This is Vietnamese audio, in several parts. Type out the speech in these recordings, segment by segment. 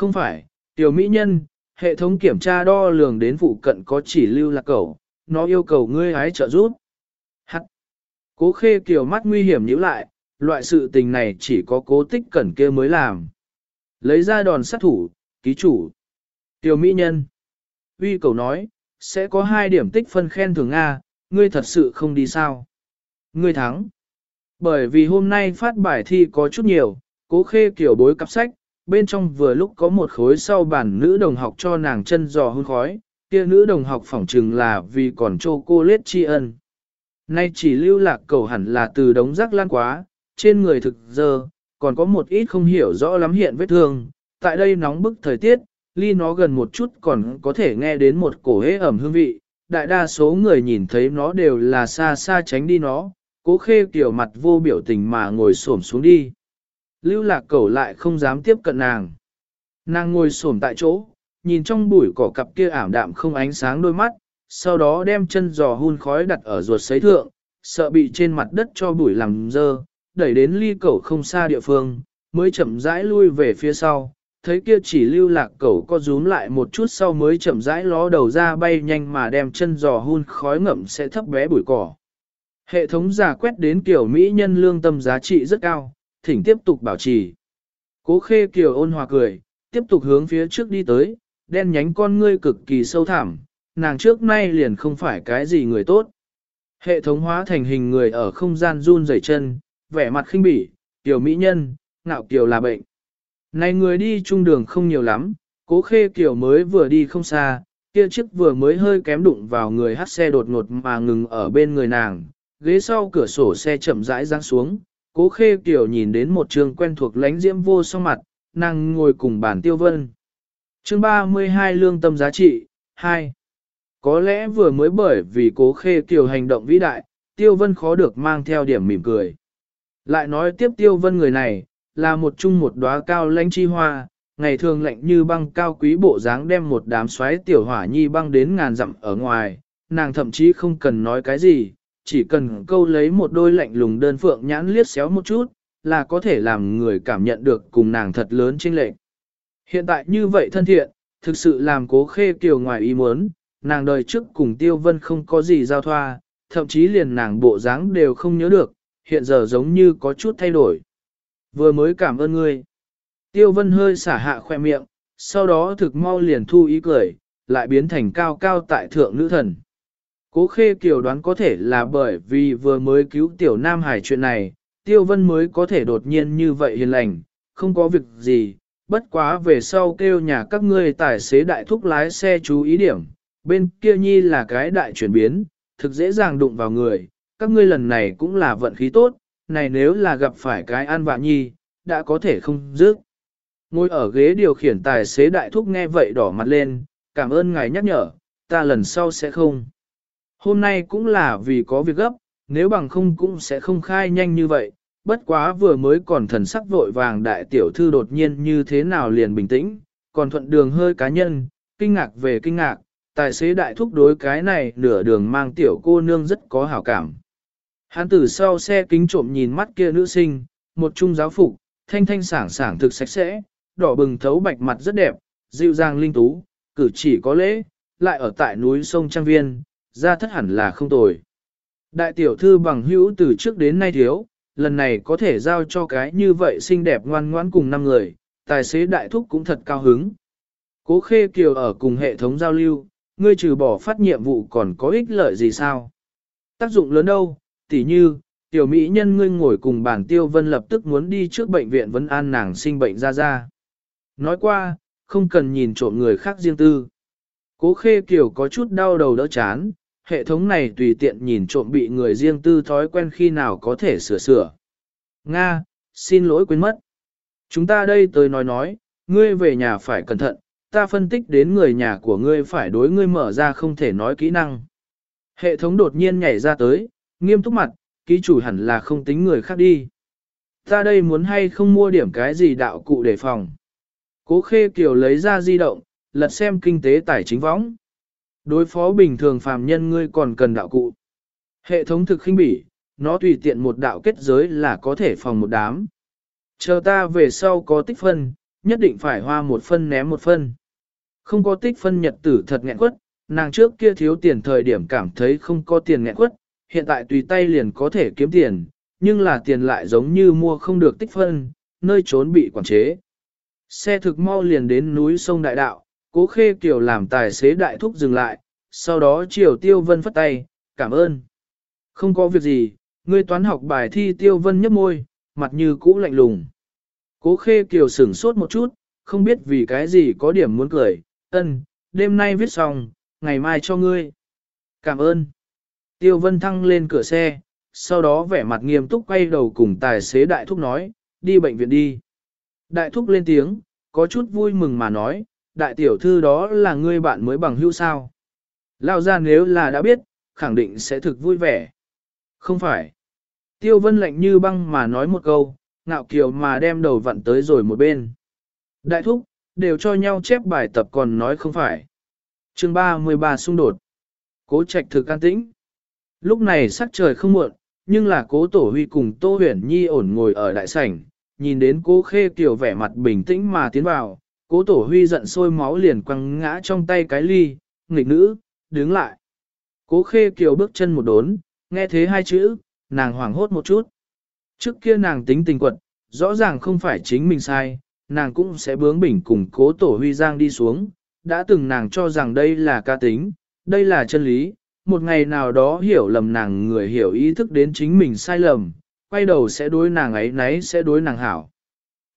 Không phải, tiểu mỹ nhân, hệ thống kiểm tra đo lường đến phụ cận có chỉ lưu lạc cầu, nó yêu cầu ngươi hái trợ giúp. Hắc. Cố khê kiểu mắt nguy hiểm nhíu lại, loại sự tình này chỉ có cố tích cẩn kia mới làm. Lấy ra đòn sát thủ, ký chủ. Tiểu mỹ nhân. Uy cầu nói, sẽ có hai điểm tích phân khen thưởng A, ngươi thật sự không đi sao. Ngươi thắng. Bởi vì hôm nay phát bài thi có chút nhiều, cố khê kiểu bối cặp sách, bên trong vừa lúc có một khối sau bàn nữ đồng học cho nàng chân giò hôn khói, kia nữ đồng học phỏng trừng là vì còn chô cô lết tri ân. Nay chỉ lưu lạc cầu hẳn là từ đống rác lan quá, trên người thực giờ, còn có một ít không hiểu rõ lắm hiện vết thương. Tại đây nóng bức thời tiết, ly nó gần một chút còn có thể nghe đến một cổ hế ẩm hương vị. Đại đa số người nhìn thấy nó đều là xa xa tránh đi nó, cố khê kiểu mặt vô biểu tình mà ngồi xổm xuống đi. Lưu lạc cẩu lại không dám tiếp cận nàng. Nàng ngồi xổm tại chỗ, nhìn trong bụi cỏ cặp kia ảm đạm không ánh sáng đôi mắt, sau đó đem chân giò hun khói đặt ở ruột sấy thượng, sợ bị trên mặt đất cho bụi làm dơ, đẩy đến ly cẩu không xa địa phương, mới chậm rãi lui về phía sau, thấy kia chỉ lưu lạc cẩu co rúm lại một chút sau mới chậm rãi ló đầu ra bay nhanh mà đem chân giò hun khói ngậm sẽ thấp bé bụi cỏ. Hệ thống giả quét đến kiểu Mỹ nhân lương tâm giá trị rất cao, thỉnh tiếp tục bảo trì. Cố khê kiều ôn hòa cười, tiếp tục hướng phía trước đi tới, đen nhánh con ngươi cực kỳ sâu thẳm, nàng trước nay liền không phải cái gì người tốt. Hệ thống hóa thành hình người ở không gian run rẩy chân, vẻ mặt khinh bỉ, tiểu mỹ nhân, ngạo kiều là bệnh. Này người đi trung đường không nhiều lắm, cố khê kiều mới vừa đi không xa, kia chiếc vừa mới hơi kém đụng vào người hát xe đột ngột mà ngừng ở bên người nàng, ghế sau cửa sổ xe chậm rãi giáng xuống, cố khê kiều nhìn đến một trường quen thuộc lánh diễm vô song mặt, nàng ngồi cùng bàn tiêu vân. Chương 32 lương tâm giá trị, 2. Có lẽ vừa mới bởi vì cố khê kiều hành động vĩ đại, tiêu vân khó được mang theo điểm mỉm cười. Lại nói tiếp tiêu vân người này, là một chung một đóa cao lãnh chi hoa, ngày thường lạnh như băng cao quý bộ dáng đem một đám xoáy tiểu hỏa nhi băng đến ngàn dặm ở ngoài, nàng thậm chí không cần nói cái gì, chỉ cần câu lấy một đôi lạnh lùng đơn phượng nhãn liếc xéo một chút, là có thể làm người cảm nhận được cùng nàng thật lớn trên lệnh. Hiện tại như vậy thân thiện, thực sự làm cố khê kiều ngoài ý muốn, nàng đời trước cùng tiêu vân không có gì giao thoa, thậm chí liền nàng bộ dáng đều không nhớ được, hiện giờ giống như có chút thay đổi. Vừa mới cảm ơn ngươi. Tiêu vân hơi xả hạ khoe miệng, sau đó thực mau liền thu ý cười, lại biến thành cao cao tại thượng nữ thần. Cố khê kiều đoán có thể là bởi vì vừa mới cứu tiểu Nam Hải chuyện này, tiêu vân mới có thể đột nhiên như vậy hiền lành, không có việc gì, bất quá về sau kêu nhà các ngươi tài xế đại thúc lái xe chú ý điểm, bên kia nhi là cái đại chuyển biến, thực dễ dàng đụng vào người, các ngươi lần này cũng là vận khí tốt, này nếu là gặp phải cái an vạ nhi, đã có thể không dứt. Ngồi ở ghế điều khiển tài xế đại thúc nghe vậy đỏ mặt lên, cảm ơn ngài nhắc nhở, ta lần sau sẽ không. Hôm nay cũng là vì có việc gấp, nếu bằng không cũng sẽ không khai nhanh như vậy, bất quá vừa mới còn thần sắc vội vàng đại tiểu thư đột nhiên như thế nào liền bình tĩnh, còn thuận đường hơi cá nhân, kinh ngạc về kinh ngạc, tài xế đại thúc đối cái này nửa đường mang tiểu cô nương rất có hảo cảm. Hắn từ sau xe kính trộm nhìn mắt kia nữ sinh, một trung giáo phục, thanh thanh sảng sảng thực sạch sẽ, đỏ bừng thấu bạch mặt rất đẹp, dịu dàng linh tú, cử chỉ có lễ, lại ở tại núi sông Trang Viên, ra thất hẳn là không tồi. Đại tiểu thư bằng hữu từ trước đến nay thiếu, lần này có thể giao cho cái như vậy xinh đẹp ngoan ngoãn cùng năm người, tài xế đại thúc cũng thật cao hứng. Cố khê kiều ở cùng hệ thống giao lưu, ngươi trừ bỏ phát nhiệm vụ còn có ích lợi gì sao? Tác dụng lớn đâu, tỉ như, tiểu mỹ nhân ngươi ngồi cùng bản tiêu vân lập tức muốn đi trước bệnh viện vấn an nàng sinh bệnh ra ra. Nói qua, không cần nhìn trộm người khác riêng tư. Cố khê kiều có chút đau đầu đỡ chán, hệ thống này tùy tiện nhìn trộm bị người riêng tư thói quen khi nào có thể sửa sửa. Nga, xin lỗi quên mất. Chúng ta đây tới nói nói, ngươi về nhà phải cẩn thận, ta phân tích đến người nhà của ngươi phải đối ngươi mở ra không thể nói kỹ năng. Hệ thống đột nhiên nhảy ra tới, nghiêm túc mặt, ký chủ hẳn là không tính người khác đi. Ta đây muốn hay không mua điểm cái gì đạo cụ để phòng. Cố khê kiều lấy ra di động, lật xem kinh tế tài chính võng. Đối phó bình thường phàm nhân ngươi còn cần đạo cụ. Hệ thống thực khinh bỉ, nó tùy tiện một đạo kết giới là có thể phòng một đám. Chờ ta về sau có tích phân, nhất định phải hoa một phân ném một phân. Không có tích phân nhật tử thật nghẹn quất, nàng trước kia thiếu tiền thời điểm cảm thấy không có tiền nghẹn quất, hiện tại tùy tay liền có thể kiếm tiền, nhưng là tiền lại giống như mua không được tích phân, nơi trốn bị quản chế. Xe thực mau liền đến núi sông Đại Đạo, cố khê kiểu làm tài xế đại thúc dừng lại, sau đó chiều tiêu vân phất tay, cảm ơn. Không có việc gì, ngươi toán học bài thi tiêu vân nhấp môi, mặt như cũ lạnh lùng. Cố khê kiểu sửng sốt một chút, không biết vì cái gì có điểm muốn cười, ân, đêm nay viết xong, ngày mai cho ngươi. Cảm ơn. Tiêu vân thăng lên cửa xe, sau đó vẻ mặt nghiêm túc quay đầu cùng tài xế đại thúc nói, đi bệnh viện đi. Đại thúc lên tiếng, có chút vui mừng mà nói, đại tiểu thư đó là ngươi bạn mới bằng hữu sao. Lao ra nếu là đã biết, khẳng định sẽ thực vui vẻ. Không phải. Tiêu vân lạnh như băng mà nói một câu, ngạo kiều mà đem đầu vặn tới rồi một bên. Đại thúc, đều cho nhau chép bài tập còn nói không phải. chương 33 xung đột. Cố trạch thực an tĩnh. Lúc này sắc trời không muộn, nhưng là cố tổ huy cùng Tô Huyền Nhi ổn ngồi ở đại sảnh, nhìn đến cố khê kiều vẻ mặt bình tĩnh mà tiến vào, cố tổ huy giận sôi máu liền quăng ngã trong tay cái ly, nghịch nữ, đứng lại. Cố khê kiều bước chân một đốn, nghe thế hai chữ, nàng hoảng hốt một chút. Trước kia nàng tính tình quật, rõ ràng không phải chính mình sai, nàng cũng sẽ bướng bỉnh cùng cố tổ huy giang đi xuống, đã từng nàng cho rằng đây là ca tính, đây là chân lý, một ngày nào đó hiểu lầm nàng người hiểu ý thức đến chính mình sai lầm, quay đầu sẽ đối nàng ấy nấy sẽ đối nàng hảo.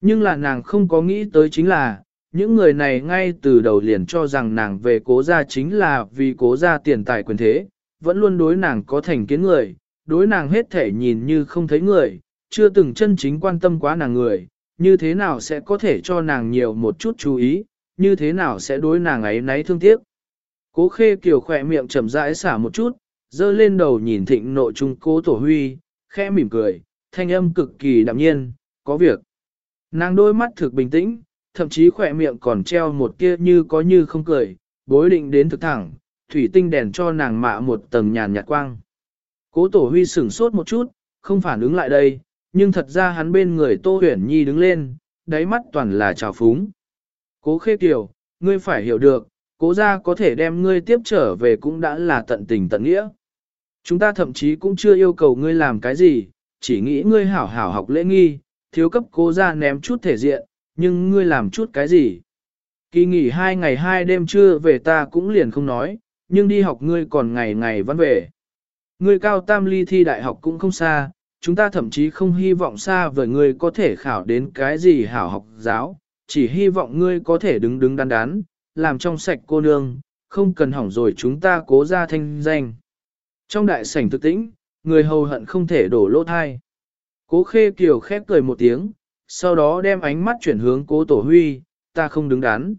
Nhưng là nàng không có nghĩ tới chính là, những người này ngay từ đầu liền cho rằng nàng về cố gia chính là vì cố gia tiền tài quyền thế, vẫn luôn đối nàng có thành kiến người, đối nàng hết thể nhìn như không thấy người, chưa từng chân chính quan tâm quá nàng người, như thế nào sẽ có thể cho nàng nhiều một chút chú ý, như thế nào sẽ đối nàng ấy nấy thương tiếc. Cố khê kiều khỏe miệng chậm rãi xả một chút, dơ lên đầu nhìn thịnh nội trung cố tổ huy, khẽ mỉm cười, thanh âm cực kỳ đạm nhiên, có việc. Nàng đôi mắt thực bình tĩnh, thậm chí khỏe miệng còn treo một kia như có như không cười, bối định đến thực thẳng, thủy tinh đèn cho nàng mạ một tầng nhàn nhạt quang. Cố tổ huy sửng sốt một chút, không phản ứng lại đây, nhưng thật ra hắn bên người Tô Huyền Nhi đứng lên, đáy mắt toàn là trào phúng. Cố khê kiều, ngươi phải hiểu được, cố gia có thể đem ngươi tiếp trở về cũng đã là tận tình tận nghĩa. Chúng ta thậm chí cũng chưa yêu cầu ngươi làm cái gì, chỉ nghĩ ngươi hảo hảo học lễ nghi, thiếu cấp cố gia ném chút thể diện, nhưng ngươi làm chút cái gì. Kỳ nghỉ hai ngày hai đêm trưa về ta cũng liền không nói, nhưng đi học ngươi còn ngày ngày vẫn về. Ngươi cao tam ly thi đại học cũng không xa, chúng ta thậm chí không hy vọng xa với ngươi có thể khảo đến cái gì hảo học giáo, chỉ hy vọng ngươi có thể đứng đứng đắn đắn, làm trong sạch cô nương, không cần hỏng rồi chúng ta cố ra thanh danh. Trong đại sảnh thực tĩnh, người hầu hận không thể đổ lỗ thai. Cố khê kiều khép cười một tiếng, sau đó đem ánh mắt chuyển hướng cố tổ huy, ta không đứng đắn.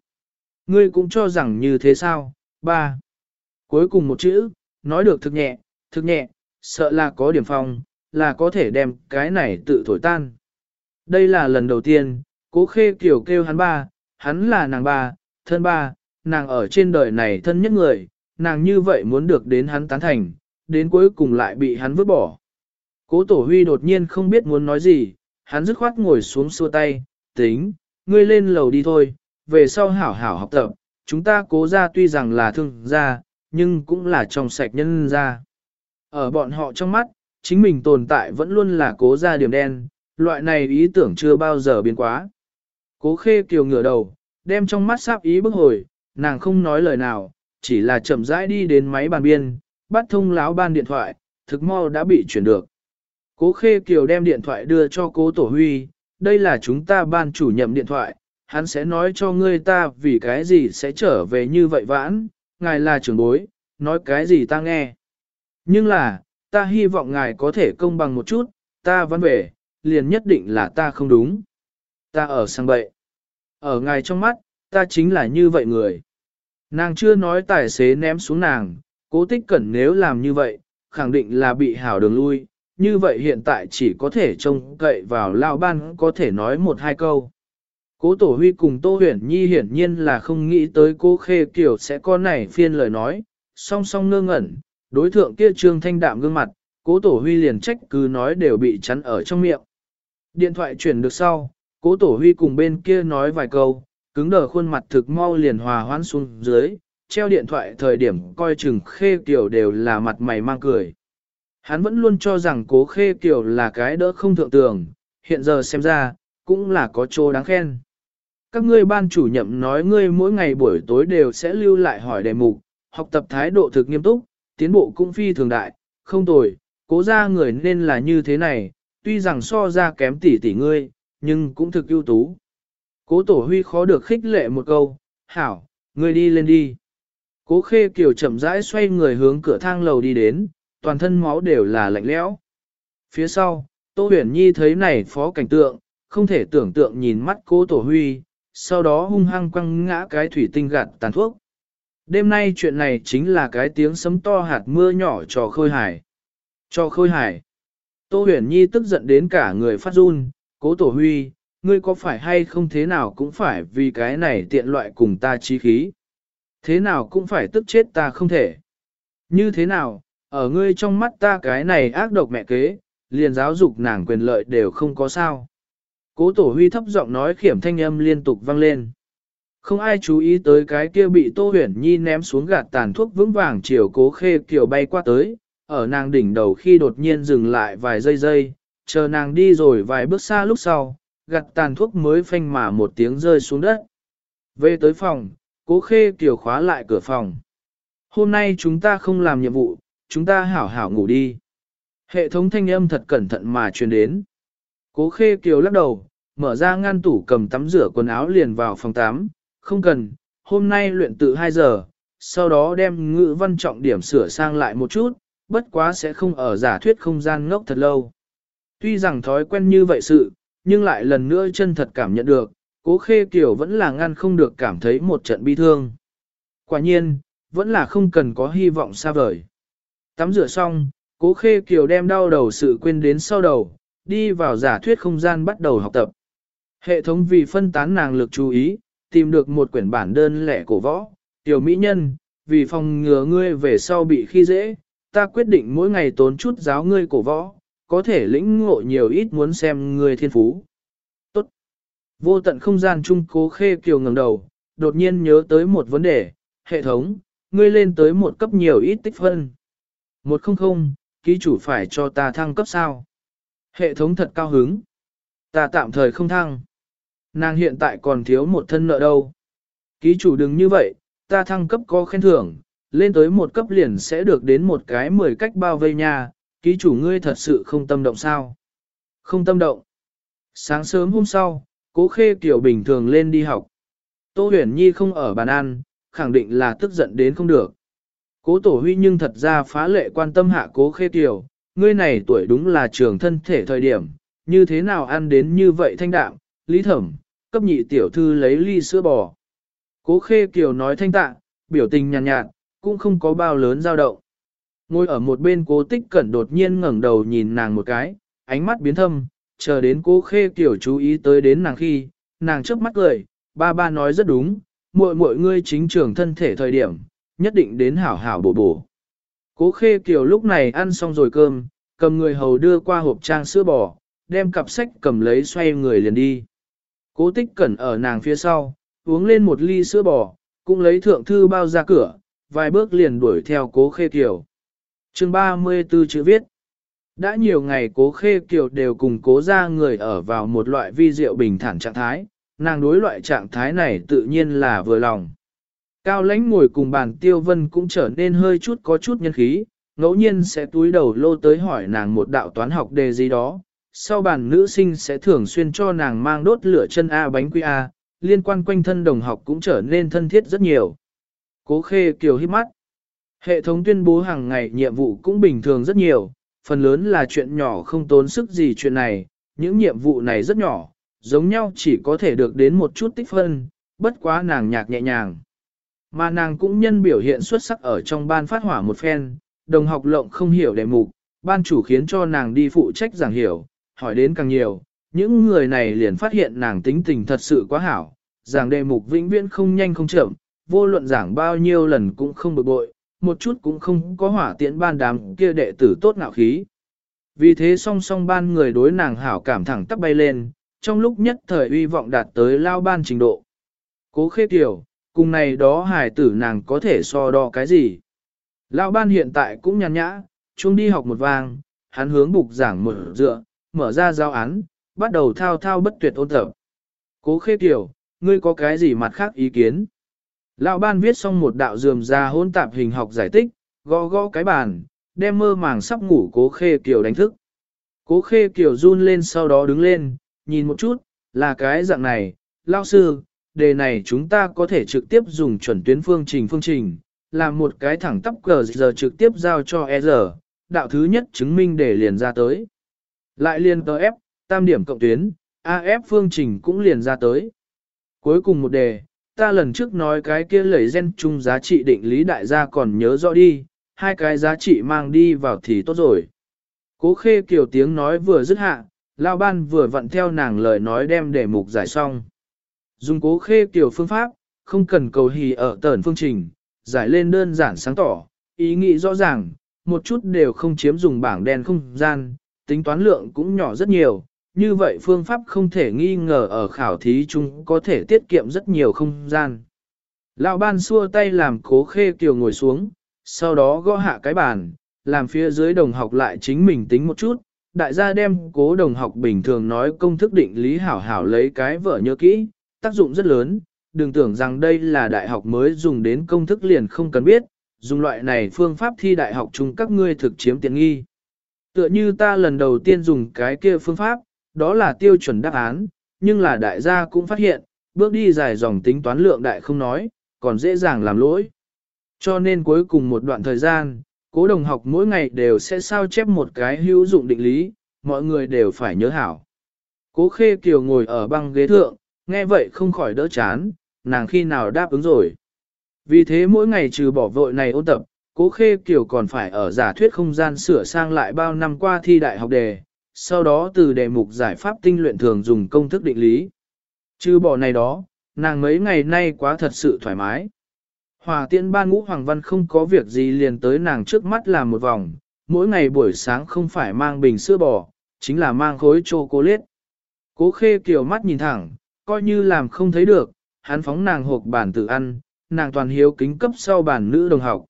Ngươi cũng cho rằng như thế sao? Ba. Cuối cùng một chữ, nói được thực nhẹ, thực nhẹ, sợ là có điểm phong, là có thể đem cái này tự thổi tan. Đây là lần đầu tiên, cố khê kiểu kêu hắn ba, hắn là nàng ba, thân ba, nàng ở trên đời này thân nhất người, nàng như vậy muốn được đến hắn tán thành, đến cuối cùng lại bị hắn vứt bỏ. Cố tổ huy đột nhiên không biết muốn nói gì, hắn dứt khoát ngồi xuống xua tay, tính, ngươi lên lầu đi thôi, về sau hảo hảo học tập, chúng ta cố ra tuy rằng là thương gia, nhưng cũng là trong sạch nhân gia. Ở bọn họ trong mắt, chính mình tồn tại vẫn luôn là cố ra điểm đen, loại này ý tưởng chưa bao giờ biến quá. Cố khê kiều ngửa đầu, đem trong mắt sáp ý bức hồi, nàng không nói lời nào, chỉ là chậm rãi đi đến máy bàn biên, bắt thông láo ban điện thoại, thực mau đã bị chuyển được. Cố khê kiều đem điện thoại đưa cho cố tổ huy, đây là chúng ta ban chủ nhậm điện thoại, hắn sẽ nói cho ngươi ta vì cái gì sẽ trở về như vậy vãn, ngài là trưởng bối, nói cái gì ta nghe. Nhưng là, ta hy vọng ngài có thể công bằng một chút, ta văn về, liền nhất định là ta không đúng. Ta ở sang bậy. Ở ngài trong mắt, ta chính là như vậy người. Nàng chưa nói tài xế ném xuống nàng, cố tích cẩn nếu làm như vậy, khẳng định là bị hảo đường lui, như vậy hiện tại chỉ có thể trông cậy vào lao ban có thể nói một hai câu. Cố Tổ Huy cùng Tô Huyền Nhi hiển nhiên là không nghĩ tới cô Khê Kiều sẽ có này phiên lời nói, song song ngơ ngẩn, đối thượng kia trương thanh đạm gương mặt, cố Tổ Huy liền trách cứ nói đều bị chắn ở trong miệng. Điện thoại chuyển được sau, Cố tổ huy cùng bên kia nói vài câu, cứng đờ khuôn mặt thực mau liền hòa hoãn xuống dưới, treo điện thoại thời điểm coi chừng khê Kiều đều là mặt mày mang cười. Hắn vẫn luôn cho rằng cố khê kiểu là cái đỡ không thượng tưởng, hiện giờ xem ra, cũng là có chỗ đáng khen. Các ngươi ban chủ nhậm nói ngươi mỗi ngày buổi tối đều sẽ lưu lại hỏi đề mục, học tập thái độ thực nghiêm túc, tiến bộ cũng phi thường đại, không tồi, cố ra người nên là như thế này, tuy rằng so ra kém tỷ tỷ ngươi, nhưng cũng thực ưu tú. Cố tổ huy khó được khích lệ một câu, hảo, ngươi đi lên đi. Cố khê kiều chậm rãi xoay người hướng cửa thang lầu đi đến, toàn thân máu đều là lạnh lẽo. Phía sau, Tô Huyền Nhi thấy này phó cảnh tượng, không thể tưởng tượng nhìn mắt cố tổ huy, sau đó hung hăng quăng ngã cái thủy tinh gạt tàn thuốc. Đêm nay chuyện này chính là cái tiếng sấm to hạt mưa nhỏ cho khôi hải. Cho khôi hải. Tô huyền nhi tức giận đến cả người phát run, cố tổ huy, ngươi có phải hay không thế nào cũng phải vì cái này tiện loại cùng ta chi khí. Thế nào cũng phải tức chết ta không thể. Như thế nào, ở ngươi trong mắt ta cái này ác độc mẹ kế, liền giáo dục nàng quyền lợi đều không có sao. Cố tổ huy thấp giọng nói khiểm thanh âm liên tục vang lên. Không ai chú ý tới cái kia bị Tô Huyền Nhi ném xuống gạt tàn thuốc vững vàng chiều cố khê kiều bay qua tới, ở nàng đỉnh đầu khi đột nhiên dừng lại vài giây giây, chờ nàng đi rồi vài bước xa lúc sau, gạt tàn thuốc mới phanh mà một tiếng rơi xuống đất. Về tới phòng, cố khê kiều khóa lại cửa phòng. Hôm nay chúng ta không làm nhiệm vụ, chúng ta hảo hảo ngủ đi. Hệ thống thanh âm thật cẩn thận mà truyền đến. Cố khê kiều lắc đầu, mở ra ngăn tủ cầm tắm rửa quần áo liền vào phòng tắm, không cần, hôm nay luyện tự 2 giờ, sau đó đem ngữ văn trọng điểm sửa sang lại một chút, bất quá sẽ không ở giả thuyết không gian ngốc thật lâu. Tuy rằng thói quen như vậy sự, nhưng lại lần nữa chân thật cảm nhận được, cố khê kiều vẫn là ngăn không được cảm thấy một trận bi thương. Quả nhiên, vẫn là không cần có hy vọng xa vời. Tắm rửa xong, cố khê kiều đem đau đầu sự quên đến sau đầu, đi vào giả thuyết không gian bắt đầu học tập. Hệ thống vì phân tán nàng lực chú ý, tìm được một quyển bản đơn lẻ cổ võ, tiểu mỹ nhân, vì phòng ngừa ngươi về sau bị khi dễ, ta quyết định mỗi ngày tốn chút giáo ngươi cổ võ, có thể lĩnh ngộ nhiều ít muốn xem ngươi thiên phú. Tốt. Vô tận không gian trung cố khê kiều ngẩng đầu, đột nhiên nhớ tới một vấn đề, hệ thống, ngươi lên tới một cấp nhiều ít tích phân. Một không không, ký chủ phải cho ta thăng cấp sao? Hệ thống thật cao hứng. Ta tạm thời không thăng. Nàng hiện tại còn thiếu một thân nợ đâu. Ký chủ đừng như vậy, ta thăng cấp có khen thưởng, lên tới một cấp liền sẽ được đến một cái mười cách bao vây nhà, ký chủ ngươi thật sự không tâm động sao? Không tâm động. Sáng sớm hôm sau, cố khê kiểu bình thường lên đi học. Tô huyền nhi không ở bàn ăn, khẳng định là tức giận đến không được. Cố tổ huy nhưng thật ra phá lệ quan tâm hạ cố khê tiểu, ngươi này tuổi đúng là trường thân thể thời điểm, như thế nào ăn đến như vậy thanh đạm, lý thẩm, cấp nhị tiểu thư lấy ly sữa bò. Cố khê kiều nói thanh tạ, biểu tình nhàn nhạt, nhạt, cũng không có bao lớn dao động. Ngồi ở một bên cố tích cẩn đột nhiên ngẩng đầu nhìn nàng một cái, ánh mắt biến thâm, chờ đến cố khê kiều chú ý tới đến nàng khi, nàng chớp mắt cười, ba ba nói rất đúng, muội muội ngươi chính trường thân thể thời điểm, nhất định đến hảo hảo bổ bổ. Cố khê kiều lúc này ăn xong rồi cơm, cầm người hầu đưa qua hộp trang sữa bò, đem cặp sách cầm lấy xoay người liền đi. Cố tích cẩn ở nàng phía sau, uống lên một ly sữa bò, cũng lấy thượng thư bao ra cửa, vài bước liền đuổi theo cố khê kiều. chương 34 chữ viết. Đã nhiều ngày cố khê kiều đều cùng cố ra người ở vào một loại vi diệu bình thản trạng thái, nàng đối loại trạng thái này tự nhiên là vừa lòng. Cao lãnh ngồi cùng bàn tiêu vân cũng trở nên hơi chút có chút nhân khí, ngẫu nhiên sẽ túi đầu lô tới hỏi nàng một đạo toán học đề gì đó, sau bàn nữ sinh sẽ thường xuyên cho nàng mang đốt lửa chân A bánh quy A, liên quan quanh thân đồng học cũng trở nên thân thiết rất nhiều. Cố khê kiều hít mắt. Hệ thống tuyên bố hàng ngày nhiệm vụ cũng bình thường rất nhiều, phần lớn là chuyện nhỏ không tốn sức gì chuyện này, những nhiệm vụ này rất nhỏ, giống nhau chỉ có thể được đến một chút tích phân, bất quá nàng nhạc nhẹ nhàng. Mà nàng cũng nhân biểu hiện xuất sắc ở trong ban phát hỏa một phen, đồng học lộng không hiểu đề mục, ban chủ khiến cho nàng đi phụ trách giảng hiểu, hỏi đến càng nhiều, những người này liền phát hiện nàng tính tình thật sự quá hảo, giảng đề mục vĩnh viễn không nhanh không chậm, vô luận giảng bao nhiêu lần cũng không bực bội, một chút cũng không có hỏa tiễn ban đám kia đệ tử tốt ngạo khí. Vì thế song song ban người đối nàng hảo cảm thẳng tắp bay lên, trong lúc nhất thời uy vọng đạt tới lao ban trình độ. Cố khê tiểu, cùng này đó hài tử nàng có thể so đo cái gì. lão ban hiện tại cũng nhàn nhã, chung đi học một vang, hắn hướng bục giảng mở dựa, mở ra giao án, bắt đầu thao thao bất tuyệt ôn tập. Cố khê tiểu, ngươi có cái gì mặt khác ý kiến? Lão ban viết xong một đạo dườm ra hôn tạp hình học giải tích, gõ gõ cái bàn, đem mơ màng sắp ngủ cố khê kiều đánh thức. Cố khê kiều run lên sau đó đứng lên, nhìn một chút, là cái dạng này, lão sư, đề này chúng ta có thể trực tiếp dùng chuẩn tuyến phương trình phương trình, làm một cái thẳng tắp cờ giờ trực tiếp giao cho E giờ, đạo thứ nhất chứng minh để liền ra tới. Lại liền tờ F, tam điểm cộng tuyến, AF phương trình cũng liền ra tới. Cuối cùng một đề, ta lần trước nói cái kia lời gen chung giá trị định lý đại gia còn nhớ rõ đi, hai cái giá trị mang đi vào thì tốt rồi. Cố khê kiểu tiếng nói vừa dứt hạ, lao ban vừa vặn theo nàng lời nói đem đề mục giải xong. Dùng cố khê kiểu phương pháp, không cần cầu hì ở tẩn phương trình, giải lên đơn giản sáng tỏ, ý nghĩ rõ ràng, một chút đều không chiếm dùng bảng đen không gian, tính toán lượng cũng nhỏ rất nhiều, như vậy phương pháp không thể nghi ngờ ở khảo thí chung có thể tiết kiệm rất nhiều không gian. Lão ban xua tay làm cố khê kiều ngồi xuống, sau đó gõ hạ cái bàn, làm phía dưới đồng học lại chính mình tính một chút, đại gia đem cố đồng học bình thường nói công thức định lý hảo hảo lấy cái vở nhớ kỹ, tác dụng rất lớn, đừng tưởng rằng đây là đại học mới dùng đến công thức liền không cần biết, dùng loại này phương pháp thi đại học chung các ngươi thực chiếm tiện nghi. Tựa như ta lần đầu tiên dùng cái kia phương pháp, đó là tiêu chuẩn đáp án, nhưng là đại gia cũng phát hiện, bước đi dài dòng tính toán lượng đại không nói, còn dễ dàng làm lỗi. Cho nên cuối cùng một đoạn thời gian, cố đồng học mỗi ngày đều sẽ sao chép một cái hữu dụng định lý, mọi người đều phải nhớ hảo. Cố khê kiều ngồi ở băng ghế thượng, nghe vậy không khỏi đỡ chán, nàng khi nào đáp ứng rồi. Vì thế mỗi ngày trừ bỏ vội này ôn tập, cố khê kiều còn phải ở giả thuyết không gian sửa sang lại bao năm qua thi đại học đề, sau đó từ đề mục giải pháp tinh luyện thường dùng công thức định lý. trừ bỏ này đó, nàng mấy ngày nay quá thật sự thoải mái. Hòa tiện ban ngũ hoàng văn không có việc gì liền tới nàng trước mắt làm một vòng, mỗi ngày buổi sáng không phải mang bình sữa bò, chính là mang khối chocolate. Cố khê kiều mắt nhìn thẳng, coi như làm không thấy được, hắn phóng nàng hộp bản tự ăn, nàng toàn hiếu kính cấp sau bản nữ đồng học.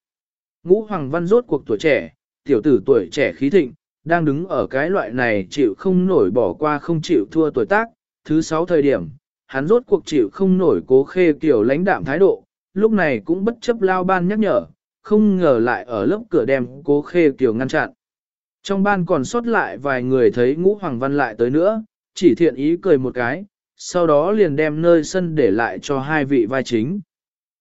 Ngũ hoàng văn rốt cuộc tuổi trẻ, tiểu tử tuổi trẻ khí thịnh, đang đứng ở cái loại này chịu không nổi bỏ qua không chịu thua tuổi tác, thứ sáu thời điểm, hắn rốt cuộc chịu không nổi cố khê kiểu lãnh đạm thái độ, lúc này cũng bất chấp lao ban nhắc nhở, không ngờ lại ở lớp cửa đem cố khê kiểu ngăn chặn. Trong ban còn sót lại vài người thấy ngũ hoàng văn lại tới nữa, chỉ thiện ý cười một cái, sau đó liền đem nơi sân để lại cho hai vị vai chính.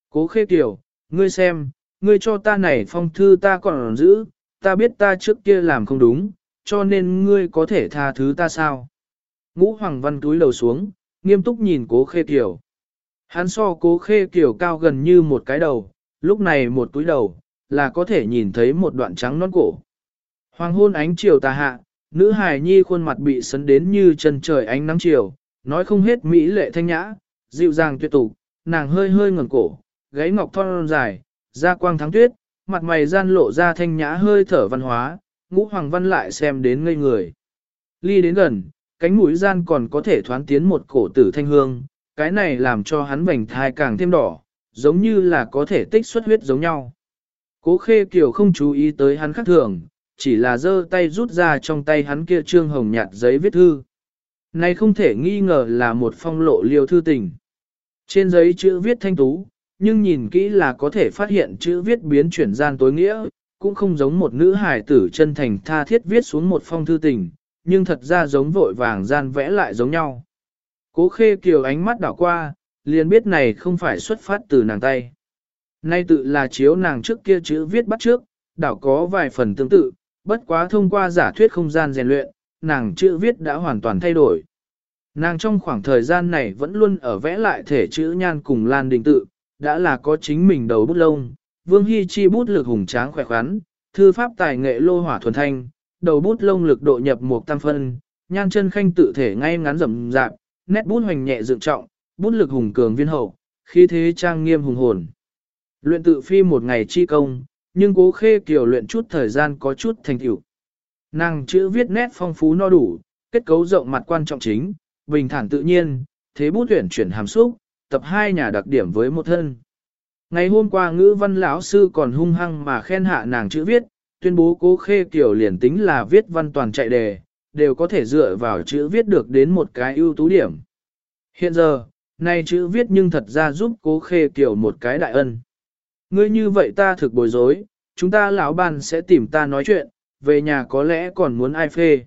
Cố khê kiểu, ngươi xem, ngươi cho ta này phong thư ta còn giữ, ta biết ta trước kia làm không đúng, cho nên ngươi có thể tha thứ ta sao? Ngũ Hoàng Văn túi lầu xuống, nghiêm túc nhìn cố khê kiểu. Hắn so cố khê kiểu cao gần như một cái đầu, lúc này một túi đầu, là có thể nhìn thấy một đoạn trắng non cổ. Hoàng hôn ánh chiều tà hạ, nữ hài nhi khuôn mặt bị sấn đến như chân trời ánh nắng chiều, nói không hết mỹ lệ thanh nhã, dịu dàng tuyệt tục, nàng hơi hơi ngẩng cổ, gáy ngọc thon dài, da quang thắng tuyết, mặt mày gian lộ ra thanh nhã hơi thở văn hóa, ngũ hoàng văn lại xem đến ngây người. Ly đến gần, cánh mũi gian còn có thể thoán tiến một cổ tử thanh hương, cái này làm cho hắn vành thai càng thêm đỏ, giống như là có thể tích xuất huyết giống nhau. Cố khê kiều không chú ý tới hắn khác thường, chỉ là giơ tay rút ra trong tay hắn kia trương hồng nhạt giấy viết thư. Này không thể nghi ngờ là một phong lộ liêu thư tình. Trên giấy chữ viết thanh tú, nhưng nhìn kỹ là có thể phát hiện chữ viết biến chuyển gian tối nghĩa, cũng không giống một nữ hài tử chân thành tha thiết viết xuống một phong thư tình, nhưng thật ra giống vội vàng gian vẽ lại giống nhau. Cố khê kiều ánh mắt đảo qua, liền biết này không phải xuất phát từ nàng tay. Nay tự là chiếu nàng trước kia chữ viết bắt trước, đảo có vài phần tương tự, bất quá thông qua giả thuyết không gian rèn luyện, nàng chữ viết đã hoàn toàn thay đổi. Nàng trong khoảng thời gian này vẫn luôn ở vẽ lại thể chữ nhan cùng Lan Đình tự, đã là có chính mình đầu bút lông, Vương Hy Chi bút lực hùng tráng khỏe khoắn, thư pháp tài nghệ lô hỏa thuần thanh, đầu bút lông lực độ nhập một tam phân, nhan chân khanh tự thể ngay ngắn rậm rạp, nét bút hoành nhẹ dựng trọng, bút lực hùng cường viên hậu, khí thế trang nghiêm hùng hồn. Luyện tự phi một ngày chi công, nhưng cố khê kiểu luyện chút thời gian có chút thành tựu. Nàng chữ viết nét phong phú no đủ, kết cấu rộng mặt quan trọng chính, bình thản tự nhiên, thế bút tuyển chuyển hàm xúc, tập hai nhà đặc điểm với một thân. Ngày hôm qua ngữ văn lão sư còn hung hăng mà khen hạ nàng chữ viết, tuyên bố cố khê kiểu liền tính là viết văn toàn chạy đề, đều có thể dựa vào chữ viết được đến một cái ưu tú điểm. Hiện giờ, nay chữ viết nhưng thật ra giúp cố khê kiểu một cái đại ân. Ngươi như vậy ta thực bối rối, chúng ta lão ban sẽ tìm ta nói chuyện, về nhà có lẽ còn muốn ai phê.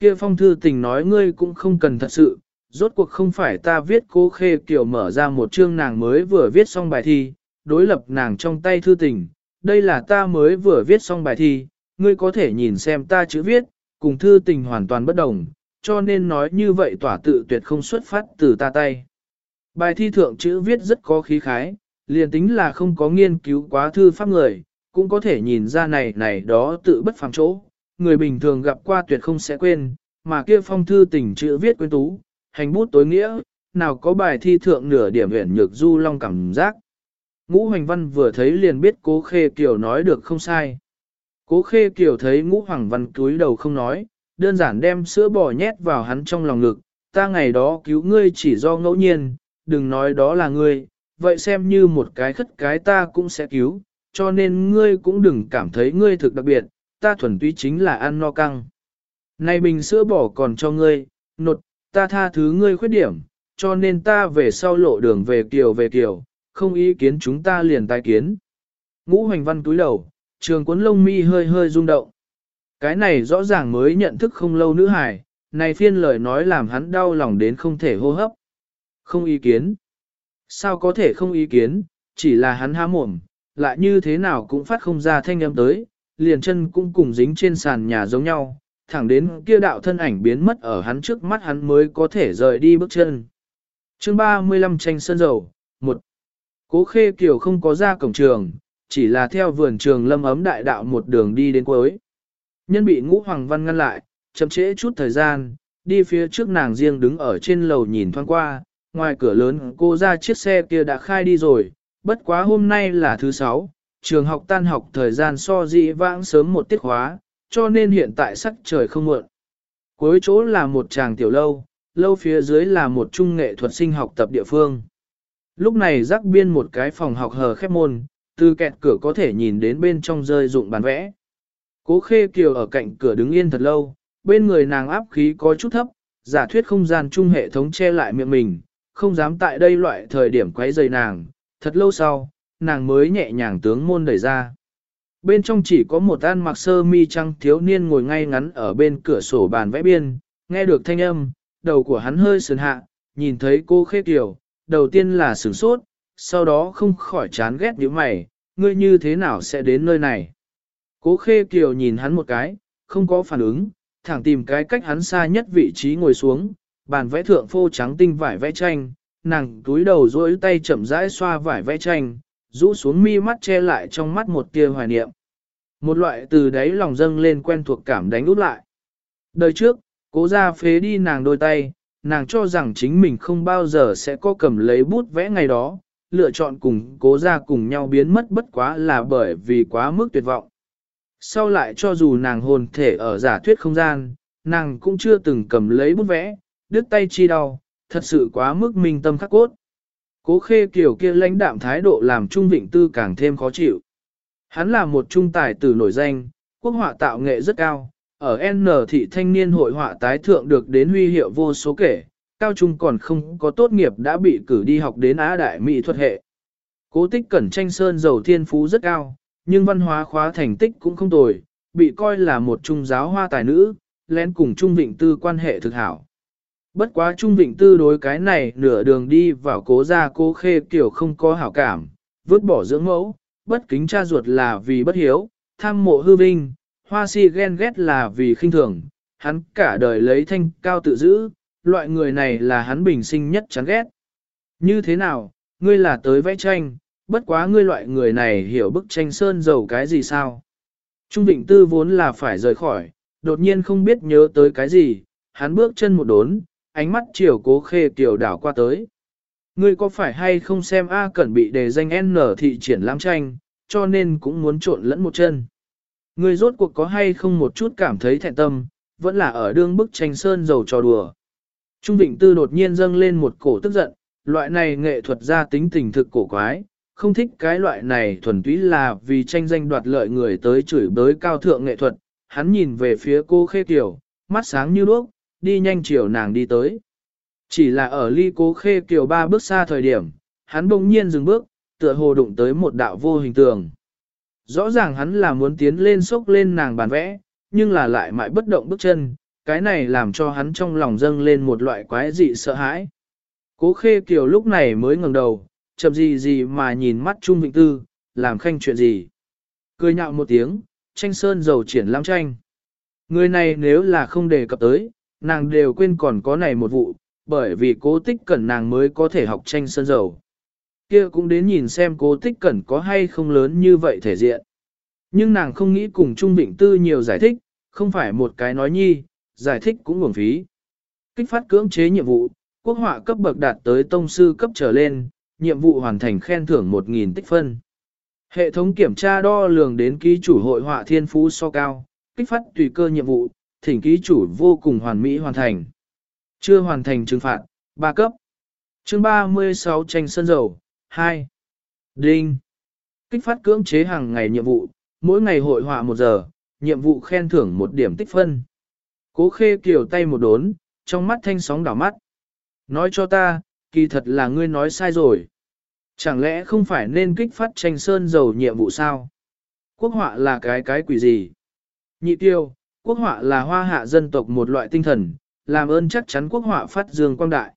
Kia phong thư tình nói ngươi cũng không cần thật sự, rốt cuộc không phải ta viết cố khê kiểu mở ra một chương nàng mới vừa viết xong bài thi, đối lập nàng trong tay thư tình, đây là ta mới vừa viết xong bài thi, ngươi có thể nhìn xem ta chữ viết, cùng thư tình hoàn toàn bất đồng, cho nên nói như vậy tỏa tự tuyệt không xuất phát từ ta tay. Bài thi thượng chữ viết rất có khí khái, liền tính là không có nghiên cứu quá thư pháp người, cũng có thể nhìn ra này này đó tự bất phàm chỗ, người bình thường gặp qua tuyệt không sẽ quên, mà kia phong thư tình chữ viết quên tú, hành bút tối nghĩa, nào có bài thi thượng nửa điểm huyền nhược du long cảm giác. Ngũ Hoành Văn vừa thấy liền biết cố khê kiều nói được không sai. Cố khê kiều thấy ngũ Hoàng Văn cúi đầu không nói, đơn giản đem sữa bò nhét vào hắn trong lòng ngực, ta ngày đó cứu ngươi chỉ do ngẫu nhiên, đừng nói đó là ngươi, vậy xem như một cái khất cái ta cũng sẽ cứu, cho nên ngươi cũng đừng cảm thấy ngươi thực đặc biệt, ta thuần túy chính là ăn no căng. Này bình sữa bỏ còn cho ngươi, nột, ta tha thứ ngươi khuyết điểm, cho nên ta về sau lộ đường về kiều về kiều, không ý kiến chúng ta liền tai kiến. Ngũ hoành văn túi đầu, trường cuốn lông mi hơi hơi rung động. Cái này rõ ràng mới nhận thức không lâu nữ hài, này phiên lời nói làm hắn đau lòng đến không thể hô hấp. Không ý kiến. Sao có thể không ý kiến, chỉ là hắn há mồm, lại như thế nào cũng phát không ra thanh âm tới, liền chân cũng cùng dính trên sàn nhà giống nhau, thẳng đến kia đạo thân ảnh biến mất ở hắn trước mắt hắn mới có thể rời đi bước chân. Chương 35 tranh sơn dầu, 1. Cố khê kiều không có ra cổng trường, chỉ là theo vườn trường lâm ấm đại đạo một đường đi đến cuối. Nhân bị ngũ hoàng văn ngăn lại, chậm trễ chút thời gian, đi phía trước nàng riêng đứng ở trên lầu nhìn thoáng qua, ngoài cửa lớn cô ra chiếc xe kia đã khai đi rồi, bất quá hôm nay là thứ sáu, trường học tan học thời gian so dị vãng sớm một tiết khóa, cho nên hiện tại sắc trời không muộn. Cuối chỗ là một tràng tiểu lâu, lâu phía dưới là một trung nghệ thuật sinh học tập địa phương. Lúc này rắc biên một cái phòng học hờ khép môn, từ kẹt cửa có thể nhìn đến bên trong rơi dụng bàn vẽ. Cố khê kiều ở cạnh cửa đứng yên thật lâu, bên người nàng áp khí có chút thấp, giả thuyết không gian chung hệ thống che lại miệng mình, không dám tại đây loại thời điểm quấy rầy nàng, thật lâu sau, nàng mới nhẹ nhàng tướng môn đẩy ra. Bên trong chỉ có một an mặc sơ mi trăng thiếu niên ngồi ngay ngắn ở bên cửa sổ bàn vẽ biên, nghe được thanh âm, đầu của hắn hơi sườn hạ, nhìn thấy cô khê kiều, đầu tiên là sửng sốt, sau đó không khỏi chán ghét như mày, ngươi như thế nào sẽ đến nơi này. Cố khê kiều nhìn hắn một cái, không có phản ứng, thẳng tìm cái cách hắn xa nhất vị trí ngồi xuống, bàn vẽ thượng phô trắng tinh vải vẽ tranh, nàng túi đầu dối tay chậm rãi xoa vải vẽ tranh, rũ xuống mi mắt che lại trong mắt một tia hoài niệm. Một loại từ đáy lòng dâng lên quen thuộc cảm đánh út lại. Đời trước, cố ra phế đi nàng đôi tay, nàng cho rằng chính mình không bao giờ sẽ có cầm lấy bút vẽ ngày đó, lựa chọn cùng cố ra cùng nhau biến mất bất quá là bởi vì quá mức tuyệt vọng. Sau lại cho dù nàng hồn thể ở giả thuyết không gian, nàng cũng chưa từng cầm lấy bút vẽ, đứt tay chi đau, thật sự quá mức minh tâm khắc cốt. Cố khê kiểu kia lãnh đạm thái độ làm Trung Vịnh Tư càng thêm khó chịu. Hắn là một trung tài tử nổi danh, quốc họa tạo nghệ rất cao, ở N thị thanh niên hội họa tái thượng được đến huy hiệu vô số kể, cao trung còn không có tốt nghiệp đã bị cử đi học đến Á Đại Mỹ thuật hệ. Cố tích cẩn tranh sơn giàu thiên phú rất cao, nhưng văn hóa khóa thành tích cũng không tồi, bị coi là một trung giáo hoa tài nữ, lén cùng Trung Vịnh Tư quan hệ thực hảo. Bất quá Trung Vịnh Tư đối cái này nửa đường đi vào cố gia cố khê kiểu không có hảo cảm, vứt bỏ dưỡng mẫu, bất kính cha ruột là vì bất hiếu, tham mộ hư vinh, hoa si ghen ghét là vì khinh thường, hắn cả đời lấy thanh cao tự giữ, loại người này là hắn bình sinh nhất chán ghét. Như thế nào, ngươi là tới vẽ tranh, bất quá ngươi loại người này hiểu bức tranh sơn dầu cái gì sao? Trung Vịnh Tư vốn là phải rời khỏi, đột nhiên không biết nhớ tới cái gì, hắn bước chân một đốn, ánh mắt chiều cố khê tiểu đảo qua tới. Ngươi có phải hay không xem A Cẩn bị đề danh N thị triển lãm tranh, cho nên cũng muốn trộn lẫn một chân. Ngươi rốt cuộc có hay không một chút cảm thấy thẹn tâm, vẫn là ở đương bức tranh sơn dầu trò đùa. Trung Vịnh Tư đột nhiên dâng lên một cổ tức giận, loại này nghệ thuật ra tính tình thực cổ quái, không thích cái loại này thuần túy là vì tranh danh đoạt lợi người tới chửi bới cao thượng nghệ thuật. Hắn nhìn về phía cô khê kiểu, mắt sáng như đuốc, đi nhanh chiều nàng đi tới. Chỉ là ở ly cố khê kiểu ba bước xa thời điểm, hắn bỗng nhiên dừng bước, tựa hồ đụng tới một đạo vô hình tường. Rõ ràng hắn là muốn tiến lên sốc lên nàng bàn vẽ, nhưng là lại mãi bất động bước chân, cái này làm cho hắn trong lòng dâng lên một loại quái dị sợ hãi. Cố khê kiều lúc này mới ngẩng đầu, chậm gì gì mà nhìn mắt Trung Vịnh Tư, làm khanh chuyện gì. Cười nhạo một tiếng, tranh sơn dầu triển lãm tranh. Người này nếu là không đề cập tới, nàng đều quên còn có này một vụ, bởi vì cố tích cẩn nàng mới có thể học tranh sơn dầu. Kia cũng đến nhìn xem cố tích cẩn có hay không lớn như vậy thể diện. Nhưng nàng không nghĩ cùng Trung Vịnh Tư nhiều giải thích, không phải một cái nói nhi, giải thích cũng uổng phí. Kích phát cưỡng chế nhiệm vụ, quốc họa cấp bậc đạt tới tông sư cấp trở lên, nhiệm vụ hoàn thành khen thưởng 1.000 tích phân. Hệ thống kiểm tra đo lường đến ký chủ hội họa thiên phú so cao, kích phát tùy cơ nhiệm vụ, thỉnh ký chủ vô cùng hoàn mỹ hoàn thành. Chưa hoàn thành trừng phạt, 3 cấp. Chương 36 tranh sân dầu, 2. Đinh. Kích phát cưỡng chế hàng ngày nhiệm vụ, mỗi ngày hội họa 1 giờ, nhiệm vụ khen thưởng 1 điểm tích phân. Cố khê kiểu tay một đốn, trong mắt thanh sóng đảo mắt. Nói cho ta, kỳ thật là ngươi nói sai rồi. Chẳng lẽ không phải nên kích phát tranh sơn dầu nhiệm vụ sao? Quốc họa là cái cái quỷ gì? Nhị tiêu, quốc họa là hoa hạ dân tộc một loại tinh thần, làm ơn chắc chắn quốc họa phát dương quang đại.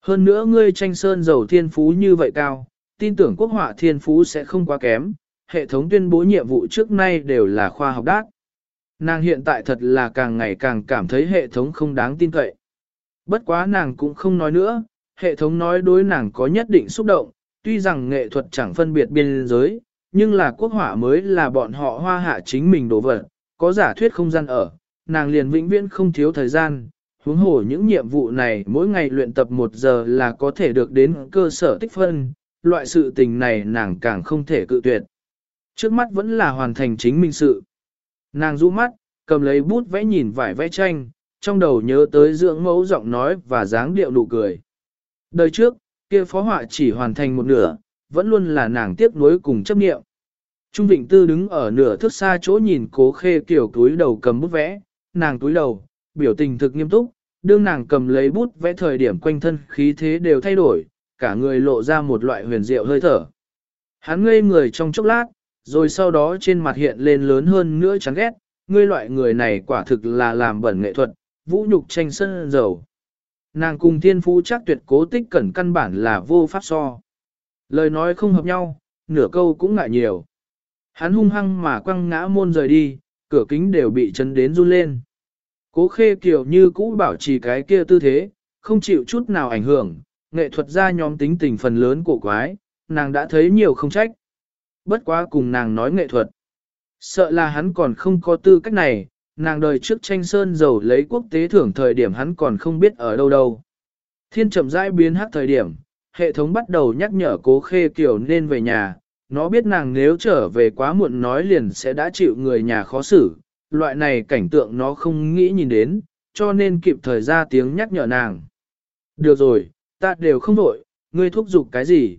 Hơn nữa ngươi tranh sơn giàu thiên phú như vậy cao, tin tưởng quốc họa thiên phú sẽ không quá kém, hệ thống tuyên bố nhiệm vụ trước nay đều là khoa học đát. Nàng hiện tại thật là càng ngày càng cảm thấy hệ thống không đáng tin cậy. Bất quá nàng cũng không nói nữa, hệ thống nói đối nàng có nhất định xúc động, tuy rằng nghệ thuật chẳng phân biệt biên giới, nhưng là quốc họa mới là bọn họ hoa hạ chính mình đổ vật, có giả thuyết không gian ở, nàng liền vĩnh viễn không thiếu thời gian, huống hồ những nhiệm vụ này mỗi ngày luyện tập một giờ là có thể được đến cơ sở tích phân, loại sự tình này nàng càng không thể cự tuyệt. Trước mắt vẫn là hoàn thành chính mình sự. Nàng rũ mắt, cầm lấy bút vẽ nhìn vải vẽ tranh, trong đầu nhớ tới dưỡng mẫu giọng nói và dáng điệu nụ cười. Đời trước, kia phó họa chỉ hoàn thành một nửa, vẫn luôn là nàng tiếc nuối cùng chấp niệm. Trung Vịnh Tư đứng ở nửa thước xa chỗ nhìn cố khê kiểu túi đầu cầm bút vẽ, nàng túi đầu, biểu tình thực nghiêm túc, đương nàng cầm lấy bút vẽ thời điểm quanh thân khí thế đều thay đổi, cả người lộ ra một loại huyền diệu hơi thở. Hắn ngây người trong chốc lát, rồi sau đó trên mặt hiện lên lớn hơn nữa chán ghét, ngươi loại người này quả thực là làm bẩn nghệ thuật, vũ nhục tranh sân dầu. Nàng cùng thiên phú chắc tuyệt cố tích cẩn căn bản là vô pháp so. Lời nói không hợp nhau, nửa câu cũng ngại nhiều. Hắn hung hăng mà quăng ngã môn rời đi, cửa kính đều bị chấn đến run lên. Cố khê kiểu như cũ bảo trì cái kia tư thế, không chịu chút nào ảnh hưởng, nghệ thuật gia nhóm tính tình phần lớn cổ quái, nàng đã thấy nhiều không trách. Bất quá cùng nàng nói nghệ thuật. Sợ là hắn còn không có tư cách này, nàng đời trước tranh sơn dầu lấy quốc tế thưởng thời điểm hắn còn không biết ở đâu đâu. Thiên chậm rãi biến hắc thời điểm, hệ thống bắt đầu nhắc nhở cố khê kiểu nên về nhà, nó biết nàng nếu trở về quá muộn nói liền sẽ đã chịu người nhà khó xử, loại này cảnh tượng nó không nghĩ nhìn đến, cho nên kịp thời ra tiếng nhắc nhở nàng. Được rồi, ta đều không vội, ngươi thúc giục cái gì?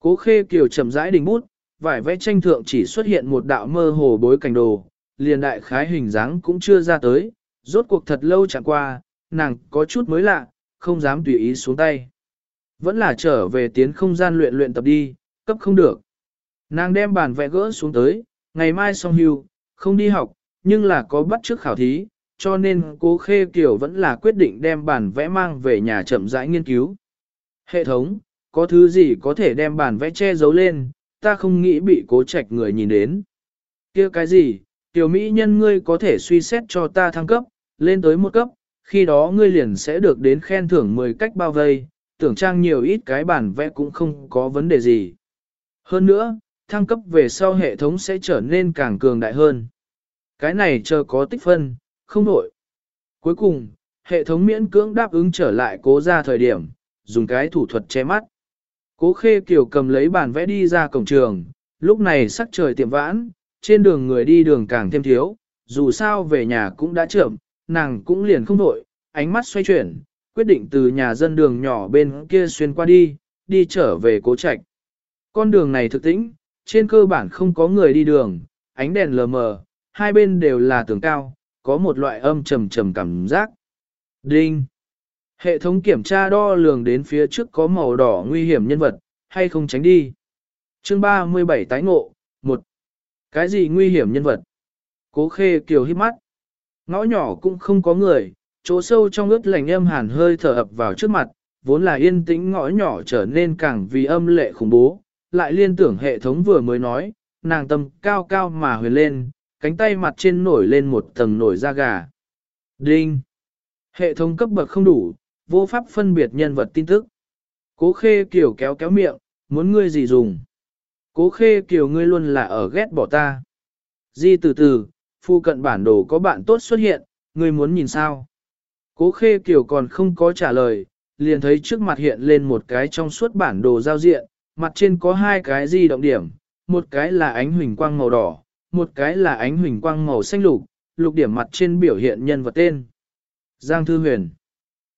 Cố khê kiều chậm rãi đình bút, vải vẽ tranh thượng chỉ xuất hiện một đạo mơ hồ bối cảnh đồ, liền đại khái hình dáng cũng chưa ra tới, rốt cuộc thật lâu chẳng qua, nàng có chút mới lạ, không dám tùy ý xuống tay. Vẫn là trở về tiến không gian luyện luyện tập đi, cấp không được. Nàng đem bản vẽ gỡ xuống tới, ngày mai xong hưu, không đi học, nhưng là có bắt trước khảo thí, cho nên cố khê kiểu vẫn là quyết định đem bản vẽ mang về nhà chậm rãi nghiên cứu. Hệ thống, có thứ gì có thể đem bản vẽ che giấu lên, ta không nghĩ bị cố trạch người nhìn đến. kia cái gì, tiểu mỹ nhân ngươi có thể suy xét cho ta thăng cấp, lên tới một cấp, khi đó ngươi liền sẽ được đến khen thưởng 10 cách bao vây, tưởng trang nhiều ít cái bản vẽ cũng không có vấn đề gì. Hơn nữa, thăng cấp về sau hệ thống sẽ trở nên càng cường đại hơn. Cái này chờ có tích phân, không nổi. Cuối cùng, hệ thống miễn cưỡng đáp ứng trở lại cố ra thời điểm, dùng cái thủ thuật che mắt. Cố khê kiểu cầm lấy bản vẽ đi ra cổng trường, lúc này sắc trời tiệm vãn, trên đường người đi đường càng thêm thiếu, dù sao về nhà cũng đã trưởng, nàng cũng liền không nổi, ánh mắt xoay chuyển, quyết định từ nhà dân đường nhỏ bên kia xuyên qua đi, đi trở về cố trạch. Con đường này thực tĩnh, trên cơ bản không có người đi đường, ánh đèn lờ mờ, hai bên đều là tường cao, có một loại âm trầm trầm cảm giác. Đinh! Hệ thống kiểm tra đo lường đến phía trước có màu đỏ nguy hiểm nhân vật, hay không tránh đi. Chương 37 tái ngộ, 1. Cái gì nguy hiểm nhân vật? Cố khê kiều hít mắt. Ngõ nhỏ cũng không có người, chỗ sâu trong ướt lành âm hàn hơi thở ập vào trước mặt, vốn là yên tĩnh ngõ nhỏ trở nên càng vì âm lệ khủng bố, lại liên tưởng hệ thống vừa mới nói, nàng tâm cao cao mà huyền lên, cánh tay mặt trên nổi lên một tầng nổi da gà. Đinh! Hệ thống cấp bậc không đủ, vô pháp phân biệt nhân vật tin tức. Cố khê kiểu kéo kéo miệng, muốn ngươi gì dùng. Cố khê kiểu ngươi luôn là ở ghét bỏ ta. Di từ từ, phu cận bản đồ có bạn tốt xuất hiện, ngươi muốn nhìn sao? Cố khê kiểu còn không có trả lời, liền thấy trước mặt hiện lên một cái trong suốt bản đồ giao diện, mặt trên có hai cái di động điểm, một cái là ánh huỳnh quang màu đỏ, một cái là ánh huỳnh quang màu xanh lục, lục điểm mặt trên biểu hiện nhân vật tên. Giang Thư Huyền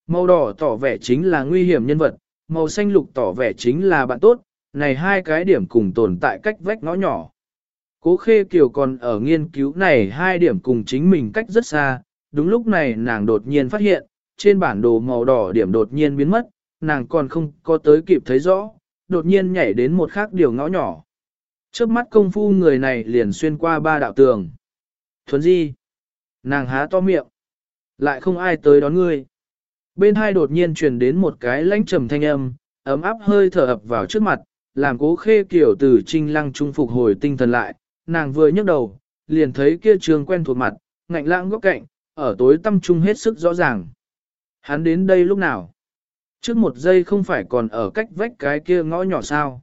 Màu đỏ tỏ vẻ chính là nguy hiểm nhân vật, màu xanh lục tỏ vẻ chính là bạn tốt, này hai cái điểm cùng tồn tại cách vách ngõ nhỏ. Cố Khê Kiều còn ở nghiên cứu này hai điểm cùng chính mình cách rất xa, đúng lúc này nàng đột nhiên phát hiện, trên bản đồ màu đỏ điểm đột nhiên biến mất, nàng còn không có tới kịp thấy rõ, đột nhiên nhảy đến một khác điều ngõ nhỏ. Trước mắt công phu người này liền xuyên qua ba đạo tường. Thuấn di. Nàng há to miệng. Lại không ai tới đón ngươi. Bên hai đột nhiên truyền đến một cái lãnh trầm thanh âm, ấm áp hơi thở ập vào trước mặt, làm cố khê kiểu từ trinh lăng trung phục hồi tinh thần lại. Nàng vừa nhấc đầu, liền thấy kia trường quen thuộc mặt, ngạnh lãng góc cạnh, ở tối tâm trung hết sức rõ ràng. Hắn đến đây lúc nào? Trước một giây không phải còn ở cách vách cái kia ngõ nhỏ sao?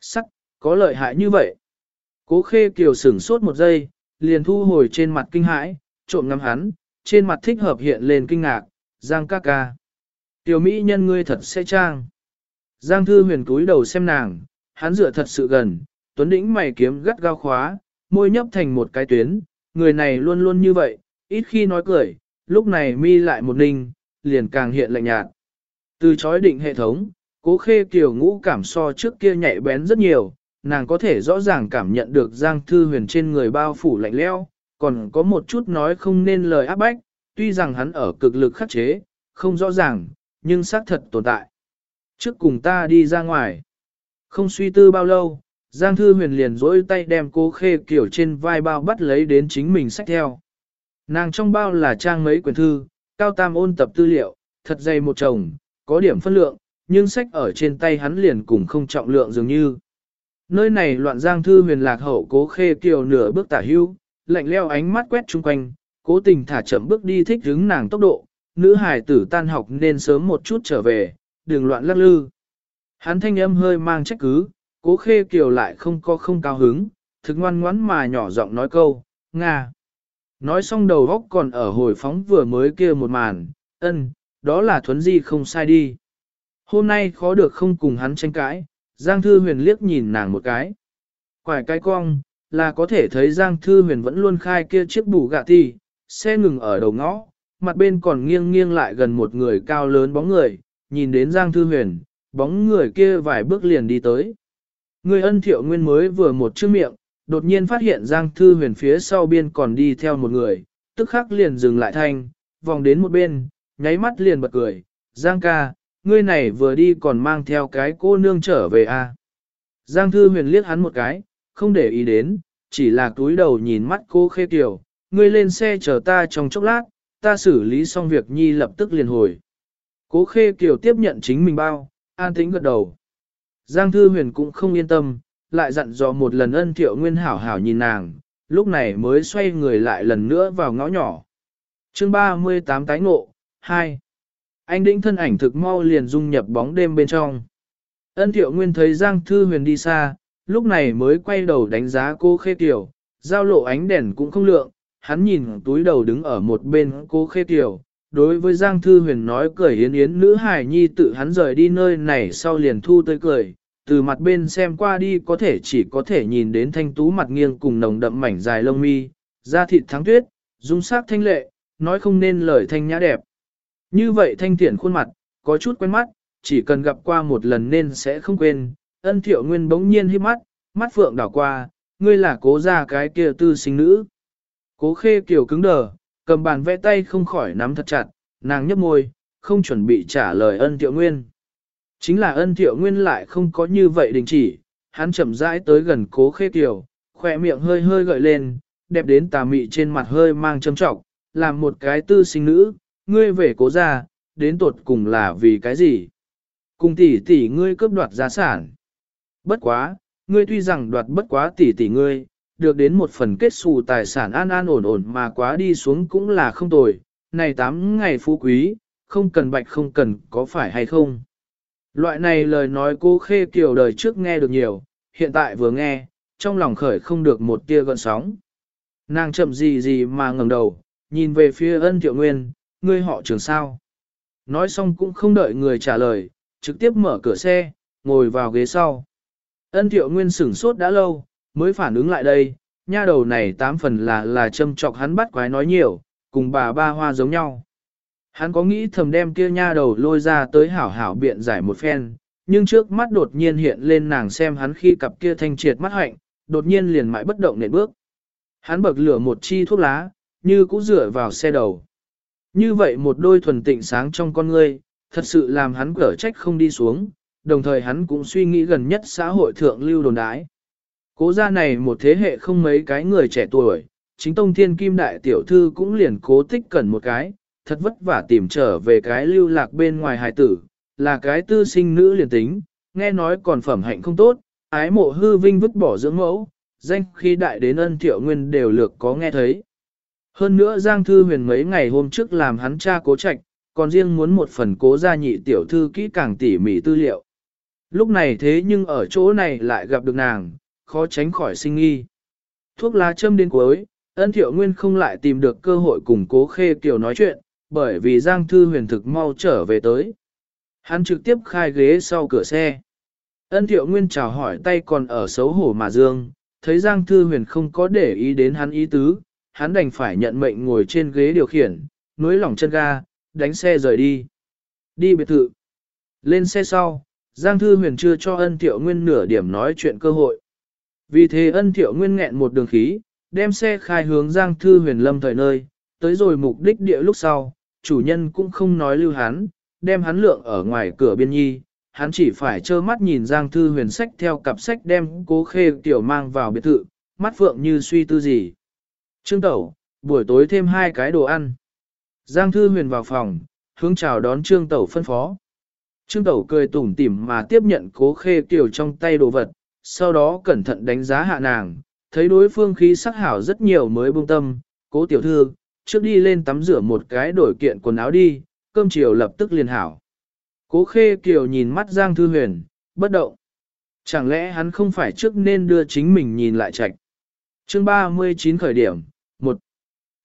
Sắc, có lợi hại như vậy. Cố khê kiều sửng sốt một giây, liền thu hồi trên mặt kinh hãi, trộm ngắm hắn, trên mặt thích hợp hiện lên kinh ngạc, Giang ca ca. Tiểu Mỹ nhân ngươi thật sẽ trang. Giang thư huyền cúi đầu xem nàng, hắn dựa thật sự gần, tuấn đĩnh mày kiếm gắt gao khóa, môi nhấp thành một cái tuyến, người này luôn luôn như vậy, ít khi nói cười, lúc này mi lại một ninh, liền càng hiện lạnh nhạt. Từ chói định hệ thống, cố khê kiều ngũ cảm so trước kia nhạy bén rất nhiều, nàng có thể rõ ràng cảm nhận được Giang Thư Huyền trên người bao phủ lạnh lẽo, còn có một chút nói không nên lời áp bách, tuy rằng hắn ở cực lực khắc chế, không rõ ràng, nhưng xác thật tồn tại. Trước cùng ta đi ra ngoài. Không suy tư bao lâu, Giang Thư Huyền liền dỗi tay đem cố khê kiểu trên vai bao bắt lấy đến chính mình sách theo. Nàng trong bao là trang mấy quyển thư, cao tam ôn tập tư liệu, thật dày một chồng, có điểm phân lượng, nhưng sách ở trên tay hắn liền cùng không trọng lượng dường như. Nơi này loạn giang thư huyền lạc hậu cố khê kiều nửa bước tả hưu, lạnh leo ánh mắt quét chung quanh, cố tình thả chậm bước đi thích hứng nàng tốc độ, nữ hài tử tan học nên sớm một chút trở về, đừng loạn lắc lư. Hắn thanh âm hơi mang trách cứ, cố khê kiều lại không có không cao hứng, thực ngoan ngoãn mà nhỏ giọng nói câu, Nga. Nói xong đầu góc còn ở hồi phóng vừa mới kia một màn, ân, đó là thuấn di không sai đi. Hôm nay khó được không cùng hắn tranh cãi, Giang Thư Huyền liếc nhìn nàng một cái. Quải cái cong, là có thể thấy Giang Thư Huyền vẫn luôn khai kia chiếc bù gạ ti, xe ngừng ở đầu ngõ, mặt bên còn nghiêng nghiêng lại gần một người cao lớn bóng người, nhìn đến Giang Thư Huyền, bóng người kia vài bước liền đi tới. Người ân thiệu nguyên mới vừa một chữ miệng, đột nhiên phát hiện Giang Thư Huyền phía sau biên còn đi theo một người, tức khắc liền dừng lại thanh, vòng đến một bên, nháy mắt liền bật cười, Giang ca, ngươi này vừa đi còn mang theo cái cô nương trở về à. Giang Thư Huyền liếc hắn một cái, không để ý đến, chỉ là túi đầu nhìn mắt cô khê tiểu, ngươi lên xe chờ ta trong chốc lát, ta xử lý xong việc nhi lập tức liền hồi. Cố khê kiều tiếp nhận chính mình bao, an tĩnh gật đầu. Giang Thư Huyền cũng không yên tâm, lại dặn dò một lần ân thiệu nguyên hảo hảo nhìn nàng, lúc này mới xoay người lại lần nữa vào ngõ nhỏ. chương 38 tái ngộ, 2. Anh đĩnh thân ảnh thực mau liền dung nhập bóng đêm bên trong. Ân thiệu nguyên thấy Giang Thư Huyền đi xa, lúc này mới quay đầu đánh giá cô khê tiểu, giao lộ ánh đèn cũng không lượng, hắn nhìn túi đầu đứng ở một bên cô khê tiểu. Đối với Giang Thư Huyền nói cười yến yến nữ hải nhi tự hắn rời đi nơi này sau liền thu tới cười, từ mặt bên xem qua đi có thể chỉ có thể nhìn đến thanh tú mặt nghiêng cùng nồng đậm mảnh dài lông mi, da thịt thắng tuyết, dung sắc thanh lệ, nói không nên lời thanh nhã đẹp. Như vậy thanh thiện khuôn mặt, có chút quen mắt, chỉ cần gặp qua một lần nên sẽ không quên. Ân thiệu nguyên bỗng nhiên hít mắt, mắt phượng đảo qua, ngươi là cố ra cái kia tư sinh nữ. Cố khê kiểu cứng đờ, cầm bàn vẽ tay không khỏi nắm thật chặt, nàng nhấp môi, không chuẩn bị trả lời ân thiệu nguyên. Chính là ân thiệu nguyên lại không có như vậy đình chỉ, hắn chậm rãi tới gần cố khê kiểu, khỏe miệng hơi hơi gợi lên, đẹp đến tà mị trên mặt hơi mang châm trọng, làm một cái tư sinh nữ, ngươi về cố ra, đến tột cùng là vì cái gì? Cùng tỷ tỷ ngươi cướp đoạt gia sản. Bất quá, ngươi tuy rằng đoạt bất quá tỷ tỷ ngươi, được đến một phần kết xù tài sản an an ổn ổn mà quá đi xuống cũng là không tồi, này tám ngày phú quý, không cần bạch không cần có phải hay không. Loại này lời nói cô khê kiểu đời trước nghe được nhiều, hiện tại vừa nghe, trong lòng khởi không được một tia gợn sóng. Nàng chậm gì gì mà ngẩng đầu, nhìn về phía ân thiệu nguyên, ngươi họ trường sao. Nói xong cũng không đợi người trả lời, trực tiếp mở cửa xe, ngồi vào ghế sau. Ân thiệu nguyên sửng sốt đã lâu, mới phản ứng lại đây, nha đầu này tám phần là là châm chọc hắn bắt quái nói nhiều, cùng bà ba hoa giống nhau. Hắn có nghĩ thầm đem kia nha đầu lôi ra tới hảo hảo biện giải một phen, nhưng trước mắt đột nhiên hiện lên nàng xem hắn khi cặp kia thanh triệt mắt hạnh, đột nhiên liền mãi bất động nền bước. Hắn bậc lửa một chi thuốc lá, như cũ rửa vào xe đầu. Như vậy một đôi thuần tịnh sáng trong con ngươi, thật sự làm hắn cở trách không đi xuống, đồng thời hắn cũng suy nghĩ gần nhất xã hội thượng lưu đồn đái. Cố gia này một thế hệ không mấy cái người trẻ tuổi, chính tông thiên kim đại tiểu thư cũng liền cố tích cẩn một cái, thật vất vả tìm trở về cái lưu lạc bên ngoài hài tử, là cái tư sinh nữ liền tính, nghe nói còn phẩm hạnh không tốt, ái mộ hư vinh vứt bỏ dưỡng mẫu, danh khi đại đến ân thiệu nguyên đều lược có nghe thấy. Hơn nữa Giang Thư Huyền mấy ngày hôm trước làm hắn cha cố trạch, còn riêng muốn một phần cố gia nhị tiểu thư kỹ càng tỉ mỉ tư liệu. Lúc này thế nhưng ở chỗ này lại gặp được nàng, khó tránh khỏi sinh nghi. Thuốc lá châm đến cuối, ân thiệu nguyên không lại tìm được cơ hội cùng cố khê kiều nói chuyện, bởi vì Giang Thư Huyền thực mau trở về tới. Hắn trực tiếp khai ghế sau cửa xe. Ân thiệu nguyên chào hỏi tay còn ở xấu hổ mà dương, thấy Giang Thư Huyền không có để ý đến hắn ý tứ, hắn đành phải nhận mệnh ngồi trên ghế điều khiển, nối lỏng chân ga, đánh xe rời đi. Đi biệt thự. Lên xe sau, Giang Thư Huyền chưa cho ân thiệu nguyên nửa điểm nói chuyện cơ hội. Vì thế ân thiệu nguyên nghẹn một đường khí, đem xe khai hướng Giang Thư Huyền lâm thời nơi, tới rồi mục đích địa lúc sau, chủ nhân cũng không nói lưu hắn, đem hắn lượng ở ngoài cửa biên nhi, hắn chỉ phải trơ mắt nhìn Giang Thư Huyền sách theo cặp sách đem cố khê tiểu mang vào biệt thự, mắt phượng như suy tư gì. Trương Tẩu, buổi tối thêm hai cái đồ ăn. Giang Thư Huyền vào phòng, hướng chào đón Trương Tẩu phân phó. Trương Tẩu cười tủm tỉm mà tiếp nhận cố khê kiều trong tay đồ vật, sau đó cẩn thận đánh giá hạ nàng, thấy đối phương khí sắc hảo rất nhiều mới buông tâm, cố tiểu thư, trước đi lên tắm rửa một cái đổi kiện quần áo đi, cơm chiều lập tức liền hảo. Cố khê kiều nhìn mắt Giang Thư Huyền, bất động. Chẳng lẽ hắn không phải trước nên đưa chính mình nhìn lại chạch. Chương 39 khởi điểm,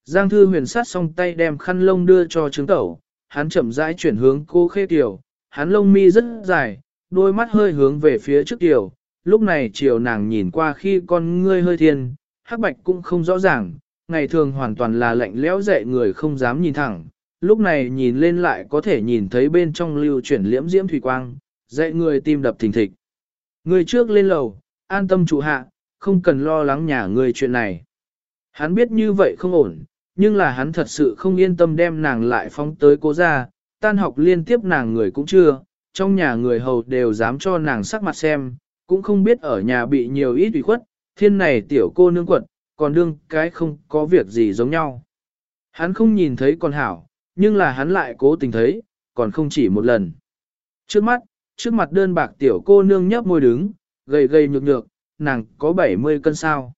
Giang Thư Huyền sát xong tay đem khăn lông đưa cho trứng tẩu, hắn chậm rãi chuyển hướng cô khê tiểu, hắn lông mi rất dài, đôi mắt hơi hướng về phía trước tiểu, Lúc này chiều nàng nhìn qua khi con ngươi hơi thiên, hắc bạch cũng không rõ ràng, ngày thường hoàn toàn là lạnh lẽo dạy người không dám nhìn thẳng, lúc này nhìn lên lại có thể nhìn thấy bên trong lưu chuyển liễm diễm thủy quang, dạy người tim đập thình thịch. Người trước lên lầu, an tâm trụ hạ, không cần lo lắng nhà người chuyện này. Hắn biết như vậy không ổn, nhưng là hắn thật sự không yên tâm đem nàng lại phóng tới cố ra, tan học liên tiếp nàng người cũng chưa, trong nhà người hầu đều dám cho nàng sắc mặt xem, cũng không biết ở nhà bị nhiều ít ủy khuất, thiên này tiểu cô nương quật, còn đương cái không có việc gì giống nhau. Hắn không nhìn thấy con hảo, nhưng là hắn lại cố tình thấy, còn không chỉ một lần. Trước mắt, trước mặt đơn bạc tiểu cô nương nhấp môi đứng, gầy gầy nhược nhược, nàng có 70 cân sao.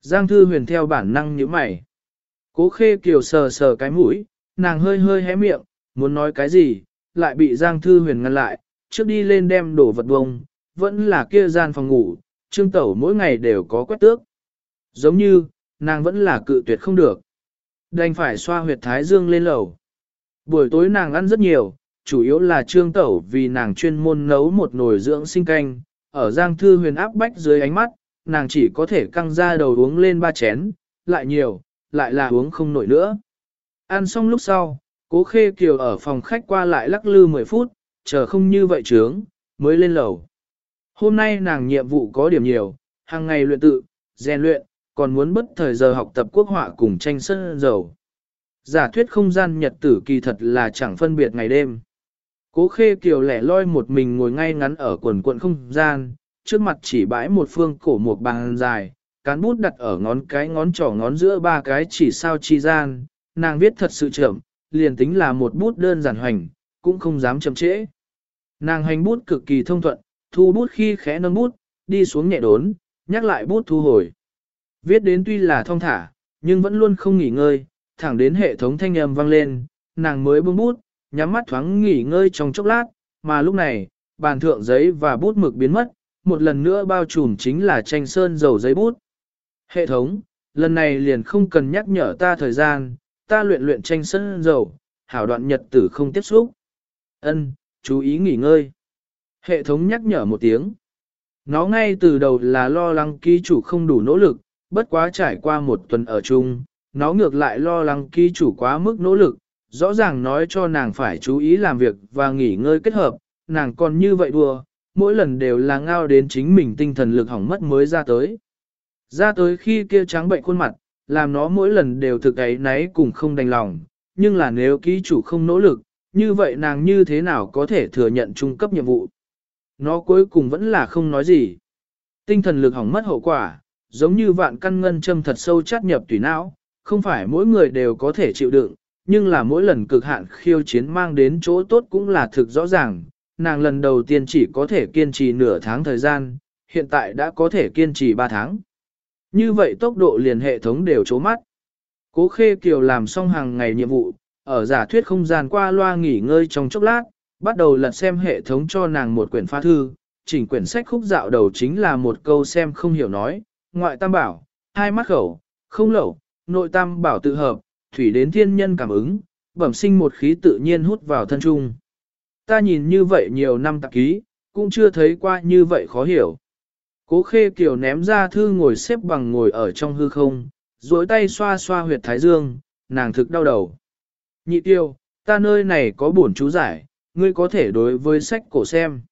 Giang thư huyền theo bản năng như mày. Cố khê kiều sờ sờ cái mũi, nàng hơi hơi hé miệng, muốn nói cái gì, lại bị Giang thư huyền ngăn lại, trước đi lên đem đổ vật bông, vẫn là kia gian phòng ngủ, trương tẩu mỗi ngày đều có quét tước. Giống như, nàng vẫn là cự tuyệt không được. Đành phải xoa huyệt thái dương lên lầu. Buổi tối nàng ăn rất nhiều, chủ yếu là trương tẩu vì nàng chuyên môn nấu một nồi dưỡng sinh canh. Ở giang thư huyền áp bách dưới ánh mắt, nàng chỉ có thể căng ra đầu uống lên ba chén, lại nhiều, lại là uống không nổi nữa. Ăn xong lúc sau, Cố khê kiều ở phòng khách qua lại lắc lư 10 phút, chờ không như vậy trướng, mới lên lầu. Hôm nay nàng nhiệm vụ có điểm nhiều, hàng ngày luyện tự, rèn luyện, còn muốn bất thời giờ học tập quốc họa cùng tranh sân dầu. Giả thuyết không gian nhật tử kỳ thật là chẳng phân biệt ngày đêm. Cố khê kiều lẻ loi một mình ngồi ngay ngắn ở quần quận không gian, trước mặt chỉ bãi một phương cổ một bàn dài, cán bút đặt ở ngón cái ngón trỏ ngón giữa ba cái chỉ sao chi gian, nàng viết thật sự chậm, liền tính là một bút đơn giản hoành, cũng không dám chậm trễ. Nàng hành bút cực kỳ thông thuận, thu bút khi khẽ nâng bút, đi xuống nhẹ đốn, nhắc lại bút thu hồi. Viết đến tuy là thông thả, nhưng vẫn luôn không nghỉ ngơi, thẳng đến hệ thống thanh âm vang lên, nàng mới buông bút, nhắm mắt thoáng nghỉ ngơi trong chốc lát, mà lúc này, bàn thượng giấy và bút mực biến mất, một lần nữa bao trùm chính là tranh sơn dầu giấy bút. Hệ thống, lần này liền không cần nhắc nhở ta thời gian, ta luyện luyện tranh sơn dầu, hảo đoạn nhật tử không tiếp xúc. Ân, chú ý nghỉ ngơi. Hệ thống nhắc nhở một tiếng. Nó ngay từ đầu là lo lắng ký chủ không đủ nỗ lực, bất quá trải qua một tuần ở chung, nó ngược lại lo lắng ký chủ quá mức nỗ lực, rõ ràng nói cho nàng phải chú ý làm việc và nghỉ ngơi kết hợp, nàng còn như vậy đùa, mỗi lần đều là ngao đến chính mình tinh thần lực hỏng mất mới ra tới. Ra tới khi kia trắng bệnh khuôn mặt, làm nó mỗi lần đều thực ấy náy cùng không đành lòng, nhưng là nếu ký chủ không nỗ lực, như vậy nàng như thế nào có thể thừa nhận trung cấp nhiệm vụ. Nó cuối cùng vẫn là không nói gì. Tinh thần lực hỏng mất hậu quả, giống như vạn căn ngân châm thật sâu chát nhập tùy não, không phải mỗi người đều có thể chịu đựng, nhưng là mỗi lần cực hạn khiêu chiến mang đến chỗ tốt cũng là thực rõ ràng, nàng lần đầu tiên chỉ có thể kiên trì nửa tháng thời gian, hiện tại đã có thể kiên trì 3 tháng. Như vậy tốc độ liền hệ thống đều chố mắt. Cố Khê Kiều làm xong hàng ngày nhiệm vụ, ở giả thuyết không gian qua loa nghỉ ngơi trong chốc lát, bắt đầu lật xem hệ thống cho nàng một quyển phá thư, chỉnh quyển sách khúc dạo đầu chính là một câu xem không hiểu nói, ngoại tam bảo, hai mắt khẩu, không lẩu, nội tam bảo tự hợp, thủy đến thiên nhân cảm ứng, bẩm sinh một khí tự nhiên hút vào thân trung. Ta nhìn như vậy nhiều năm tạp ký, cũng chưa thấy qua như vậy khó hiểu. Cố khê kiều ném ra thư ngồi xếp bằng ngồi ở trong hư không, duỗi tay xoa xoa huyệt thái dương, nàng thực đau đầu. Nhị tiêu, ta nơi này có bổn chú giải, ngươi có thể đối với sách cổ xem.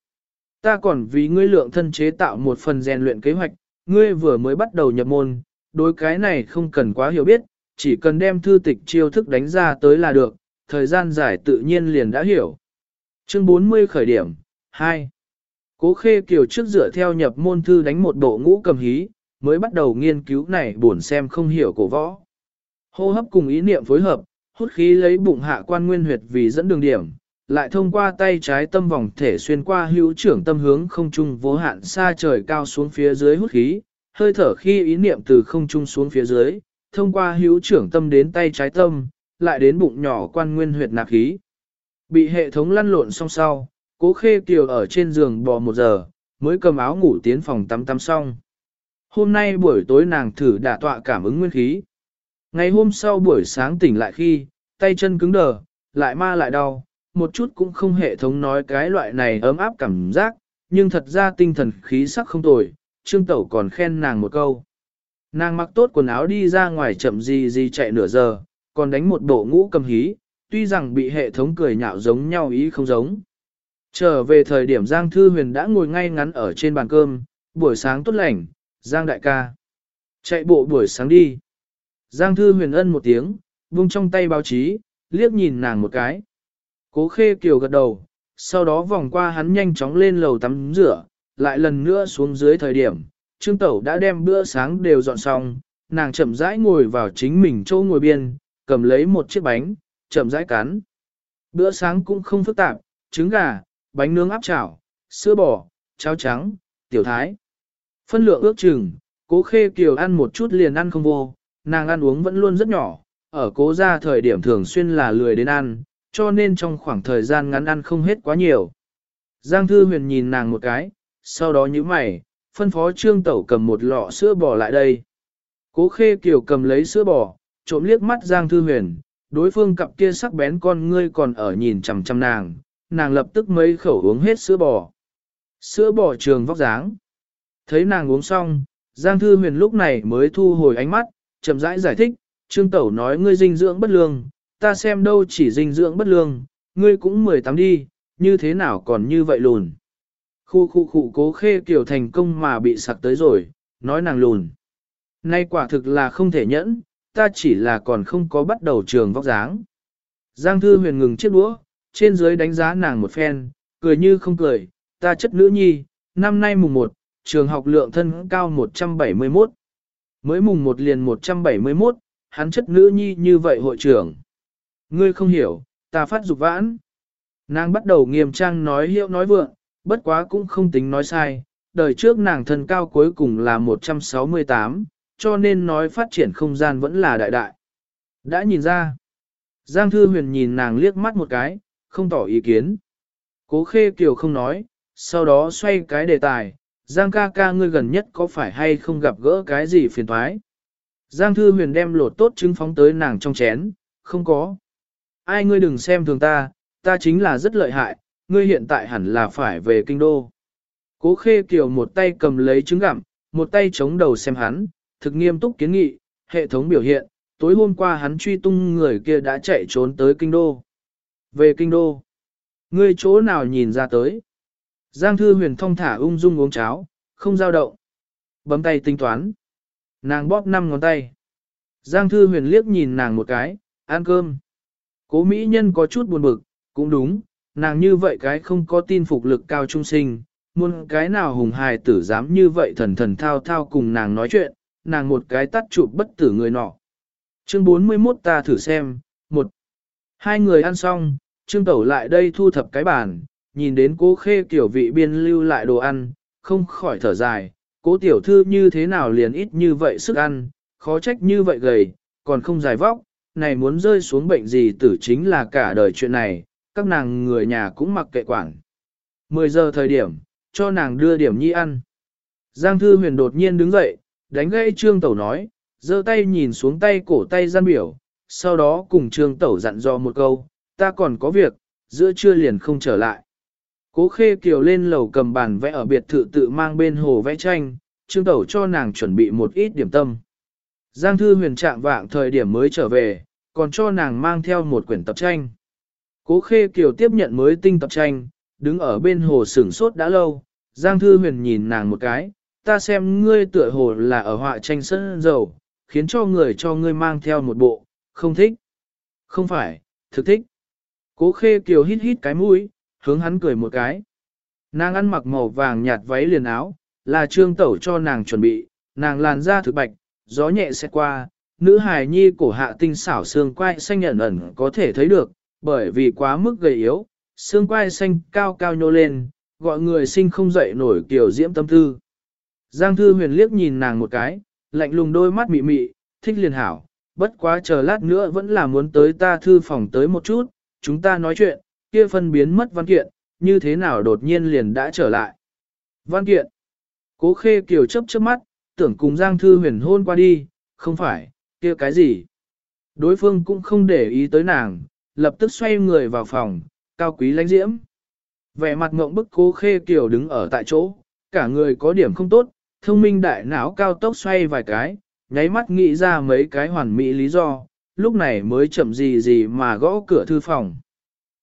Ta còn vì ngươi lượng thân chế tạo một phần rèn luyện kế hoạch, ngươi vừa mới bắt đầu nhập môn, đối cái này không cần quá hiểu biết, chỉ cần đem thư tịch chiêu thức đánh ra tới là được, thời gian giải tự nhiên liền đã hiểu. Chương 40 khởi điểm 2. Cố khê kiều trước dựa theo nhập môn thư đánh một bộ ngũ cầm hí, mới bắt đầu nghiên cứu này buồn xem không hiểu cổ võ. Hô hấp cùng ý niệm phối hợp, hút khí lấy bụng hạ quan nguyên huyệt vì dẫn đường điểm, lại thông qua tay trái tâm vòng thể xuyên qua hữu trưởng tâm hướng không trung vô hạn xa trời cao xuống phía dưới hút khí, hơi thở khi ý niệm từ không trung xuống phía dưới, thông qua hữu trưởng tâm đến tay trái tâm, lại đến bụng nhỏ quan nguyên huyệt nạp khí. Bị hệ thống lăn lộn song sau, cố khê kiều ở trên giường bò một giờ, mới cầm áo ngủ tiến phòng tắm tắm xong. Hôm nay buổi tối nàng thử đả tọa cảm ứng nguyên khí. Ngày hôm sau buổi sáng tỉnh lại khi, tay chân cứng đờ, lại ma lại đau, một chút cũng không hệ thống nói cái loại này ấm áp cảm giác, nhưng thật ra tinh thần khí sắc không tồi, Trương Tẩu còn khen nàng một câu. Nàng mặc tốt quần áo đi ra ngoài chậm gì gì chạy nửa giờ, còn đánh một bộ ngũ cầm hí, tuy rằng bị hệ thống cười nhạo giống nhau ý không giống. Trở về thời điểm Giang Thư Huyền đã ngồi ngay ngắn ở trên bàn cơm, buổi sáng tốt lành, Giang đại ca. Chạy bộ buổi sáng đi. Giang Thư Huyền ân một tiếng, vung trong tay báo chí, liếc nhìn nàng một cái. Cố khê kiều gật đầu, sau đó vòng qua hắn nhanh chóng lên lầu tắm rửa, lại lần nữa xuống dưới thời điểm, Trương Tẩu đã đem bữa sáng đều dọn xong, nàng chậm rãi ngồi vào chính mình chỗ ngồi biên, cầm lấy một chiếc bánh, chậm rãi cắn. Bữa sáng cũng không phức tạp, trứng gà, bánh nướng áp chảo, sữa bò, cháo trắng, tiểu thái. Phân lượng ước chừng, cố khê kiều ăn một chút liền ăn không vô, nàng ăn uống vẫn luôn rất nhỏ, ở cố gia thời điểm thường xuyên là lười đến ăn, cho nên trong khoảng thời gian ngắn ăn không hết quá nhiều. Giang Thư Huyền nhìn nàng một cái, sau đó nhíu mày, phân phó Trương Tẩu cầm một lọ sữa bò lại đây. Cố Khê Kiều cầm lấy sữa bò, trộm liếc mắt Giang Thư Huyền, đối phương cặp kia sắc bén con ngươi còn ở nhìn chằm chằm nàng, nàng lập tức mấy khẩu uống hết sữa bò. Sữa bò trường vóc dáng. Thấy nàng uống xong, Giang Thư Huyền lúc này mới thu hồi ánh mắt, chậm rãi giải thích, Trương Tẩu nói ngươi dinh dưỡng bất lương, ta xem đâu chỉ dinh dưỡng bất lương, ngươi cũng 18 đi, như thế nào còn như vậy lùn. Khu khu khu cố khê kiểu thành công mà bị sặc tới rồi, nói nàng lùn. Nay quả thực là không thể nhẫn, ta chỉ là còn không có bắt đầu trường vóc dáng. Giang thư huyền ngừng chiếc đũa, trên dưới đánh giá nàng một phen, cười như không cười, ta chất nữ nhi, năm nay mùng 1, trường học lượng thân cao 171. Mới mùng 1 liền 171, hắn chất nữ nhi như vậy hội trưởng. Ngươi không hiểu, ta phát dục vãn. Nàng bắt đầu nghiêm trang nói hiệu nói vượng, bất quá cũng không tính nói sai, đời trước nàng thân cao cuối cùng là 168, cho nên nói phát triển không gian vẫn là đại đại. Đã nhìn ra, Giang Thư Huyền nhìn nàng liếc mắt một cái, không tỏ ý kiến. Cố Khê Kiều không nói, sau đó xoay cái đề tài, Giang ca ca ngươi gần nhất có phải hay không gặp gỡ cái gì phiền toái, Giang Thư Huyền đem lột tốt trứng phóng tới nàng trong chén, không có. Ai ngươi đừng xem thường ta, ta chính là rất lợi hại, ngươi hiện tại hẳn là phải về kinh đô. Cố Khê Kiều một tay cầm lấy trứng gặm, một tay chống đầu xem hắn, thực nghiêm túc kiến nghị, hệ thống biểu hiện, tối hôm qua hắn truy tung người kia đã chạy trốn tới kinh đô. Về kinh đô, ngươi chỗ nào nhìn ra tới? Giang Thư Huyền thông thả ung dung uống cháo, không giao động. Bấm tay tính toán. Nàng bóp năm ngón tay. Giang Thư Huyền liếc nhìn nàng một cái, ăn cơm. Cố Mỹ Nhân có chút buồn bực, cũng đúng, nàng như vậy cái không có tin phục lực cao trung sinh, muôn cái nào hùng hài tử dám như vậy thần thần thao thao cùng nàng nói chuyện, nàng một cái tắt chụp bất tử người nọ. Chương 41 ta thử xem, một. Hai người ăn xong, Trương Tẩu lại đây thu thập cái bàn, nhìn đến cố khê kiểu vị biên lưu lại đồ ăn, không khỏi thở dài, cố tiểu thư như thế nào liền ít như vậy sức ăn, khó trách như vậy gầy, còn không dài vóc, này muốn rơi xuống bệnh gì tử chính là cả đời chuyện này, các nàng người nhà cũng mặc kệ quản. 10 giờ thời điểm, cho nàng đưa điểm nhi ăn. Giang Thư Huyền đột nhiên đứng dậy, đánh gãy Trương Tẩu nói, giơ tay nhìn xuống tay cổ tay gian biểu, sau đó cùng Trương Tẩu dặn dò một câu, ta còn có việc, giữa trưa liền không trở lại. Cố Khê Kiều lên lầu cầm bàn vẽ ở biệt thự tự mang bên hồ vẽ tranh, Trương Tẩu cho nàng chuẩn bị một ít điểm tâm. Giang Thư Huyền trạng vạng thời điểm mới trở về, còn cho nàng mang theo một quyển tập tranh. Cố Khê Kiều tiếp nhận mới tinh tập tranh, đứng ở bên hồ sửng sốt đã lâu, Giang Thư Huyền nhìn nàng một cái, ta xem ngươi tựa hồ là ở họa tranh sân dầu, khiến cho người cho ngươi mang theo một bộ, không thích. Không phải, thực thích. Cố Khê Kiều hít hít cái mũi, hướng hắn cười một cái. Nàng ăn mặc màu vàng nhạt váy liền áo, là trương tẩu cho nàng chuẩn bị, nàng làn da thực bạch, gió nhẹ sẽ qua, nữ hài nhi cổ hạ tinh xảo xương quai xanh nhận ẩn có thể thấy được, bởi vì quá mức gầy yếu, xương quai xanh cao cao nhô lên, gọi người sinh không dậy nổi kiểu diễm tâm tư. Giang Thư Huyền liếc nhìn nàng một cái, lạnh lùng đôi mắt mị mị, thích liền hảo, bất quá chờ lát nữa vẫn là muốn tới ta thư phòng tới một chút, chúng ta nói chuyện, kia phân biến mất văn kiện, như thế nào đột nhiên liền đã trở lại. Văn kiện. Cố khê kiều chấp chớp mắt, tưởng cùng Giang Thư Huyền hôn qua đi, không phải, kia cái gì. Đối phương cũng không để ý tới nàng, lập tức xoay người vào phòng, cao quý lãnh diễm. Vẻ mặt ngộng bức cố khê kiều đứng ở tại chỗ, cả người có điểm không tốt, thông minh đại não cao tốc xoay vài cái, nháy mắt nghĩ ra mấy cái hoàn mỹ lý do, lúc này mới chậm gì gì mà gõ cửa thư phòng.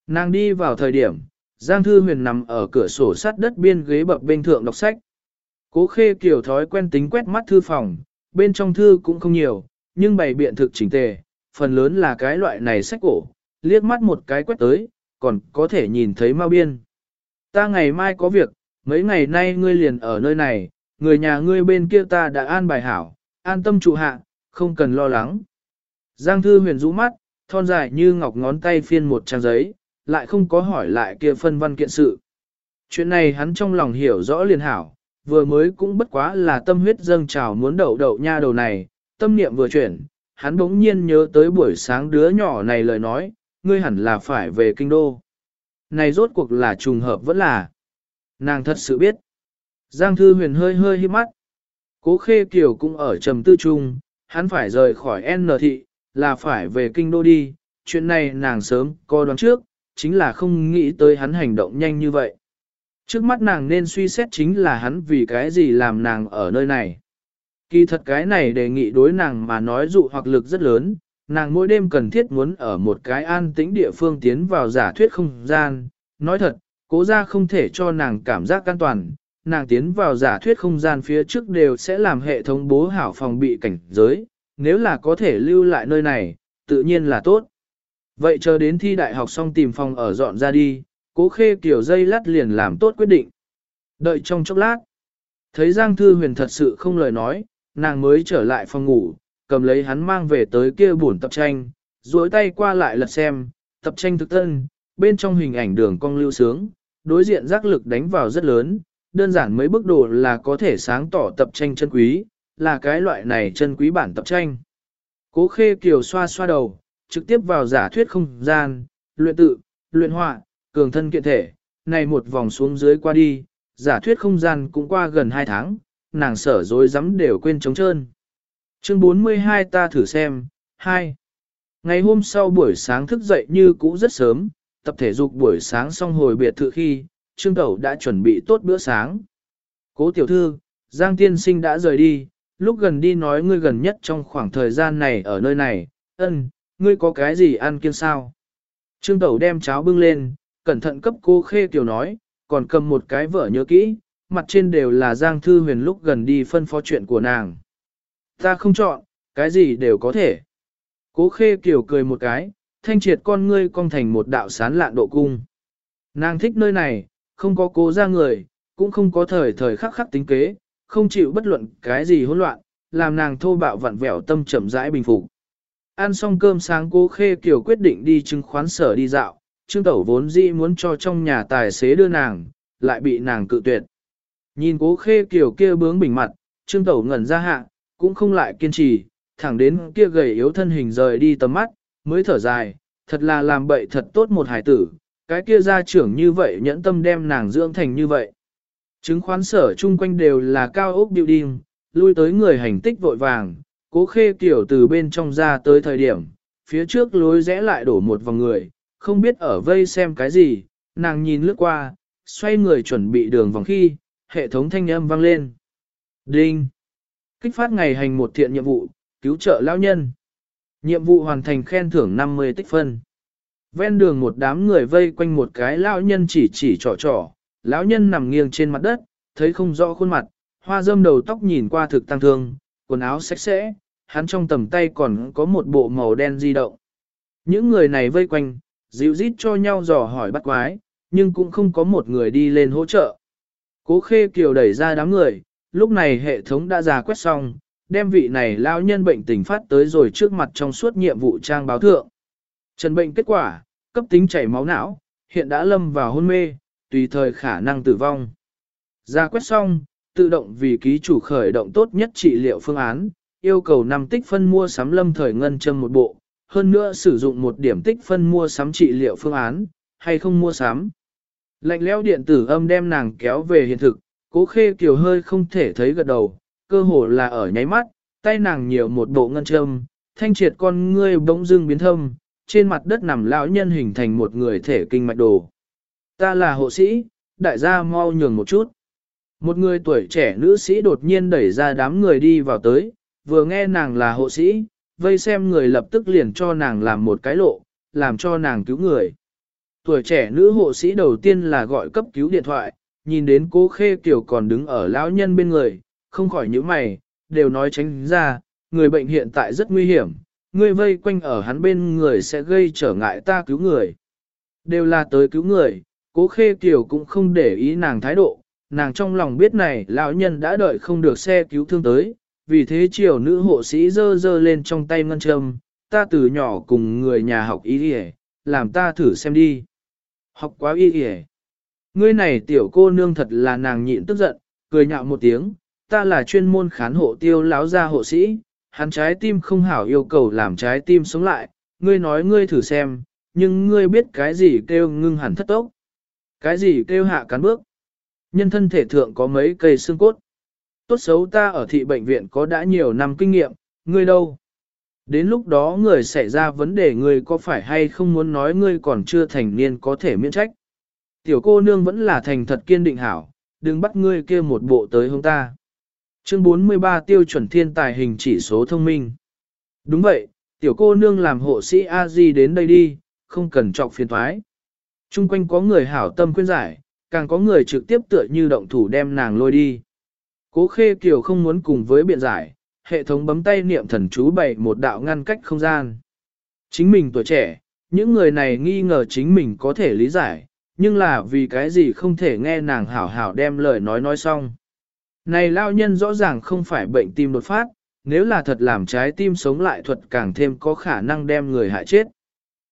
Nàng đi vào thời điểm, Giang Thư Huyền nằm ở cửa sổ sắt đất biên ghế bập bên thượng đọc sách. Cố khê kiểu thói quen tính quét mắt thư phòng, bên trong thư cũng không nhiều, nhưng bày biện thực chỉnh tề, phần lớn là cái loại này sách cổ, liếc mắt một cái quét tới, còn có thể nhìn thấy mau biên. Ta ngày mai có việc, mấy ngày nay ngươi liền ở nơi này, người nhà ngươi bên kia ta đã an bài hảo, an tâm trụ hạ, không cần lo lắng. Giang Thư Huyền rũ mắt, thon dài như ngọc ngón tay phiên một trang giấy, lại không có hỏi lại kia phân văn kiện sự. Chuyện này hắn trong lòng hiểu rõ liền hảo, vừa mới cũng bất quá là tâm huyết dâng trào muốn đậu đậu nha đầu này, tâm niệm vừa chuyển, hắn bỗng nhiên nhớ tới buổi sáng đứa nhỏ này lời nói, ngươi hẳn là phải về kinh đô. Này rốt cuộc là trùng hợp vẫn là. Nàng thật sự biết. Giang Thư Huyền hơi hơi hiếp mắt. Cố Khê Kiều cũng ở trầm tư chung, hắn phải rời khỏi N thị, là phải về kinh đô đi, chuyện này nàng sớm có đoán trước, chính là không nghĩ tới hắn hành động nhanh như vậy. Trước mắt nàng nên suy xét chính là hắn vì cái gì làm nàng ở nơi này. Kỳ thật cái này đề nghị đối nàng mà nói dụ hoặc lực rất lớn, nàng mỗi đêm cần thiết muốn ở một cái an tĩnh địa phương tiến vào giả thuyết không gian. Nói thật, cố ra không thể cho nàng cảm giác an toàn, nàng tiến vào giả thuyết không gian phía trước đều sẽ làm hệ thống bố hảo phòng bị cảnh giới, nếu là có thể lưu lại nơi này, tự nhiên là tốt. Vậy chờ đến thi đại học xong tìm phòng ở dọn ra đi, cố khê kiểu dây lắt liền làm tốt quyết định. Đợi trong chốc lát, thấy Giang Thư Huyền thật sự không lời nói, nàng mới trở lại phòng ngủ, cầm lấy hắn mang về tới kia buồn tập tranh, duỗi tay qua lại lật xem, tập tranh thực thân bên trong hình ảnh đường cong lưu sướng, đối diện giác lực đánh vào rất lớn, đơn giản mấy bức đồ là có thể sáng tỏ tập tranh chân quý, là cái loại này chân quý bản tập tranh. Cố khê kiều xoa xoa đầu, trực tiếp vào giả thuyết không gian, luyện tự, luyện họa, cường thân kiện thể, này một vòng xuống dưới qua đi, giả thuyết không gian cũng qua gần 2 tháng, nàng sở dối rắm đều quên trống trơn. Chương 42 ta thử xem, 2. Ngày hôm sau buổi sáng thức dậy như cũ rất sớm, tập thể dục buổi sáng xong hồi biệt thự khi, Trương Tẩu đã chuẩn bị tốt bữa sáng. Cố tiểu thư, Giang Tiên Sinh đã rời đi, lúc gần đi nói ngươi gần nhất trong khoảng thời gian này ở nơi này, ân, ngươi có cái gì ăn kiêng sao? Trương Tẩu đem cháo bưng lên, cẩn thận cấp cô Khê tiểu nói, còn cầm một cái vở nhớ kỹ, mặt trên đều là Giang Thư Huyền lúc gần đi phân phó chuyện của nàng. Ta không chọn, cái gì đều có thể. Cố Khê kiểu cười một cái, thanh triệt con ngươi cong thành một đạo sán lạn độ cung. Nàng thích nơi này, không có cố ra người, cũng không có thời thời khắc khắc tính kế, không chịu bất luận cái gì hỗn loạn, làm nàng thô bạo vặn vẹo tâm chậm rãi bình phục. Ăn xong cơm sáng cố khê kiểu quyết định đi chứng khoán sở đi dạo, trương tẩu vốn dĩ muốn cho trong nhà tài xế đưa nàng, lại bị nàng cự tuyệt. Nhìn cố khê kiểu kia bướng bình mặt, trương tẩu ngẩn ra hạ, cũng không lại kiên trì, thẳng đến kia gầy yếu thân hình rời đi tầm mắt, mới thở dài, thật là làm bậy thật tốt một hải tử, cái kia gia trưởng như vậy nhẫn tâm đem nàng dưỡng thành như vậy. Chứng khoán sở chung quanh đều là cao ốc building, lui tới người hành tích vội vàng, cố khê kiểu từ bên trong ra tới thời điểm, phía trước lối rẽ lại đổ một vòng người, không biết ở vây xem cái gì, nàng nhìn lướt qua, xoay người chuẩn bị đường vòng khi, hệ thống thanh âm vang lên. Đinh! Kích phát ngày hành một thiện nhiệm vụ, cứu trợ lão nhân. Nhiệm vụ hoàn thành khen thưởng 50 tích phân. Ven đường một đám người vây quanh một cái lão nhân chỉ chỉ trò trò, lão nhân nằm nghiêng trên mặt đất, thấy không rõ khuôn mặt, hoa dâm đầu tóc nhìn qua thực tăng thương, quần áo sạch sẽ, hắn trong tầm tay còn có một bộ màu đen di động. Những người này vây quanh, dịu rít cho nhau dò hỏi bắt quái, nhưng cũng không có một người đi lên hỗ trợ. Cố khê kiều đẩy ra đám người, lúc này hệ thống đã giả quét xong, đem vị này lão nhân bệnh tình phát tới rồi trước mặt trong suốt nhiệm vụ trang báo thượng. Trần bệnh kết quả, cấp tính chảy máu não, hiện đã lâm vào hôn mê, tùy thời khả năng tử vong. Ra quét xong, tự động vì ký chủ khởi động tốt nhất trị liệu phương án, yêu cầu 5 tích phân mua sắm lâm thời ngân châm một bộ, hơn nữa sử dụng một điểm tích phân mua sắm trị liệu phương án, hay không mua sắm. Lạnh lẽo điện tử âm đem nàng kéo về hiện thực, cố khê kiều hơi không thể thấy gật đầu, cơ hồ là ở nháy mắt, tay nàng nhiều một bộ ngân châm, thanh triệt con ngươi bỗng dưng biến thâm, trên mặt đất nằm lão nhân hình thành một người thể kinh mạch đồ. Ta là hộ sĩ, đại gia mau nhường một chút. Một người tuổi trẻ nữ sĩ đột nhiên đẩy ra đám người đi vào tới, vừa nghe nàng là hộ sĩ, vây xem người lập tức liền cho nàng làm một cái lộ, làm cho nàng cứu người. Tuổi trẻ nữ hộ sĩ đầu tiên là gọi cấp cứu điện thoại, nhìn đến cố khê kiểu còn đứng ở lão nhân bên người, không khỏi những mày, đều nói tránh ra, người bệnh hiện tại rất nguy hiểm, Ngươi vây quanh ở hắn bên người sẽ gây trở ngại ta cứu người. Đều là tới cứu người, cố khê kiều cũng không để ý nàng thái độ, nàng trong lòng biết này lão nhân đã đợi không được xe cứu thương tới, vì thế chiều nữ hộ sĩ dơ dơ lên trong tay ngân châm, ta từ nhỏ cùng người nhà học y đi làm ta thử xem đi. Học quá y đi Ngươi này tiểu cô nương thật là nàng nhịn tức giận, cười nhạo một tiếng, ta là chuyên môn khán hộ tiêu lão gia hộ sĩ, hắn trái tim không hảo yêu cầu làm trái tim sống lại, ngươi nói ngươi thử xem, nhưng ngươi biết cái gì kêu ngưng hẳn thất tốc. Cái gì kêu hạ cán bước? Nhân thân thể thượng có mấy cây xương cốt. Tốt xấu ta ở thị bệnh viện có đã nhiều năm kinh nghiệm, ngươi đâu? Đến lúc đó người xảy ra vấn đề ngươi có phải hay không muốn nói ngươi còn chưa thành niên có thể miễn trách. Tiểu cô nương vẫn là thành thật kiên định hảo, đừng bắt ngươi kia một bộ tới hông ta. Chương 43 tiêu chuẩn thiên tài hình chỉ số thông minh. Đúng vậy, tiểu cô nương làm hộ sĩ a di đến đây đi, không cần trọc phiền thoái. Trung quanh có người hảo tâm khuyên giải, càng có người trực tiếp tựa như động thủ đem nàng lôi đi. Cố khê kiều không muốn cùng với biện giải, hệ thống bấm tay niệm thần chú bày một đạo ngăn cách không gian. Chính mình tuổi trẻ, những người này nghi ngờ chính mình có thể lý giải, nhưng là vì cái gì không thể nghe nàng hảo hảo đem lời nói nói xong. Này lao nhân rõ ràng không phải bệnh tim đột phát, nếu là thật làm trái tim sống lại thuật càng thêm có khả năng đem người hại chết.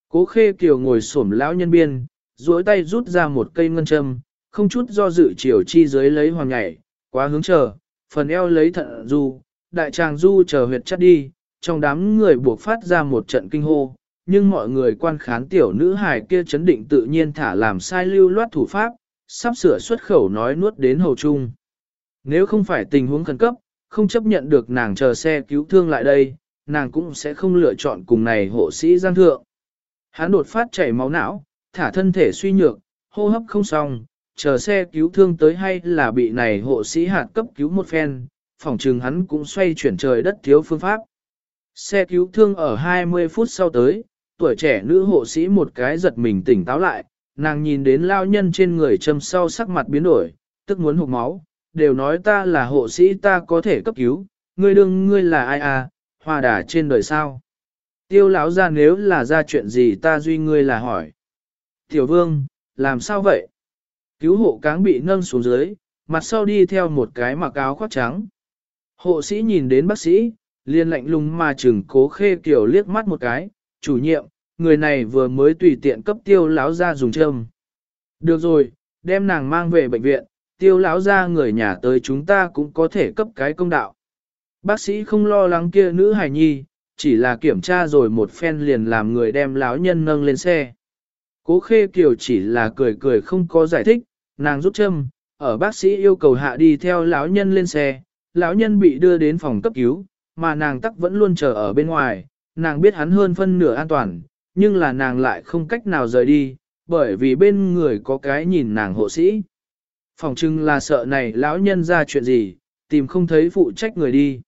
Cố khê kiều ngồi xổm lão nhân biên, duỗi tay rút ra một cây ngân châm, không chút do dự chiều chi dưới lấy hoàng nhảy, quá hướng chờ, phần eo lấy thận du, đại tràng du chờ huyệt chắt đi, trong đám người buộc phát ra một trận kinh hô, nhưng mọi người quan khán tiểu nữ hài kia chấn định tự nhiên thả làm sai lưu loát thủ pháp, sắp sửa xuất khẩu nói nuốt đến hầu trung. Nếu không phải tình huống khẩn cấp, không chấp nhận được nàng chờ xe cứu thương lại đây, nàng cũng sẽ không lựa chọn cùng này hộ sĩ giang thượng. Hắn đột phát chảy máu não, thả thân thể suy nhược, hô hấp không xong, chờ xe cứu thương tới hay là bị này hộ sĩ hạt cấp cứu một phen, phòng trường hắn cũng xoay chuyển trời đất thiếu phương pháp. Xe cứu thương ở 20 phút sau tới, tuổi trẻ nữ hộ sĩ một cái giật mình tỉnh táo lại, nàng nhìn đến lao nhân trên người châm sau sắc mặt biến đổi, tức muốn hụt máu, đều nói ta là hộ sĩ ta có thể cấp cứu, ngươi đương ngươi là ai à, hòa đà trên đời sao. Tiêu lão ra nếu là ra chuyện gì ta duy ngươi là hỏi. Tiểu vương, làm sao vậy? Cứu hộ cáng bị nâng xuống dưới, mặt sau đi theo một cái mặc áo khoác trắng. Hộ sĩ nhìn đến bác sĩ, liền lạnh lùng mà chừng cố khê kiểu liếc mắt một cái, chủ nhiệm, người này vừa mới tùy tiện cấp tiêu lão ra dùng châm. Được rồi, đem nàng mang về bệnh viện, tiêu lão ra người nhà tới chúng ta cũng có thể cấp cái công đạo. Bác sĩ không lo lắng kia nữ hài nhi, chỉ là kiểm tra rồi một phen liền làm người đem lão nhân nâng lên xe. Cố khê kiều chỉ là cười cười không có giải thích, nàng rút châm, ở bác sĩ yêu cầu hạ đi theo lão nhân lên xe, lão nhân bị đưa đến phòng cấp cứu, mà nàng tắc vẫn luôn chờ ở bên ngoài, nàng biết hắn hơn phân nửa an toàn, nhưng là nàng lại không cách nào rời đi, bởi vì bên người có cái nhìn nàng hộ sĩ. Phòng trưng là sợ này lão nhân ra chuyện gì, tìm không thấy phụ trách người đi.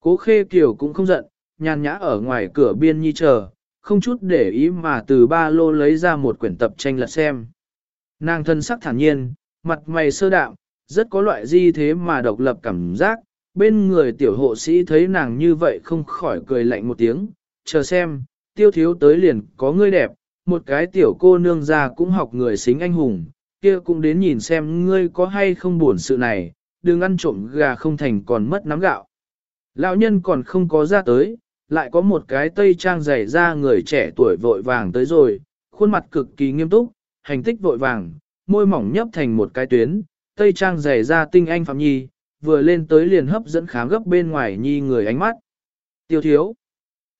Cố khê kiểu cũng không giận, nhàn nhã ở ngoài cửa biên nhi chờ, không chút để ý mà từ ba lô lấy ra một quyển tập tranh lật xem. Nàng thân sắc thản nhiên, mặt mày sơ đạm, rất có loại di thế mà độc lập cảm giác, bên người tiểu hộ sĩ thấy nàng như vậy không khỏi cười lạnh một tiếng, chờ xem, tiêu thiếu tới liền có ngươi đẹp, một cái tiểu cô nương già cũng học người xính anh hùng, kia cũng đến nhìn xem ngươi có hay không buồn sự này, đừng ăn trộm gà không thành còn mất nắm gạo. Lão nhân còn không có ra tới, lại có một cái tây trang dày ra người trẻ tuổi vội vàng tới rồi, khuôn mặt cực kỳ nghiêm túc, hành tích vội vàng, môi mỏng nhấp thành một cái tuyến, tây trang dày ra tinh anh Phạm Nhi, vừa lên tới liền hấp dẫn khám gấp bên ngoài Nhi người ánh mắt. Tiêu thiếu.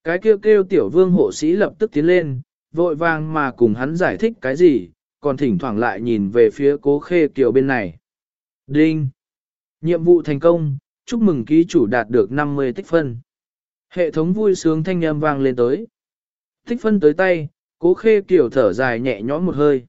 Cái kêu kêu tiểu vương hộ sĩ lập tức tiến lên, vội vàng mà cùng hắn giải thích cái gì, còn thỉnh thoảng lại nhìn về phía cố khê kiều bên này. Đinh! Nhiệm vụ thành công, chúc mừng ký chủ đạt được 50 tích phân. Hệ thống vui sướng thanh âm vang lên tới. Tích phân tới tay, cố khê kiều thở dài nhẹ nhõm một hơi.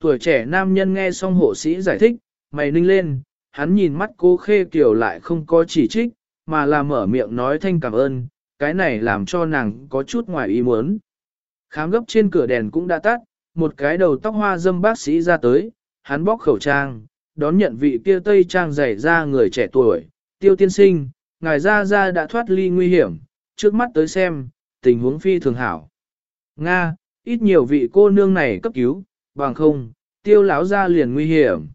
Tuổi trẻ nam nhân nghe xong hộ sĩ giải thích, mày ninh lên, hắn nhìn mắt cố khê kiều lại không có chỉ trích, mà là mở miệng nói thanh cảm ơn, cái này làm cho nàng có chút ngoài ý muốn. Khám gấp trên cửa đèn cũng đã tắt, một cái đầu tóc hoa dâm bác sĩ ra tới, hắn bóc khẩu trang, đón nhận vị kia tây trang dày ra người trẻ tuổi, tiêu tiên sinh, ngài ra ra đã thoát ly nguy hiểm, trước mắt tới xem, tình huống phi thường hảo. Nga, ít nhiều vị cô nương này cấp cứu, bằng không, tiêu lão ra liền nguy hiểm.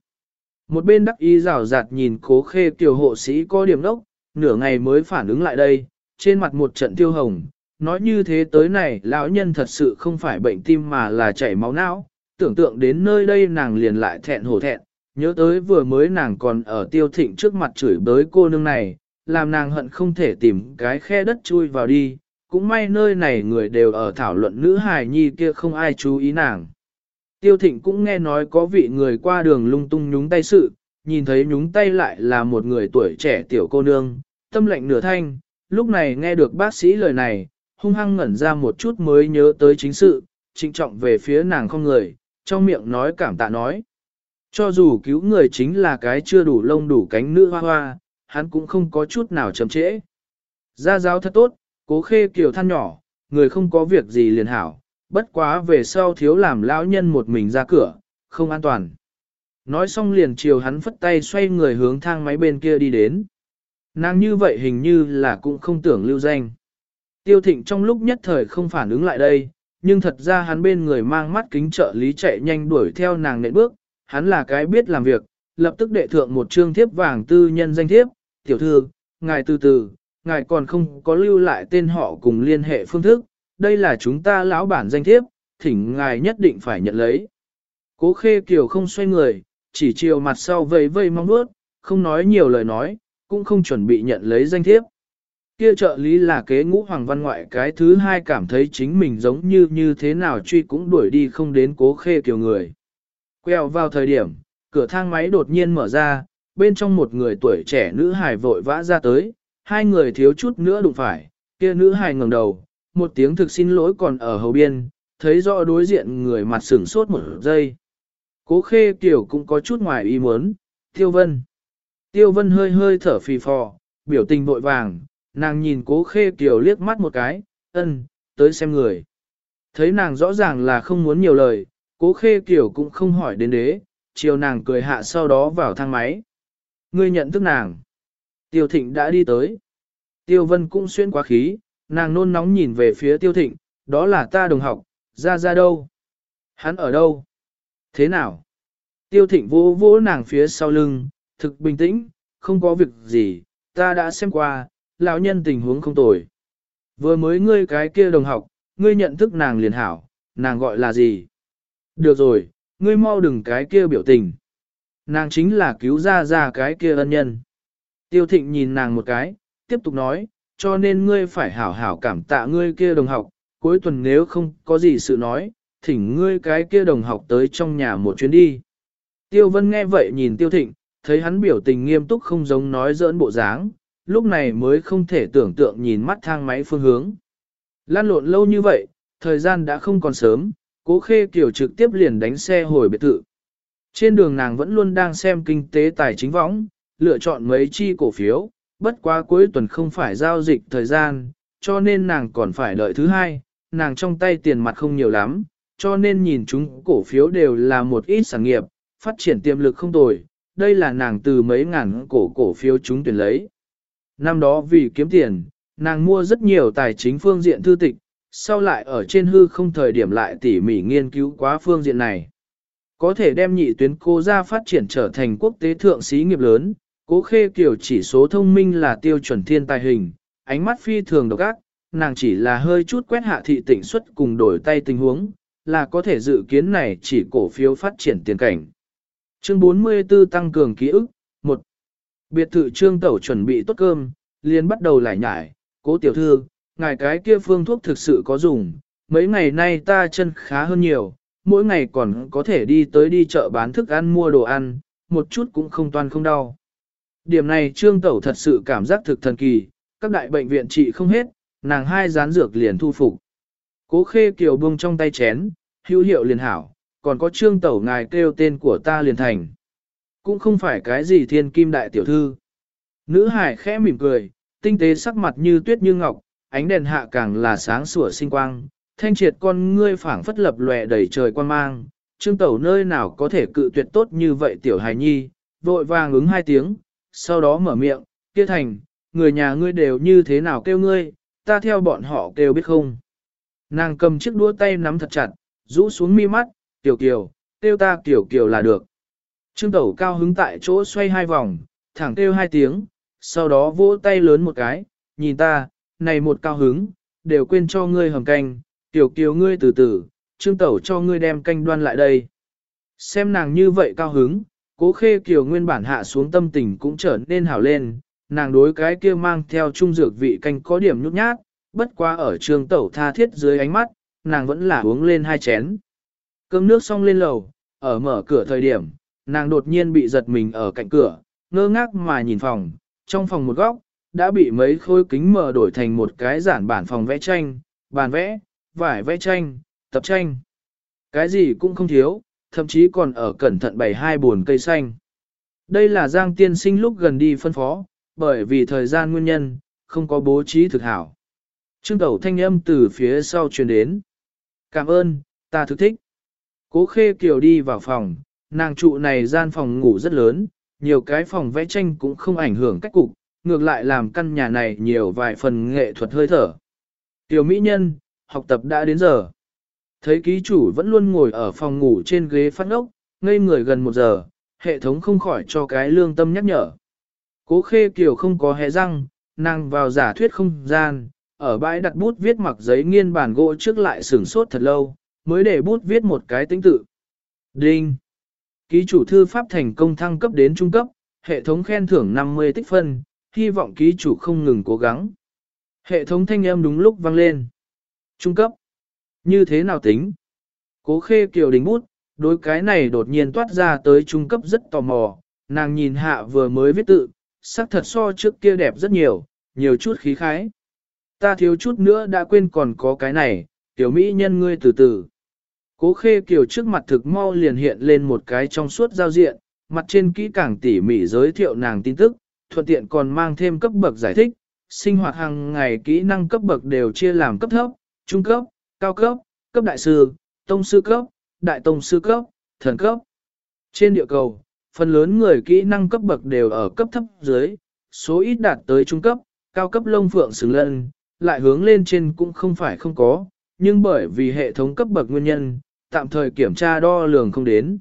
Một bên đắc ý rào rạt nhìn cố khê tiểu hộ sĩ có điểm đốc, nửa ngày mới phản ứng lại đây, trên mặt một trận tiêu hồng, nói như thế tới này lão nhân thật sự không phải bệnh tim mà là chảy máu não, tưởng tượng đến nơi đây nàng liền lại thẹn hổ thẹn, nhớ tới vừa mới nàng còn ở tiêu thịnh trước mặt chửi bới cô nương này, làm nàng hận không thể tìm cái khe đất chui vào đi, cũng may nơi này người đều ở thảo luận nữ hài nhi kia không ai chú ý nàng. Tiêu thịnh cũng nghe nói có vị người qua đường lung tung nhúng tay sự, nhìn thấy nhúng tay lại là một người tuổi trẻ tiểu cô nương, tâm lệnh nửa thanh, lúc này nghe được bác sĩ lời này, hung hăng ngẩn ra một chút mới nhớ tới chính sự, trịnh trọng về phía nàng không người, trong miệng nói cảm tạ nói. Cho dù cứu người chính là cái chưa đủ lông đủ cánh nữ hoa hoa, hắn cũng không có chút nào chậm trễ. Gia giáo thật tốt, cố khê kiều than nhỏ, người không có việc gì liền hảo, bất quá về sau thiếu làm lão nhân một mình ra cửa, không an toàn. Nói xong liền chiều hắn phất tay xoay người hướng thang máy bên kia đi đến. Nàng như vậy hình như là cũng không tưởng lưu danh. Tiêu thịnh trong lúc nhất thời không phản ứng lại đây, nhưng thật ra hắn bên người mang mắt kính trợ lý chạy nhanh đuổi theo nàng nện bước, hắn là cái biết làm việc, lập tức đệ thượng một trương thiếp vàng tư nhân danh thiếp, tiểu thư, ngài từ từ, ngài còn không có lưu lại tên họ cùng liên hệ phương thức, đây là chúng ta lão bản danh thiếp, thỉnh ngài nhất định phải nhận lấy. Cố khê kiều không xoay người, chỉ chiều mặt sau vây vây mong bước, không nói nhiều lời nói, cũng không chuẩn bị nhận lấy danh thiếp. Kia trợ lý là kế ngũ hoàng văn ngoại cái thứ hai cảm thấy chính mình giống như như thế nào truy cũng đuổi đi không đến cố khê kiều người. Quẹo vào thời điểm, cửa thang máy đột nhiên mở ra, bên trong một người tuổi trẻ nữ hài vội vã ra tới, hai người thiếu chút nữa đụng phải, kia nữ hài ngẩng đầu, một tiếng thực xin lỗi còn ở hầu biên, thấy rõ đối diện người mặt sửng sốt một giây. Cố khê kiểu cũng có chút ngoài ý muốn, tiêu vân. Tiêu vân hơi hơi thở phì phò, biểu tình vội vàng, nàng nhìn cố khê kiều liếc mắt một cái, ân, tới xem người. Thấy nàng rõ ràng là không muốn nhiều lời, cố khê kiều cũng không hỏi đến đế, chiều nàng cười hạ sau đó vào thang máy. Ngươi nhận thức nàng. Tiêu thịnh đã đi tới. Tiêu vân cũng xuyên quá khí, nàng nôn nóng nhìn về phía tiêu thịnh, đó là ta đồng học, ra ra đâu? Hắn ở đâu? Thế nào? Tiêu thịnh vỗ vỗ nàng phía sau lưng, thực bình tĩnh, không có việc gì, ta đã xem qua, lão nhân tình huống không tồi. Vừa mới ngươi cái kia đồng học, ngươi nhận thức nàng liền hảo, nàng gọi là gì? Được rồi, ngươi mau đừng cái kia biểu tình. Nàng chính là cứu ra ra cái kia ân nhân. Tiêu thịnh nhìn nàng một cái, tiếp tục nói, cho nên ngươi phải hảo hảo cảm tạ ngươi kia đồng học, cuối tuần nếu không có gì sự nói, thỉnh ngươi cái kia đồng học tới trong nhà một chuyến đi. Tiêu vân nghe vậy nhìn tiêu thịnh, thấy hắn biểu tình nghiêm túc không giống nói giỡn bộ dáng, lúc này mới không thể tưởng tượng nhìn mắt thang máy phương hướng. Lan lộn lâu như vậy, thời gian đã không còn sớm, cố khê kiểu trực tiếp liền đánh xe hồi biệt thự. Trên đường nàng vẫn luôn đang xem kinh tế tài chính võng, lựa chọn mấy chi cổ phiếu, bất quá cuối tuần không phải giao dịch thời gian, cho nên nàng còn phải đợi thứ hai, nàng trong tay tiền mặt không nhiều lắm, cho nên nhìn chúng cổ phiếu đều là một ít sản nghiệp, phát triển tiềm lực không tồi, đây là nàng từ mấy ngàn cổ cổ phiếu chúng tuyển lấy. Năm đó vì kiếm tiền, nàng mua rất nhiều tài chính phương diện thư tịch, sau lại ở trên hư không thời điểm lại tỉ mỉ nghiên cứu quá phương diện này. Có thể đem nhị tuyến cô ra phát triển trở thành quốc tế thượng sĩ nghiệp lớn, cố khê kiểu chỉ số thông minh là tiêu chuẩn thiên tài hình, ánh mắt phi thường độc ác, nàng chỉ là hơi chút quét hạ thị tỉnh suất cùng đổi tay tình huống, là có thể dự kiến này chỉ cổ phiếu phát triển tiền cảnh. Chương 44 tăng cường ký ức, Biệt thự trương tẩu chuẩn bị tốt cơm, liền bắt đầu lải nhải, cố tiểu thư, ngài cái kia phương thuốc thực sự có dùng, mấy ngày nay ta chân khá hơn nhiều, mỗi ngày còn có thể đi tới đi chợ bán thức ăn mua đồ ăn, một chút cũng không toan không đau. Điểm này trương tẩu thật sự cảm giác thực thần kỳ, các đại bệnh viện trị không hết, nàng hai dán dược liền thu phục. Cố khê kiều buông trong tay chén, hữu hiệu liền hảo, còn có trương tẩu ngài kêu tên của ta liền thành. Cũng không phải cái gì thiên kim đại tiểu thư. Nữ hải khẽ mỉm cười, tinh tế sắc mặt như tuyết như ngọc, ánh đèn hạ càng là sáng sủa sinh quang, thanh triệt con ngươi phảng phất lập lòe đầy trời quan mang. Trương tẩu nơi nào có thể cự tuyệt tốt như vậy tiểu hài nhi, vội vàng ứng hai tiếng, sau đó mở miệng, kia thành, người nhà ngươi đều như thế nào kêu ngươi, ta theo bọn họ kêu biết không. Nàng cầm chiếc đũa tay nắm thật chặt, rũ xuống mi mắt, tiểu kiều, kêu ta tiểu kiều là được. Trương tẩu cao hứng tại chỗ xoay hai vòng, thẳng kêu hai tiếng, sau đó vỗ tay lớn một cái, nhìn ta, này một cao hứng, đều quên cho ngươi hầm canh, tiểu kiều ngươi từ từ, trương tẩu cho ngươi đem canh đoan lại đây. Xem nàng như vậy cao hứng, cố khê kiều nguyên bản hạ xuống tâm tình cũng trở nên hảo lên, nàng đối cái kia mang theo trung dược vị canh có điểm nhút nhát, bất quá ở Trương tẩu tha thiết dưới ánh mắt, nàng vẫn là uống lên hai chén. Cơm nước xong lên lầu, ở mở cửa thời điểm, nàng đột nhiên bị giật mình ở cạnh cửa, ngơ ngác mà nhìn phòng, trong phòng một góc, đã bị mấy khối kính mờ đổi thành một cái giản bản phòng vẽ tranh, bàn vẽ, vải vẽ tranh, tập tranh. Cái gì cũng không thiếu, thậm chí còn ở cẩn thận bày hai buồn cây xanh. Đây là Giang Tiên Sinh lúc gần đi phân phó, bởi vì thời gian nguyên nhân, không có bố trí thực hảo. Trương Tẩu thanh âm từ phía sau truyền đến. Cảm ơn, ta thực thích. Cố khê kiều đi vào phòng, nàng trụ này gian phòng ngủ rất lớn, nhiều cái phòng vẽ tranh cũng không ảnh hưởng cách cục, ngược lại làm căn nhà này nhiều vài phần nghệ thuật hơi thở. Tiểu mỹ nhân, học tập đã đến giờ. Thấy ký chủ vẫn luôn ngồi ở phòng ngủ trên ghế phát ốc, ngây người gần một giờ, hệ thống không khỏi cho cái lương tâm nhắc nhở. Cố khê kiều không có hé răng, nàng vào giả thuyết không gian, ở bãi đặt bút viết mặc giấy nghiên bản gỗ trước lại sửng sốt thật lâu, mới để bút viết một cái tính tự. Đinh! Ký chủ thư pháp thành công thăng cấp đến trung cấp, hệ thống khen thưởng 50 tích phân, hy vọng ký chủ không ngừng cố gắng. Hệ thống thanh âm đúng lúc vang lên. Trung cấp. Như thế nào tính? Cố khê kiều đỉnh bút, đối cái này đột nhiên toát ra tới trung cấp rất tò mò, nàng nhìn hạ vừa mới viết tự, sắc thật so trước kia đẹp rất nhiều, nhiều chút khí khái. Ta thiếu chút nữa đã quên còn có cái này, tiểu mỹ nhân ngươi từ từ. Cố khê kiều trước mặt thực mau liền hiện lên một cái trong suốt giao diện, mặt trên kỹ càng tỉ mỉ giới thiệu nàng tin tức, thuận tiện còn mang thêm cấp bậc giải thích, sinh hoạt hàng ngày kỹ năng cấp bậc đều chia làm cấp thấp, trung cấp, cao cấp, cấp đại sư, tông sư cấp, đại tông sư cấp, thần cấp. Trên địa cầu, phần lớn người kỹ năng cấp bậc đều ở cấp thấp dưới, số ít đạt tới trung cấp, cao cấp lông phượng xứng lân, lại hướng lên trên cũng không phải không có, nhưng bởi vì hệ thống cấp bậc nguyên nhân, tạm thời kiểm tra đo lường không đến.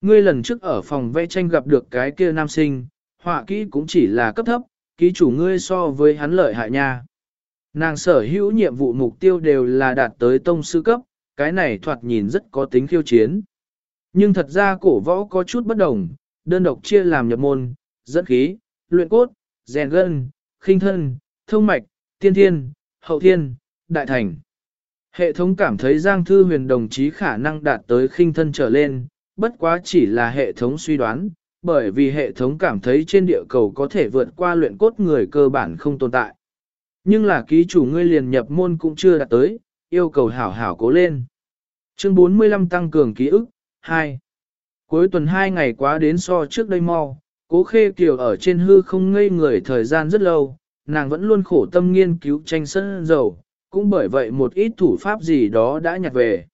Ngươi lần trước ở phòng vẽ tranh gặp được cái kia nam sinh, họa kỹ cũng chỉ là cấp thấp, ký chủ ngươi so với hắn lợi hại nha. Nàng sở hữu nhiệm vụ mục tiêu đều là đạt tới tông sư cấp, cái này thoạt nhìn rất có tính khiêu chiến. Nhưng thật ra cổ võ có chút bất đồng, đơn độc chia làm nhập môn, dẫn khí, luyện cốt, rèn gân, khinh thân, thông mạch, tiên thiên, hậu thiên, đại thành. Hệ thống cảm thấy Giang Thư Huyền đồng chí khả năng đạt tới khinh thân trở lên, bất quá chỉ là hệ thống suy đoán, bởi vì hệ thống cảm thấy trên địa cầu có thể vượt qua luyện cốt người cơ bản không tồn tại. Nhưng là ký chủ ngươi liền nhập môn cũng chưa đạt tới, yêu cầu hảo hảo cố lên. Chương 45 tăng cường ký ức, 2. Cuối tuần 2 ngày quá đến so trước đây mau, cố khê kiều ở trên hư không ngây người thời gian rất lâu, nàng vẫn luôn khổ tâm nghiên cứu tranh sân dầu, cũng bởi vậy một ít thủ pháp gì đó đã nhặt về.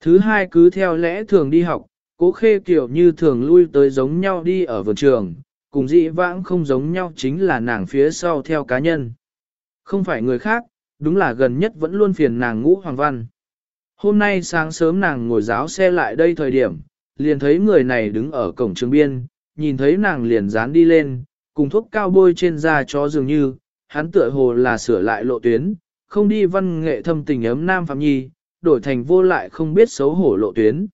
Thứ hai cứ theo lẽ thường đi học, cố khê kiểu như thường lui tới giống nhau đi ở vườn trường, cùng dị vãng không giống nhau chính là nàng phía sau theo cá nhân. Không phải người khác, đúng là gần nhất vẫn luôn phiền nàng ngũ hoàng văn. Hôm nay sáng sớm nàng ngồi giáo xe lại đây thời điểm, liền thấy người này đứng ở cổng trường biên, nhìn thấy nàng liền dán đi lên, cùng thuốc cao bôi trên da cho dường như, hắn tựa hồ là sửa lại lộ tuyến, không đi văn nghệ thâm tình ấm nam phạm nhi, đổi thành vô lại không biết xấu hổ lộ tuyến.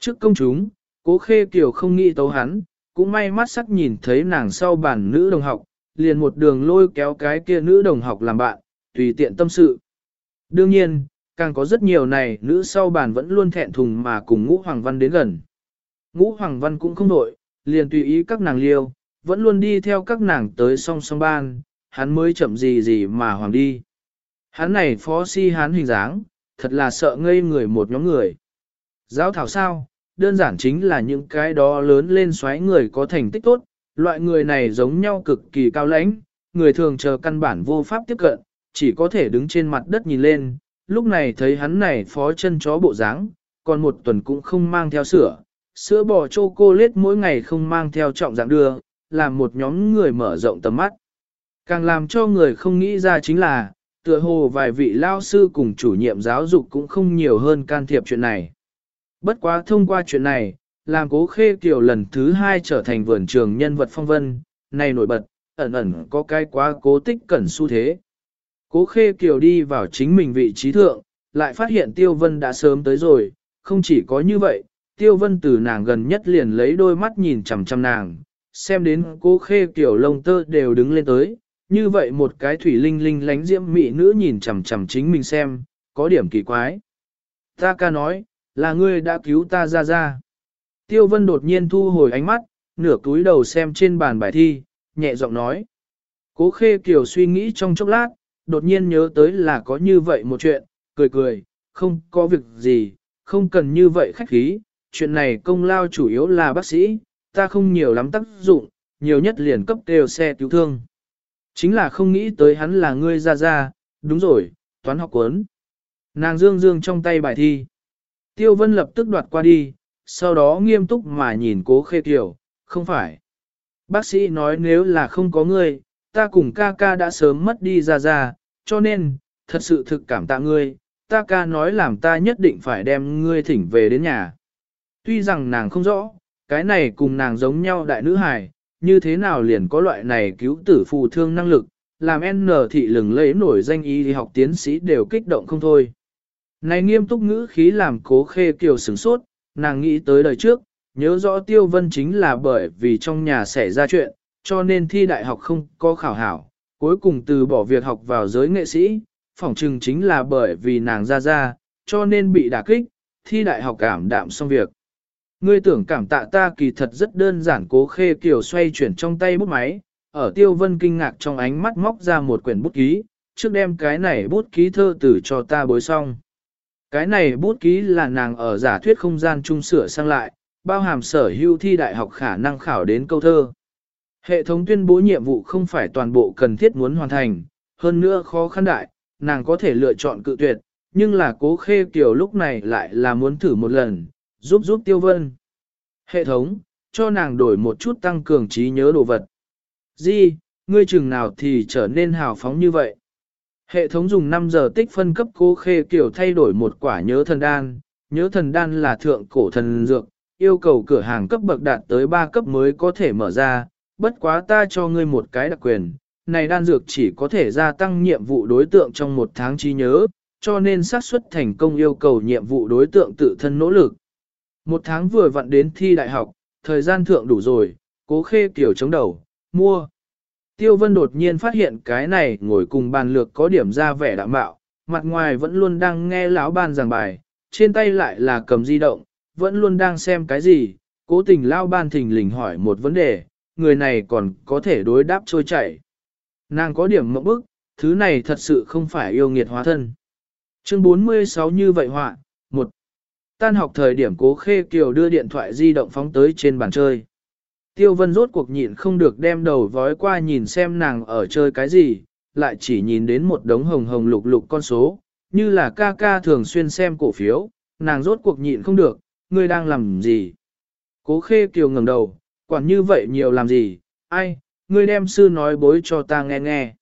Trước công chúng, cố khê kiều không nghĩ tấu hắn, cũng may mắt sắc nhìn thấy nàng sau bàn nữ đồng học, liền một đường lôi kéo cái kia nữ đồng học làm bạn, tùy tiện tâm sự. Đương nhiên, càng có rất nhiều này nữ sau bàn vẫn luôn thẹn thùng mà cùng ngũ hoàng văn đến gần. Ngũ hoàng văn cũng không đổi, liền tùy ý các nàng liêu, vẫn luôn đi theo các nàng tới song song ban, hắn mới chậm gì gì mà hoàng đi. Hắn này phó si hắn hình dáng, thật là sợ ngây người một nhóm người. Giáo thảo sao, đơn giản chính là những cái đó lớn lên xoáy người có thành tích tốt, loại người này giống nhau cực kỳ cao lãnh, người thường chờ căn bản vô pháp tiếp cận, chỉ có thể đứng trên mặt đất nhìn lên, lúc này thấy hắn này phó chân chó bộ dáng, còn một tuần cũng không mang theo sữa, sữa bò chocolate mỗi ngày không mang theo trọng dạng đưa, làm một nhóm người mở rộng tầm mắt. Càng làm cho người không nghĩ ra chính là, tựa hồ vài vị lao sư cùng chủ nhiệm giáo dục cũng không nhiều hơn can thiệp chuyện này. Bất quá thông qua chuyện này, làm cố khê kiều lần thứ hai trở thành vườn trường nhân vật phong vân, này nổi bật, ẩn ẩn có cái quá cố tích cẩn xu thế. Cố khê kiều đi vào chính mình vị trí thượng, lại phát hiện tiêu vân đã sớm tới rồi, không chỉ có như vậy, tiêu vân từ nàng gần nhất liền lấy đôi mắt nhìn chằm chằm nàng, xem đến cố khê kiều lông tơ đều đứng lên tới, như vậy một cái thủy linh linh lánh diễm mị nữ nhìn chằm chằm chính mình xem, có điểm kỳ quái. Ta ca nói, là ngươi đã cứu ta ra ra. Tiêu vân đột nhiên thu hồi ánh mắt, nửa túi đầu xem trên bàn bài thi, nhẹ giọng nói. Cố khê kiều suy nghĩ trong chốc lát, đột nhiên nhớ tới là có như vậy một chuyện, cười cười, không có việc gì, không cần như vậy khách khí, chuyện này công lao chủ yếu là bác sĩ, ta không nhiều lắm tác dụng, nhiều nhất liền cấp đều xe cứu thương. Chính là không nghĩ tới hắn là ngươi ra ra, đúng rồi, toán học cuốn. Nàng dương dương trong tay bài thi. Tiêu Vân lập tức đoạt qua đi, sau đó nghiêm túc mà nhìn cố khê Tiểu, không phải. Bác sĩ nói nếu là không có ngươi, ta cùng ca ca đã sớm mất đi ra ra, cho nên, thật sự thực cảm tạ ngươi, ta ca nói làm ta nhất định phải đem ngươi thỉnh về đến nhà. Tuy rằng nàng không rõ, cái này cùng nàng giống nhau đại nữ hài, như thế nào liền có loại này cứu tử phù thương năng lực, làm N thị lừng lấy nổi danh y học tiến sĩ đều kích động không thôi. Này nghiêm túc ngữ khí làm cố khê kiều sửng sốt, nàng nghĩ tới đời trước, nhớ rõ tiêu vân chính là bởi vì trong nhà xảy ra chuyện, cho nên thi đại học không có khảo hảo, cuối cùng từ bỏ việc học vào giới nghệ sĩ, phỏng chừng chính là bởi vì nàng ra ra, cho nên bị đả kích, thi đại học cảm đạm xong việc. Ngươi tưởng cảm tạ ta kỳ thật rất đơn giản cố khê kiều xoay chuyển trong tay bút máy, ở tiêu vân kinh ngạc trong ánh mắt móc ra một quyển bút ký, trước đem cái này bút ký thơ tử cho ta bối xong. Cái này bút ký là nàng ở giả thuyết không gian trung sửa sang lại, bao hàm sở hữu thi đại học khả năng khảo đến câu thơ. Hệ thống tuyên bố nhiệm vụ không phải toàn bộ cần thiết muốn hoàn thành, hơn nữa khó khăn đại, nàng có thể lựa chọn cự tuyệt, nhưng là cố khê kiểu lúc này lại là muốn thử một lần, giúp giúp tiêu vân. Hệ thống, cho nàng đổi một chút tăng cường trí nhớ đồ vật. Di, ngươi chừng nào thì trở nên hào phóng như vậy. Hệ thống dùng 5 giờ tích phân cấp cố khê kiểu thay đổi một quả nhớ thần đan, nhớ thần đan là thượng cổ thần dược, yêu cầu cửa hàng cấp bậc đạt tới 3 cấp mới có thể mở ra, bất quá ta cho ngươi một cái đặc quyền, này đan dược chỉ có thể gia tăng nhiệm vụ đối tượng trong một tháng trí nhớ, cho nên xác suất thành công yêu cầu nhiệm vụ đối tượng tự thân nỗ lực. Một tháng vừa vặn đến thi đại học, thời gian thượng đủ rồi, cố khê kiểu chống đầu, mua. Tiêu vân đột nhiên phát hiện cái này ngồi cùng bàn lược có điểm ra vẻ đạm bạo, mặt ngoài vẫn luôn đang nghe lão ban giảng bài, trên tay lại là cầm di động, vẫn luôn đang xem cái gì, cố tình lao ban thình lình hỏi một vấn đề, người này còn có thể đối đáp trôi chảy. Nàng có điểm mẫu bức, thứ này thật sự không phải yêu nghiệt hóa thân. Chương 46 như vậy họa, Tan học thời điểm cố khê kiều đưa điện thoại di động phóng tới trên bàn chơi. Tiêu vân rốt cuộc nhịn không được đem đầu vói qua nhìn xem nàng ở chơi cái gì, lại chỉ nhìn đến một đống hồng hồng lục lục con số, như là ca ca thường xuyên xem cổ phiếu, nàng rốt cuộc nhịn không được, ngươi đang làm gì? Cố khê kiều ngẩng đầu, quản như vậy nhiều làm gì, ai, ngươi đem sư nói bối cho ta nghe nghe.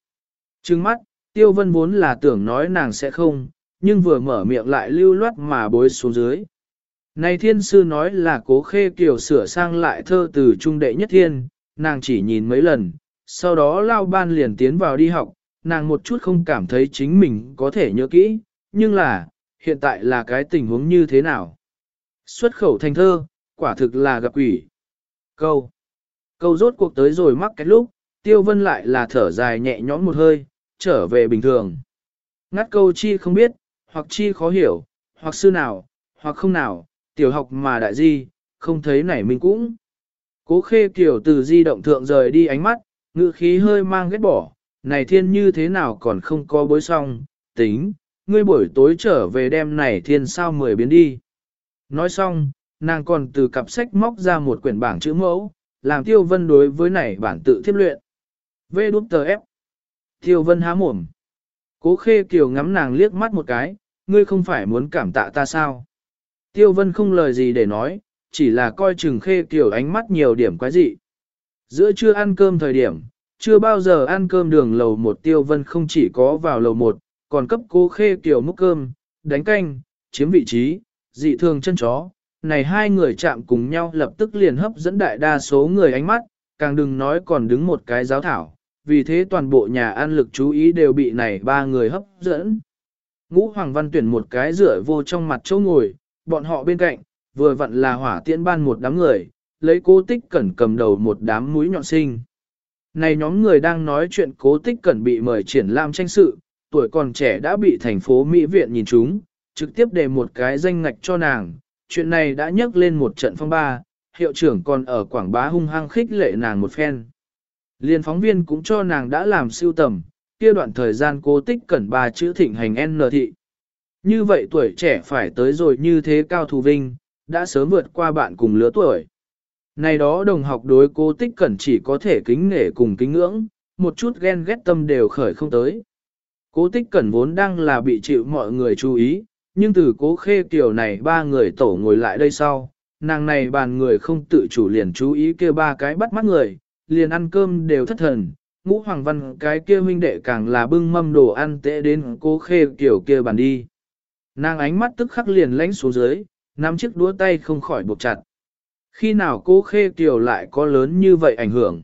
Trừng mắt, tiêu vân vốn là tưởng nói nàng sẽ không, nhưng vừa mở miệng lại lưu loát mà bối xuống dưới. Này thiên sư nói là cố khê kiều sửa sang lại thơ từ trung đệ nhất thiên, nàng chỉ nhìn mấy lần, sau đó lao ban liền tiến vào đi học, nàng một chút không cảm thấy chính mình có thể nhớ kỹ, nhưng là, hiện tại là cái tình huống như thế nào? Xuất khẩu thành thơ, quả thực là gặp quỷ. Câu. Câu rốt cuộc tới rồi mắc cái lúc, tiêu vân lại là thở dài nhẹ nhõm một hơi, trở về bình thường. Ngắt câu chi không biết, hoặc chi khó hiểu, hoặc sư nào, hoặc không nào, tiểu học mà đại di, không thấy nảy mình cũng. Cố khê kiểu từ di động thượng rời đi ánh mắt, ngự khí hơi mang ghét bỏ, này thiên như thế nào còn không có bối xong, tính, ngươi buổi tối trở về đêm này thiên sao mười biến đi. Nói xong, nàng còn từ cặp sách móc ra một quyển bảng chữ mẫu, làm tiêu vân đối với này bản tự thiết luyện. V đút tờ ép Tiêu vân há mồm. Cố khê kiều ngắm nàng liếc mắt một cái, ngươi không phải muốn cảm tạ ta sao? Tiêu vân không lời gì để nói, chỉ là coi chừng khê kiều ánh mắt nhiều điểm quái dị. Giữa trưa ăn cơm thời điểm, chưa bao giờ ăn cơm đường lầu một tiêu vân không chỉ có vào lầu một, còn cấp cô khê kiều múc cơm, đánh canh, chiếm vị trí, dị thường chân chó, này hai người chạm cùng nhau lập tức liền hấp dẫn đại đa số người ánh mắt, càng đừng nói còn đứng một cái giáo thảo, vì thế toàn bộ nhà an lực chú ý đều bị này ba người hấp dẫn. Ngũ Hoàng Văn tuyển một cái rửa vô trong mặt chỗ ngồi, bọn họ bên cạnh, vừa vặn là hỏa tiễn ban một đám người, lấy cố tích cẩn cầm đầu một đám mũi nhọn sinh. Này nhóm người đang nói chuyện cố tích cẩn bị mời triển lãm tranh sự, tuổi còn trẻ đã bị thành phố Mỹ viện nhìn chúng, trực tiếp đề một cái danh ngạch cho nàng, chuyện này đã nhấc lên một trận phong ba, hiệu trưởng còn ở Quảng Bá hung hăng khích lệ nàng một phen. Liên phóng viên cũng cho nàng đã làm siêu tầm, kia đoạn thời gian cố tích cẩn ba chữ thịnh hành N thị. Như vậy tuổi trẻ phải tới rồi như thế cao thù vinh, đã sớm vượt qua bạn cùng lứa tuổi. Này đó đồng học đối cố tích cẩn chỉ có thể kính nể cùng kính ngưỡng, một chút ghen ghét tâm đều khởi không tới. Cố tích cẩn vốn đang là bị chịu mọi người chú ý, nhưng từ cố khê kiểu này ba người tổ ngồi lại đây sau, nàng này bàn người không tự chủ liền chú ý kia ba cái bắt mắt người, liền ăn cơm đều thất thần, ngũ hoàng văn cái kia huynh đệ càng là bưng mâm đồ ăn tệ đến cố khê kiểu kia bàn đi. Nàng ánh mắt tức khắc liền lánh xuống dưới, nắm chiếc đũa tay không khỏi buộc chặt. Khi nào cố khê kiểu lại có lớn như vậy ảnh hưởng?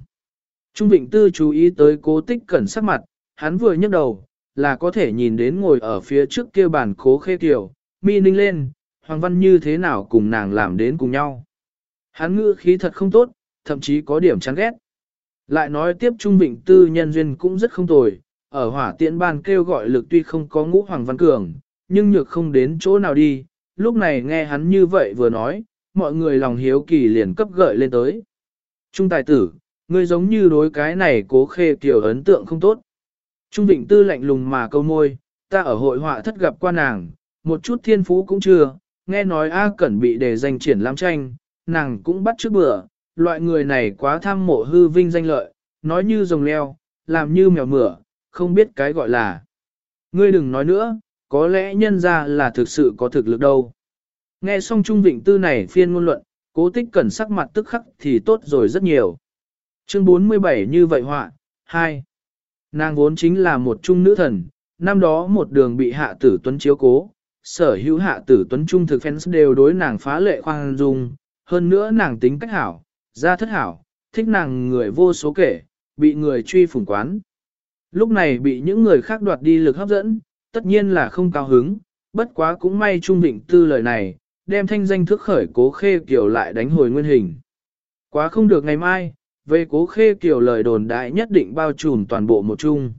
Trung Vịnh Tư chú ý tới cố tích cẩn sắc mặt, hắn vừa nhấc đầu, là có thể nhìn đến ngồi ở phía trước kia bàn cố khê kiểu, mi ninh lên, Hoàng Văn như thế nào cùng nàng làm đến cùng nhau. Hắn ngữ khí thật không tốt, thậm chí có điểm chán ghét. Lại nói tiếp Trung Vịnh Tư nhân duyên cũng rất không tồi, ở hỏa tiễn ban kêu gọi lực tuy không có ngũ Hoàng Văn Cường, nhưng nhược không đến chỗ nào đi, lúc này nghe hắn như vậy vừa nói, mọi người lòng hiếu kỳ liền cấp gợi lên tới. Trung tài tử, ngươi giống như đối cái này cố khê kiểu ấn tượng không tốt. Trung Vịnh Tư lạnh lùng mà câu môi, ta ở hội họa thất gặp qua nàng, một chút thiên phú cũng chưa, nghe nói A Cẩn bị đề danh triển lãm tranh, nàng cũng bắt trước bữa, loại người này quá tham mộ hư vinh danh lợi, nói như rồng leo, làm như mèo mửa, không biết cái gọi là. Ngươi đừng nói nữa, có lẽ nhân ra là thực sự có thực lực đâu. Nghe xong Trung Vịnh Tư này phiên ngôn luận, cố tích cẩn sắc mặt tức khắc thì tốt rồi rất nhiều. Chương 47 như vậy họa, 2. Nàng vốn chính là một trung nữ thần, năm đó một đường bị hạ tử tuấn chiếu cố, sở hữu hạ tử tuấn trung thực fans đều đối nàng phá lệ khoan dung, hơn nữa nàng tính cách hảo, gia thất hảo, thích nàng người vô số kể, bị người truy phủng quán. Lúc này bị những người khác đoạt đi lực hấp dẫn, tất nhiên là không cao hứng, bất quá cũng may Trung Vịnh Tư lời này, đem thanh danh thức khởi cố khê kiểu lại đánh hồi nguyên hình. Quá không được ngày mai, về cố khê kiểu lời đồn đại nhất định bao trùm toàn bộ một chung.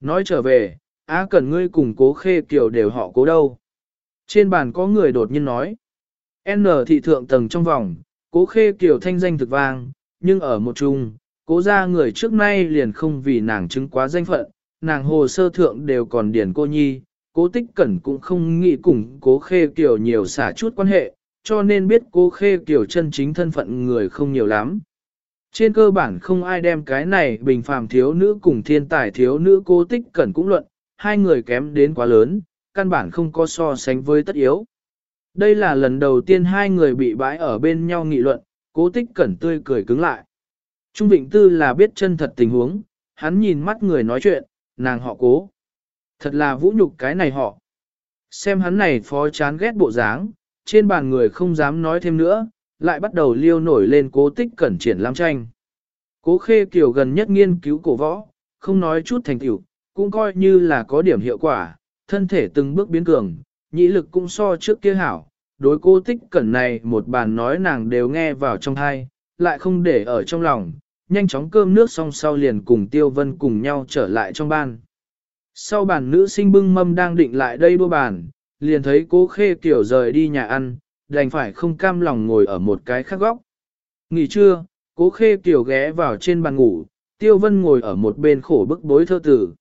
Nói trở về, á cần ngươi cùng cố khê kiểu đều họ cố đâu. Trên bàn có người đột nhiên nói. N thị thượng tầng trong vòng, cố khê kiểu thanh danh thực vang, nhưng ở một chung, cố gia người trước nay liền không vì nàng chứng quá danh phận, nàng hồ sơ thượng đều còn điển cô nhi, cố tích cẩn cũng không nghĩ cùng cố khê kiểu nhiều xả chút quan hệ, cho nên biết cố khê kiểu chân chính thân phận người không nhiều lắm. Trên cơ bản không ai đem cái này bình phàm thiếu nữ cùng thiên tài thiếu nữ cố tích cẩn cũng luận, hai người kém đến quá lớn, căn bản không có so sánh với tất yếu. Đây là lần đầu tiên hai người bị bãi ở bên nhau nghị luận, cố tích cẩn tươi cười cứng lại. Trung Vịnh Tư là biết chân thật tình huống, hắn nhìn mắt người nói chuyện, nàng họ cố. Thật là vũ nhục cái này họ. Xem hắn này phó chán ghét bộ dáng, trên bàn người không dám nói thêm nữa, lại bắt đầu liêu nổi lên cố tích cẩn triển lãm tranh. Cố khê kiểu gần nhất nghiên cứu cổ võ, không nói chút thành tiểu, cũng coi như là có điểm hiệu quả, thân thể từng bước biến cường, nhĩ lực cũng so trước kia hảo. Đối cô tích cẩn này một bàn nói nàng đều nghe vào trong thai, lại không để ở trong lòng, nhanh chóng cơm nước xong sau liền cùng Tiêu Vân cùng nhau trở lại trong ban. Sau bàn nữ sinh bưng mâm đang định lại đây đua bàn, liền thấy cố khê kiểu rời đi nhà ăn, đành phải không cam lòng ngồi ở một cái khác góc. Nghỉ trưa, cố khê kiểu ghé vào trên bàn ngủ, Tiêu Vân ngồi ở một bên khổ bức bối thơ tử.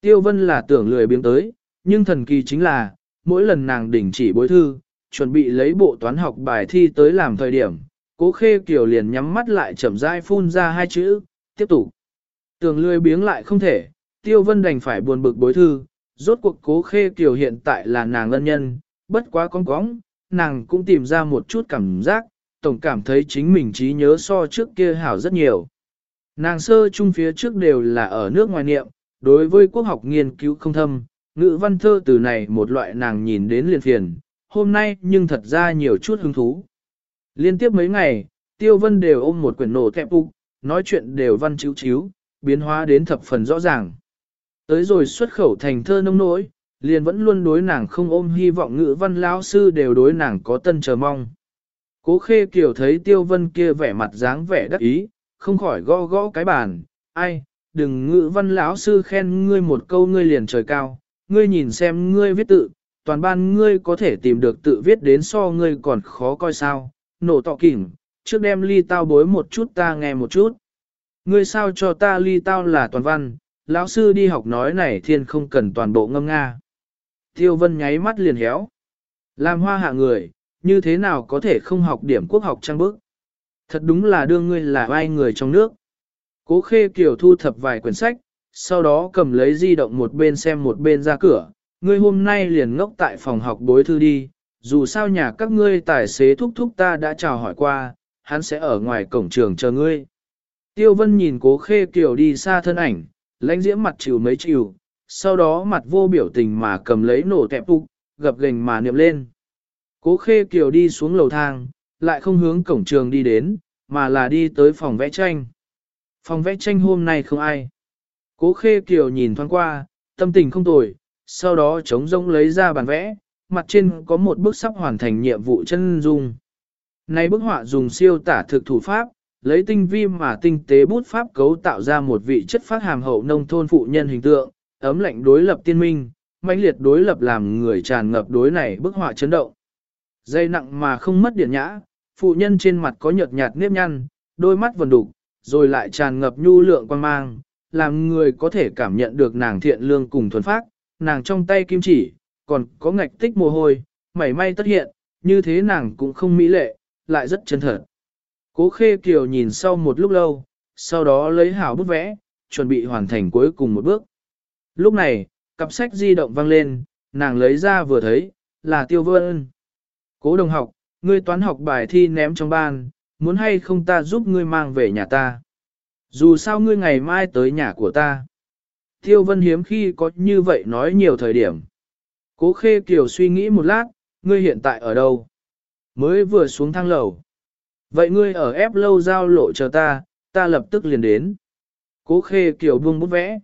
Tiêu Vân là tưởng lười biếng tới, nhưng thần kỳ chính là, mỗi lần nàng đình chỉ bối thư, chuẩn bị lấy bộ toán học bài thi tới làm thời điểm, cố khê Kiều liền nhắm mắt lại chậm rãi phun ra hai chữ, tiếp tục. Tường lười biếng lại không thể, Tiêu Vân đành phải buồn bực bối thư, rốt cuộc cố khê Kiều hiện tại là nàng ân nhân, bất quá con cong, nàng cũng tìm ra một chút cảm giác, tổng cảm thấy chính mình trí nhớ so trước kia hảo rất nhiều. Nàng sơ chung phía trước đều là ở nước ngoài niệm, đối với quốc học nghiên cứu không thâm, ngữ văn thơ từ này một loại nàng nhìn đến liền phiền, hôm nay nhưng thật ra nhiều chút hứng thú. Liên tiếp mấy ngày, Tiêu Vân đều ôm một quyển nổ kẹp bụng, nói chuyện đều văn chữ chiếu, biến hóa đến thập phần rõ ràng. Tới rồi xuất khẩu thành thơ nông nỗi, liền vẫn luôn đối nàng không ôm hy vọng ngữ văn lão sư đều đối nàng có tân chờ mong. Cố khê kiểu thấy tiêu vân kia vẻ mặt dáng vẻ đắc ý, không khỏi gõ gõ cái bàn, ai, đừng ngữ văn lão sư khen ngươi một câu ngươi liền trời cao, ngươi nhìn xem ngươi viết tự, toàn ban ngươi có thể tìm được tự viết đến so ngươi còn khó coi sao, nổ tọ kỉnh, trước đem ly tao bối một chút ta nghe một chút. Ngươi sao cho ta ly tao là toàn văn, lão sư đi học nói này thiên không cần toàn bộ ngâm nga. Tiêu vân nháy mắt liền héo. Làm hoa hạ người, như thế nào có thể không học điểm quốc học trang bức? Thật đúng là đưa ngươi là ai người trong nước. Cố khê kiểu thu thập vài quyển sách, sau đó cầm lấy di động một bên xem một bên ra cửa, ngươi hôm nay liền ngốc tại phòng học bối thư đi, dù sao nhà các ngươi tài xế thúc thúc ta đã chào hỏi qua, hắn sẽ ở ngoài cổng trường chờ ngươi. Tiêu vân nhìn cố khê kiều đi xa thân ảnh, lãnh diễm mặt chịu mấy chịu, sau đó mặt vô biểu tình mà cầm lấy nổ tẹp phục, gập gành mà niệm lên. Cố khê kiều đi xuống lầu thang, lại không hướng cổng trường đi đến, mà là đi tới phòng vẽ tranh. Phòng vẽ tranh hôm nay không ai. Cố khê kiều nhìn thoáng qua, tâm tình không tồi, sau đó chống rông lấy ra bàn vẽ, mặt trên có một bức sắp hoàn thành nhiệm vụ chân dung. Này bức họa dùng siêu tả thực thủ pháp, lấy tinh vi mà tinh tế bút pháp cấu tạo ra một vị chất phát hàm hậu nông thôn phụ nhân hình tượng, ấm lạnh đối lập tiên minh, mãnh liệt đối lập làm người tràn ngập đối này bức họa chấn động. Dây nặng mà không mất điện nhã, phụ nhân trên mặt có nhợt nhạt nếp nhăn, đôi mắt vần đục, rồi lại tràn ngập nhu lượng quan mang, làm người có thể cảm nhận được nàng thiện lương cùng thuần phác, nàng trong tay kim chỉ, còn có ngạch tích mồ hôi, mảy may tất hiện, như thế nàng cũng không mỹ lệ, lại rất chân thật. Cố khê kiều nhìn sau một lúc lâu, sau đó lấy hảo bút vẽ, chuẩn bị hoàn thành cuối cùng một bước. Lúc này, cặp sách di động vang lên, nàng lấy ra vừa thấy, là tiêu vân. Cố đồng học, ngươi toán học bài thi ném trong ban, muốn hay không ta giúp ngươi mang về nhà ta. Dù sao ngươi ngày mai tới nhà của ta. Tiêu vân hiếm khi có như vậy nói nhiều thời điểm. Cố khê kiều suy nghĩ một lát, ngươi hiện tại ở đâu? Mới vừa xuống thang lầu. Vậy ngươi ở ép lâu giao lộ chờ ta, ta lập tức liền đến. Cố khê kiều buông bút vẽ.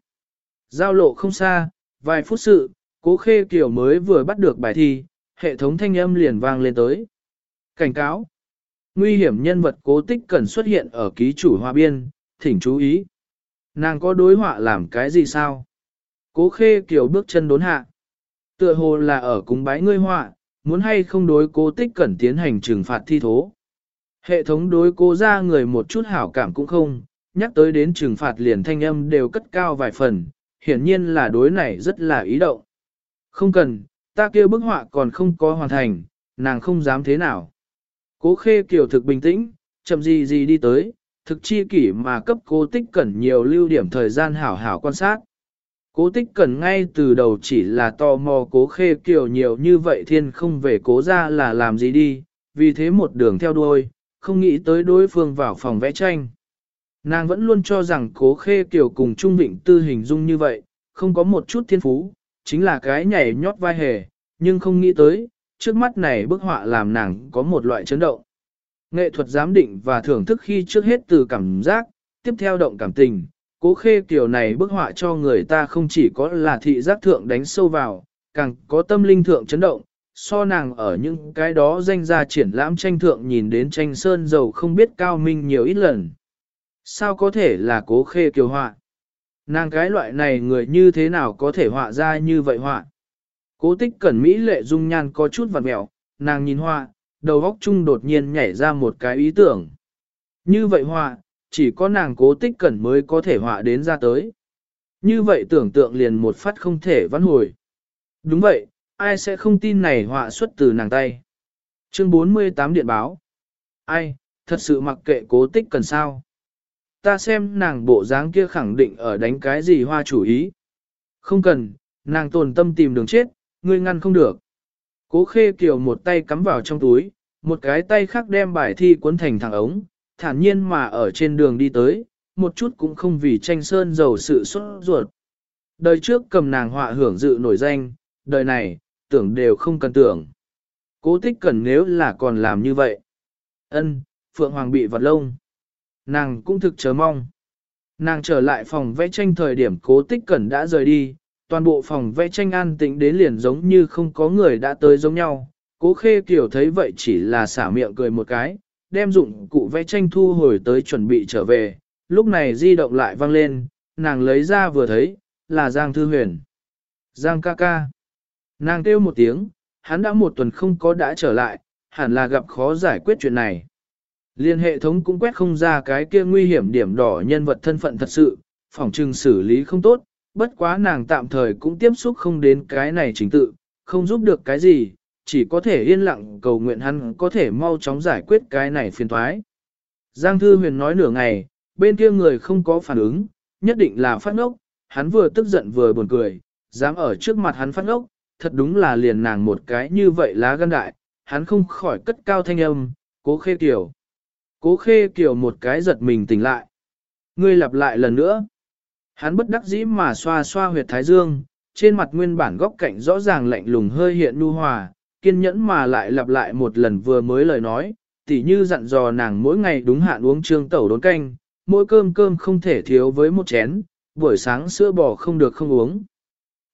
Giao lộ không xa, vài phút sự, cố khê kiều mới vừa bắt được bài thi, hệ thống thanh âm liền vang lên tới. Cảnh cáo. Nguy hiểm nhân vật cố tích cần xuất hiện ở ký chủ hoa biên, thỉnh chú ý. Nàng có đối họa làm cái gì sao? Cố khê kiều bước chân đốn hạ. Tựa hồ là ở cúng bái ngươi họa, muốn hay không đối cố tích cẩn tiến hành trừng phạt thi thố. Hệ thống đối cố ra người một chút hảo cảm cũng không, nhắc tới đến trừng phạt liền thanh âm đều cất cao vài phần, hiển nhiên là đối này rất là ý động. Không cần, ta kia bức họa còn không có hoàn thành, nàng không dám thế nào. Cố khê kiểu thực bình tĩnh, chậm gì gì đi tới, thực chi kỷ mà cấp cố tích cẩn nhiều lưu điểm thời gian hảo hảo quan sát. Cố tích cẩn ngay từ đầu chỉ là tò mò cố khê kiểu nhiều như vậy thiên không về cố ra là làm gì đi, vì thế một đường theo đuôi, không nghĩ tới đối phương vào phòng vẽ tranh. Nàng vẫn luôn cho rằng cố khê kiểu cùng Trung Vịnh Tư hình dung như vậy, không có một chút thiên phú, chính là cái nhảy nhót vai hề, nhưng không nghĩ tới, trước mắt này bức họa làm nàng có một loại chấn động. Nghệ thuật giám định và thưởng thức khi trước hết từ cảm giác, tiếp theo động cảm tình, cố khê kiểu này bức họa cho người ta không chỉ có là thị giác thượng đánh sâu vào, càng có tâm linh thượng chấn động, so nàng ở những cái đó danh ra triển lãm tranh thượng nhìn đến tranh sơn dầu không biết cao minh nhiều ít lần. Sao có thể là cố khê kiều họa? Nàng cái loại này người như thế nào có thể họa ra như vậy họa? Cố tích cẩn mỹ lệ dung nhan có chút vặt mẹo, nàng nhìn họa, đầu óc chung đột nhiên nhảy ra một cái ý tưởng. Như vậy họa, chỉ có nàng cố tích cẩn mới có thể họa đến ra tới. Như vậy tưởng tượng liền một phát không thể vãn hồi. Đúng vậy, ai sẽ không tin này họa xuất từ nàng tay. Chương 48 điện báo. Ai, thật sự mặc kệ cố tích cần sao. Ta xem nàng bộ dáng kia khẳng định ở đánh cái gì hoa chủ ý. Không cần, nàng tồn tâm tìm đường chết, ngươi ngăn không được. Cố khê kiều một tay cắm vào trong túi, một cái tay khác đem bài thi cuốn thành thẳng ống, thản nhiên mà ở trên đường đi tới, một chút cũng không vì tranh sơn dầu sự xuất ruột. Đời trước cầm nàng họa hưởng dự nổi danh, đời này, tưởng đều không cần tưởng. Cố tích cần nếu là còn làm như vậy. ân Phượng Hoàng bị vật lông. Nàng cũng thực chờ mong. Nàng trở lại phòng vẽ tranh thời điểm cố tích cẩn đã rời đi, toàn bộ phòng vẽ tranh an tĩnh đến liền giống như không có người đã tới giống nhau. Cố khê kiểu thấy vậy chỉ là xả miệng cười một cái, đem dụng cụ vẽ tranh thu hồi tới chuẩn bị trở về. Lúc này di động lại vang lên, nàng lấy ra vừa thấy, là Giang Thư Huyền. Giang ca ca. Nàng kêu một tiếng, hắn đã một tuần không có đã trở lại, hẳn là gặp khó giải quyết chuyện này. Liên hệ thống cũng quét không ra cái kia nguy hiểm điểm đỏ nhân vật thân phận thật sự, phòng trừng xử lý không tốt, bất quá nàng tạm thời cũng tiếp xúc không đến cái này chính tự, không giúp được cái gì, chỉ có thể yên lặng cầu nguyện hắn có thể mau chóng giải quyết cái này phiền thoái. Giang Thư Huyền nói nửa ngày, bên kia người không có phản ứng, nhất định là phát ngốc, hắn vừa tức giận vừa buồn cười, dám ở trước mặt hắn phát ngốc, thật đúng là liền nàng một cái như vậy lá gan đại, hắn không khỏi cất cao thanh âm, cố khê kiểu. Cố khê kiểu một cái giật mình tỉnh lại. Ngươi lặp lại lần nữa. Hắn bất đắc dĩ mà xoa xoa huyệt thái dương, trên mặt nguyên bản góc cạnh rõ ràng lạnh lùng hơi hiện nu hòa, kiên nhẫn mà lại lặp lại một lần vừa mới lời nói, tỉ như dặn dò nàng mỗi ngày đúng hạn uống trương tẩu đốn canh, mỗi cơm cơm không thể thiếu với một chén, buổi sáng sữa bò không được không uống.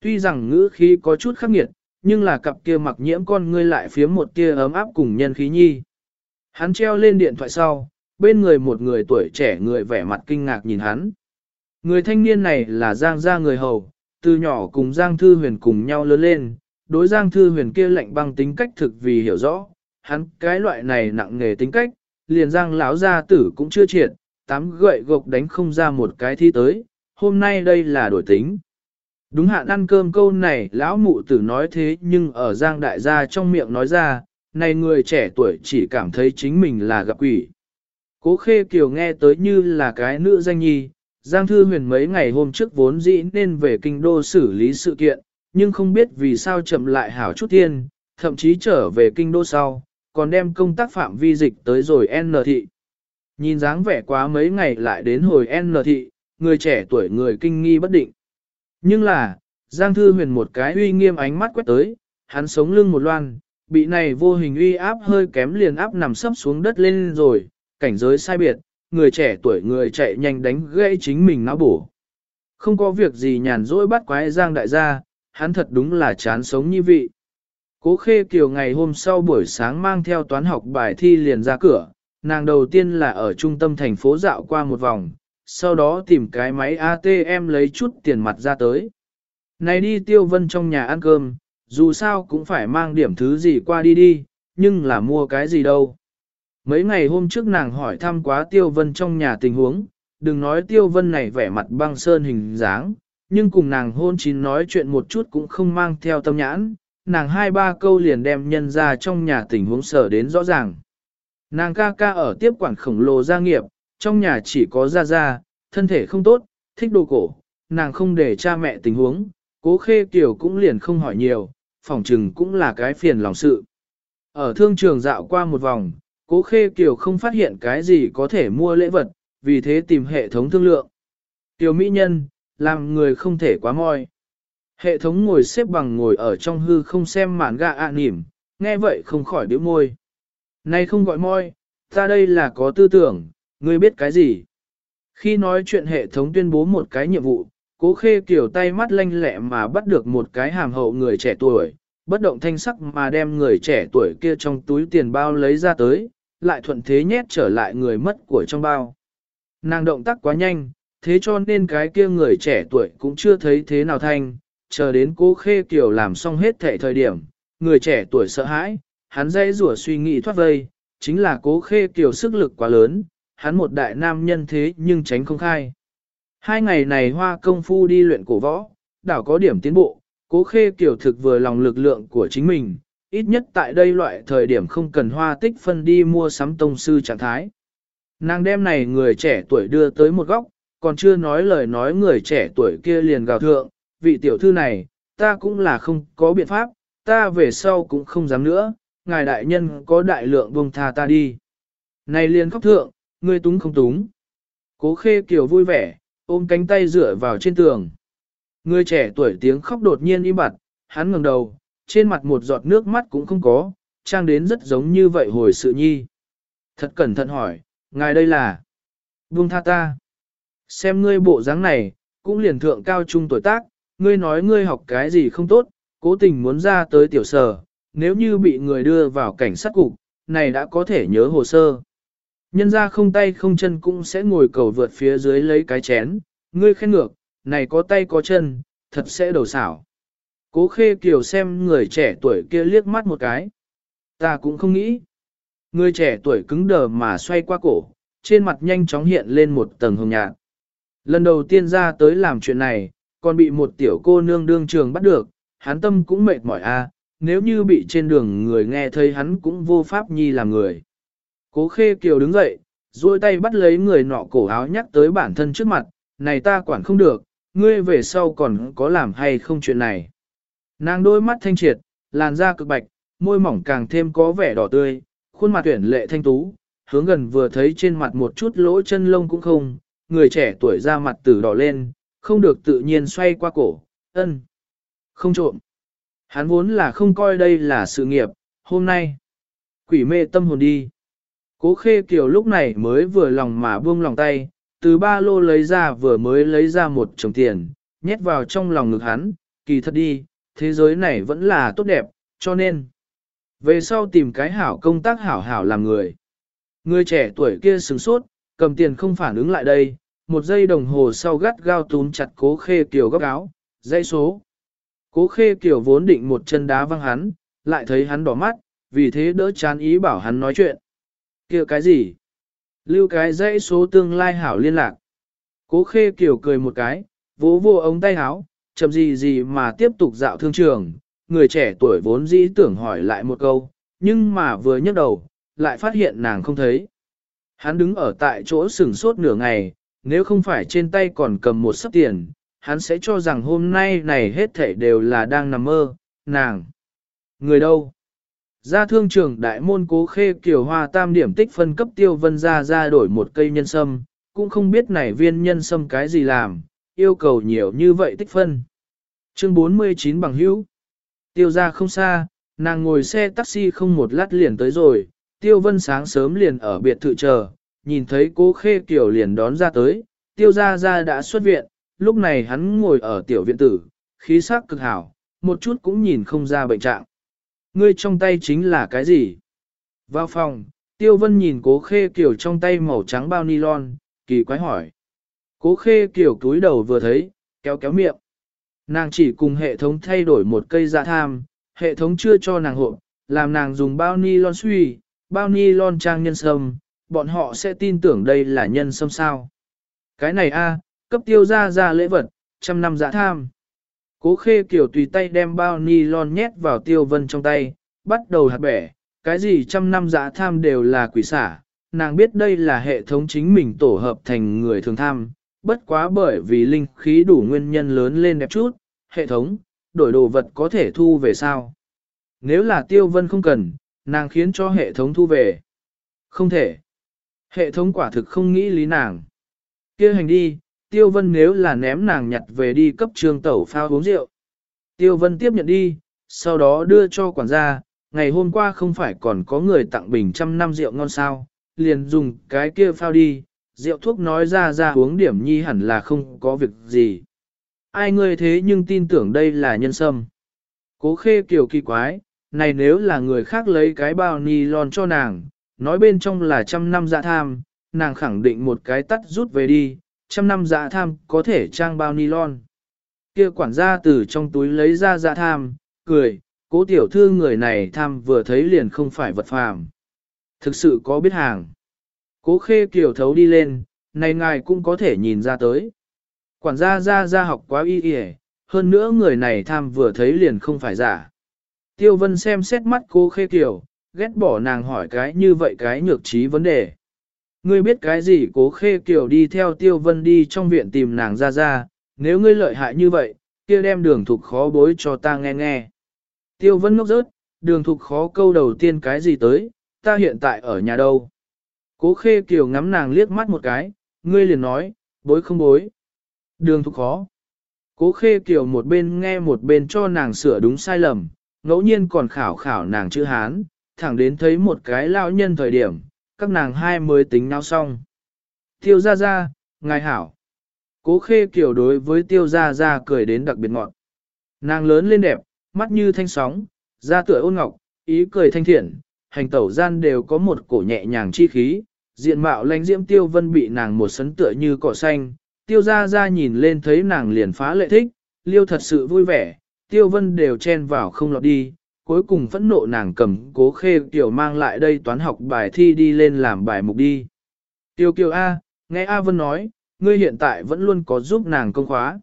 Tuy rằng ngữ khí có chút khắc nghiệt, nhưng là cặp kia mặc nhiễm con ngươi lại phía một tia ấm áp cùng nhân khí nhi. Hắn treo lên điện thoại sau, bên người một người tuổi trẻ người vẻ mặt kinh ngạc nhìn hắn. Người thanh niên này là Giang gia người hầu, từ nhỏ cùng Giang Thư Huyền cùng nhau lớn lên, đối Giang Thư Huyền kia lạnh băng tính cách thực vì hiểu rõ, hắn cái loại này nặng nghề tính cách, liền Giang lão gia tử cũng chưa triệt, tám gậy gộc đánh không ra một cái thi tới, hôm nay đây là đổi tính. Đúng hạn ăn cơm câu này lão mụ tử nói thế nhưng ở Giang đại gia trong miệng nói ra, này người trẻ tuổi chỉ cảm thấy chính mình là gặp quỷ. Cố khê kiều nghe tới như là cái nữ danh nhi, Giang Thư Huyền mấy ngày hôm trước vốn dĩ nên về kinh đô xử lý sự kiện, nhưng không biết vì sao chậm lại hảo chút thiên, thậm chí trở về kinh đô sau, còn đem công tác phạm vi dịch tới rồi N thị. Nhìn dáng vẻ quá mấy ngày lại đến hồi N thị, người trẻ tuổi người kinh nghi bất định. Nhưng là, Giang Thư Huyền một cái uy nghiêm ánh mắt quét tới, hắn sống lưng một loan, bị này vô hình uy áp hơi kém liền áp nằm sấp xuống đất lên rồi, cảnh giới sai biệt, người trẻ tuổi người chạy nhanh đánh gãy chính mình não bổ. Không có việc gì nhàn rỗi bắt quái Giang đại gia, hắn thật đúng là chán sống như vị. Cố Khê Kiều ngày hôm sau buổi sáng mang theo toán học bài thi liền ra cửa, nàng đầu tiên là ở trung tâm thành phố dạo qua một vòng, sau đó tìm cái máy ATM lấy chút tiền mặt ra tới. Này đi tiêu vân trong nhà ăn cơm, dù sao cũng phải mang điểm thứ gì qua đi đi, nhưng là mua cái gì đâu. Mấy ngày hôm trước nàng hỏi thăm quá tiêu vân trong nhà tình huống, đừng nói tiêu vân này vẻ mặt băng sơn hình dáng, nhưng cùng nàng hôn chín nói chuyện một chút cũng không mang theo tâm nhãn, nàng hai ba câu liền đem nhân ra trong nhà tình huống sở đến rõ ràng. Nàng ca ca ở tiếp quản khổng lồ gia nghiệp, trong nhà chỉ có gia gia, thân thể không tốt, thích đồ cổ, nàng không để cha mẹ tình huống, cố khê kiểu cũng liền không hỏi nhiều, phỏng trừng cũng là cái phiền lòng sự. Ở thương trường dạo qua một vòng, cố khê Kiều không phát hiện cái gì có thể mua lễ vật, vì thế tìm hệ thống thương lượng. Tiểu mỹ nhân, làm người không thể quá moi. Hệ thống ngồi xếp bằng ngồi ở trong hư không xem màn gà ạ nỉm, nghe vậy không khỏi điếu môi. Này không gọi moi, ta đây là có tư tưởng, ngươi biết cái gì? Khi nói chuyện hệ thống tuyên bố một cái nhiệm vụ, cố khê kiểu tay mắt lanh lẹ mà bắt được một cái hàm hậu người trẻ tuổi, bất động thanh sắc mà đem người trẻ tuổi kia trong túi tiền bao lấy ra tới, lại thuận thế nhét trở lại người mất của trong bao. Nàng động tác quá nhanh, thế cho nên cái kia người trẻ tuổi cũng chưa thấy thế nào thanh, chờ đến cố khê kiểu làm xong hết thệ thời điểm, người trẻ tuổi sợ hãi, hắn dây rủa suy nghĩ thoát vây, chính là cố khê kiểu sức lực quá lớn, hắn một đại nam nhân thế nhưng tránh không khai. Hai ngày này hoa công phu đi luyện cổ võ, đảo có điểm tiến bộ, cố khê kiểu thực vừa lòng lực lượng của chính mình, ít nhất tại đây loại thời điểm không cần hoa tích phân đi mua sắm tông sư trạng thái. Nàng đem này người trẻ tuổi đưa tới một góc, còn chưa nói lời nói người trẻ tuổi kia liền gào thượng, vị tiểu thư này, ta cũng là không có biện pháp, ta về sau cũng không dám nữa, ngài đại nhân có đại lượng buông tha ta đi. Này liền khóc thượng, ngươi túng không túng. Cố khê kiều vui vẻ, ôm cánh tay dựa vào trên tường. Người trẻ tuổi tiếng khóc đột nhiên im bặt, hắn ngẩng đầu, trên mặt một giọt nước mắt cũng không có, trang đến rất giống như vậy hồi sự nhi. Thật cẩn thận hỏi, ngài đây là buông tha ta. Xem ngươi bộ dáng này, cũng liền thượng cao trung tuổi tác, ngươi nói ngươi học cái gì không tốt, cố tình muốn ra tới tiểu sở, nếu như bị người đưa vào cảnh sát cục, này đã có thể nhớ hồ sơ. Nhân ra không tay không chân cũng sẽ ngồi cầu vượt phía dưới lấy cái chén, ngươi khen ngược, này có tay có chân, thật sẽ đầu xảo. Cố khê kiều xem người trẻ tuổi kia liếc mắt một cái. Ta cũng không nghĩ. Người trẻ tuổi cứng đờ mà xoay qua cổ, trên mặt nhanh chóng hiện lên một tầng hồng nhạt. Lần đầu tiên ra tới làm chuyện này, còn bị một tiểu cô nương đương trường bắt được, hắn tâm cũng mệt mỏi a. nếu như bị trên đường người nghe thấy hắn cũng vô pháp nhi làm người. Cố khê kiều đứng dậy, duỗi tay bắt lấy người nọ cổ áo nhắc tới bản thân trước mặt, này ta quản không được, ngươi về sau còn có làm hay không chuyện này. Nàng đôi mắt thanh triệt, làn da cực bạch, môi mỏng càng thêm có vẻ đỏ tươi, khuôn mặt tuyển lệ thanh tú, hướng gần vừa thấy trên mặt một chút lỗ chân lông cũng không, người trẻ tuổi ra mặt tử đỏ lên, không được tự nhiên xoay qua cổ, ân, không trộm. Hắn vốn là không coi đây là sự nghiệp, hôm nay, quỷ mê tâm hồn đi. Cố khê kiều lúc này mới vừa lòng mà buông lòng tay, từ ba lô lấy ra vừa mới lấy ra một chồng tiền, nhét vào trong lòng ngực hắn, kỳ thật đi, thế giới này vẫn là tốt đẹp, cho nên, về sau tìm cái hảo công tác hảo hảo làm người. Người trẻ tuổi kia sừng sốt, cầm tiền không phản ứng lại đây, một giây đồng hồ sau gắt gao túm chặt cố khê kiều góc áo, dây số. Cố khê kiều vốn định một chân đá văng hắn, lại thấy hắn đỏ mắt, vì thế đỡ chán ý bảo hắn nói chuyện. kia cái gì? Lưu cái dãy số tương lai hảo liên lạc. Cố khê kiều cười một cái, vỗ vô ống tay áo, chậm gì gì mà tiếp tục dạo thương trường. Người trẻ tuổi vốn dĩ tưởng hỏi lại một câu, nhưng mà vừa nhấc đầu, lại phát hiện nàng không thấy. Hắn đứng ở tại chỗ sừng sốt nửa ngày, nếu không phải trên tay còn cầm một sấp tiền, hắn sẽ cho rằng hôm nay này hết thảy đều là đang nằm mơ, nàng. Người đâu? Ra thương trường đại môn cố khê kiểu hoa tam điểm tích phân cấp tiêu vân ra ra đổi một cây nhân sâm, cũng không biết này viên nhân sâm cái gì làm, yêu cầu nhiều như vậy tích phân. Chương 49 bằng hữu. Tiêu ra không xa, nàng ngồi xe taxi không một lát liền tới rồi, tiêu vân sáng sớm liền ở biệt thự chờ, nhìn thấy cố khê kiểu liền đón ra tới, tiêu ra ra đã xuất viện, lúc này hắn ngồi ở tiểu viện tử, khí sắc cực hảo, một chút cũng nhìn không ra bệnh trạng. Ngươi trong tay chính là cái gì? Vào phòng, tiêu vân nhìn cố khê kiểu trong tay màu trắng bao nylon, kỳ quái hỏi. Cố khê kiểu túi đầu vừa thấy, kéo kéo miệng. Nàng chỉ cùng hệ thống thay đổi một cây dạ tham, hệ thống chưa cho nàng hộ, làm nàng dùng bao nylon suy, bao nylon trang nhân sâm, bọn họ sẽ tin tưởng đây là nhân sâm sao. Cái này a, cấp tiêu ra ra lễ vật, trăm năm dạ tham. Cố khê kiểu tùy tay đem bao nylon nhét vào tiêu vân trong tay, bắt đầu hạt bẻ, cái gì trăm năm dạ tham đều là quỷ xả, nàng biết đây là hệ thống chính mình tổ hợp thành người thường tham, bất quá bởi vì linh khí đủ nguyên nhân lớn lên đẹp chút, hệ thống, đổi đồ vật có thể thu về sao? Nếu là tiêu vân không cần, nàng khiến cho hệ thống thu về. Không thể. Hệ thống quả thực không nghĩ lý nàng. kia hành đi, Tiêu Vân nếu là ném nàng nhặt về đi cấp trường tẩu phao uống rượu. Tiêu Vân tiếp nhận đi, sau đó đưa cho quản gia, ngày hôm qua không phải còn có người tặng bình trăm năm rượu ngon sao, liền dùng cái kia phao đi, rượu thuốc nói ra ra uống điểm nhi hẳn là không có việc gì. Ai ngươi thế nhưng tin tưởng đây là nhân sâm. Cố khê kiểu kỳ quái, này nếu là người khác lấy cái bao ni lon cho nàng, nói bên trong là trăm năm dạ tham, nàng khẳng định một cái tắt rút về đi, trăm năm dạ tham có thể trang bao nylon. Kia quản gia từ trong túi lấy ra dạ tham, cười, cố tiểu thư người này tham vừa thấy liền không phải vật phàm. Thực sự có biết hàng. Cố khê kiểu thấu đi lên, này ngài cũng có thể nhìn ra tới. Quản gia ra ra học quá y y hơn nữa người này tham vừa thấy liền không phải giả. Tiêu vân xem xét mắt cô khê kiểu, ghét bỏ nàng hỏi cái như vậy cái nhược trí vấn đề. Ngươi biết cái gì cố khê kiểu đi theo tiêu vân đi trong viện tìm nàng ra ra, nếu ngươi lợi hại như vậy, kia đem đường thục khó bối cho ta nghe nghe. Tiêu vân ngốc rớt, đường thục khó câu đầu tiên cái gì tới, ta hiện tại ở nhà đâu. Cố khê kiểu ngắm nàng liếc mắt một cái, ngươi liền nói, bối không bối. Đường thục khó. Cố khê kiểu một bên nghe một bên cho nàng sửa đúng sai lầm, ngẫu nhiên còn khảo khảo nàng chữ Hán, thẳng đến thấy một cái lão nhân thời điểm, các nàng hai mới tính nhau xong. Tiêu Gia Gia, ngài hảo. Cố khê kiểu đối với tiêu Gia Gia cười đến đặc biệt ngọt. Nàng lớn lên đẹp, mắt như thanh sóng, da tựa ôn ngọc, ý cười thanh thiện, hành tẩu gian đều có một cổ nhẹ nhàng chi khí, diện mạo lãnh diễm tiêu vân bị nàng một sấn tựa như cỏ xanh, tiêu ra ra nhìn lên thấy nàng liền phá lệ thích, liêu thật sự vui vẻ, tiêu vân đều chen vào không lọt đi, cuối cùng phẫn nộ nàng cầm cố khê tiểu mang lại đây toán học bài thi đi lên làm bài mục đi. Tiêu kiều A, nghe A Vân nói, ngươi hiện tại vẫn luôn có giúp nàng công khóa.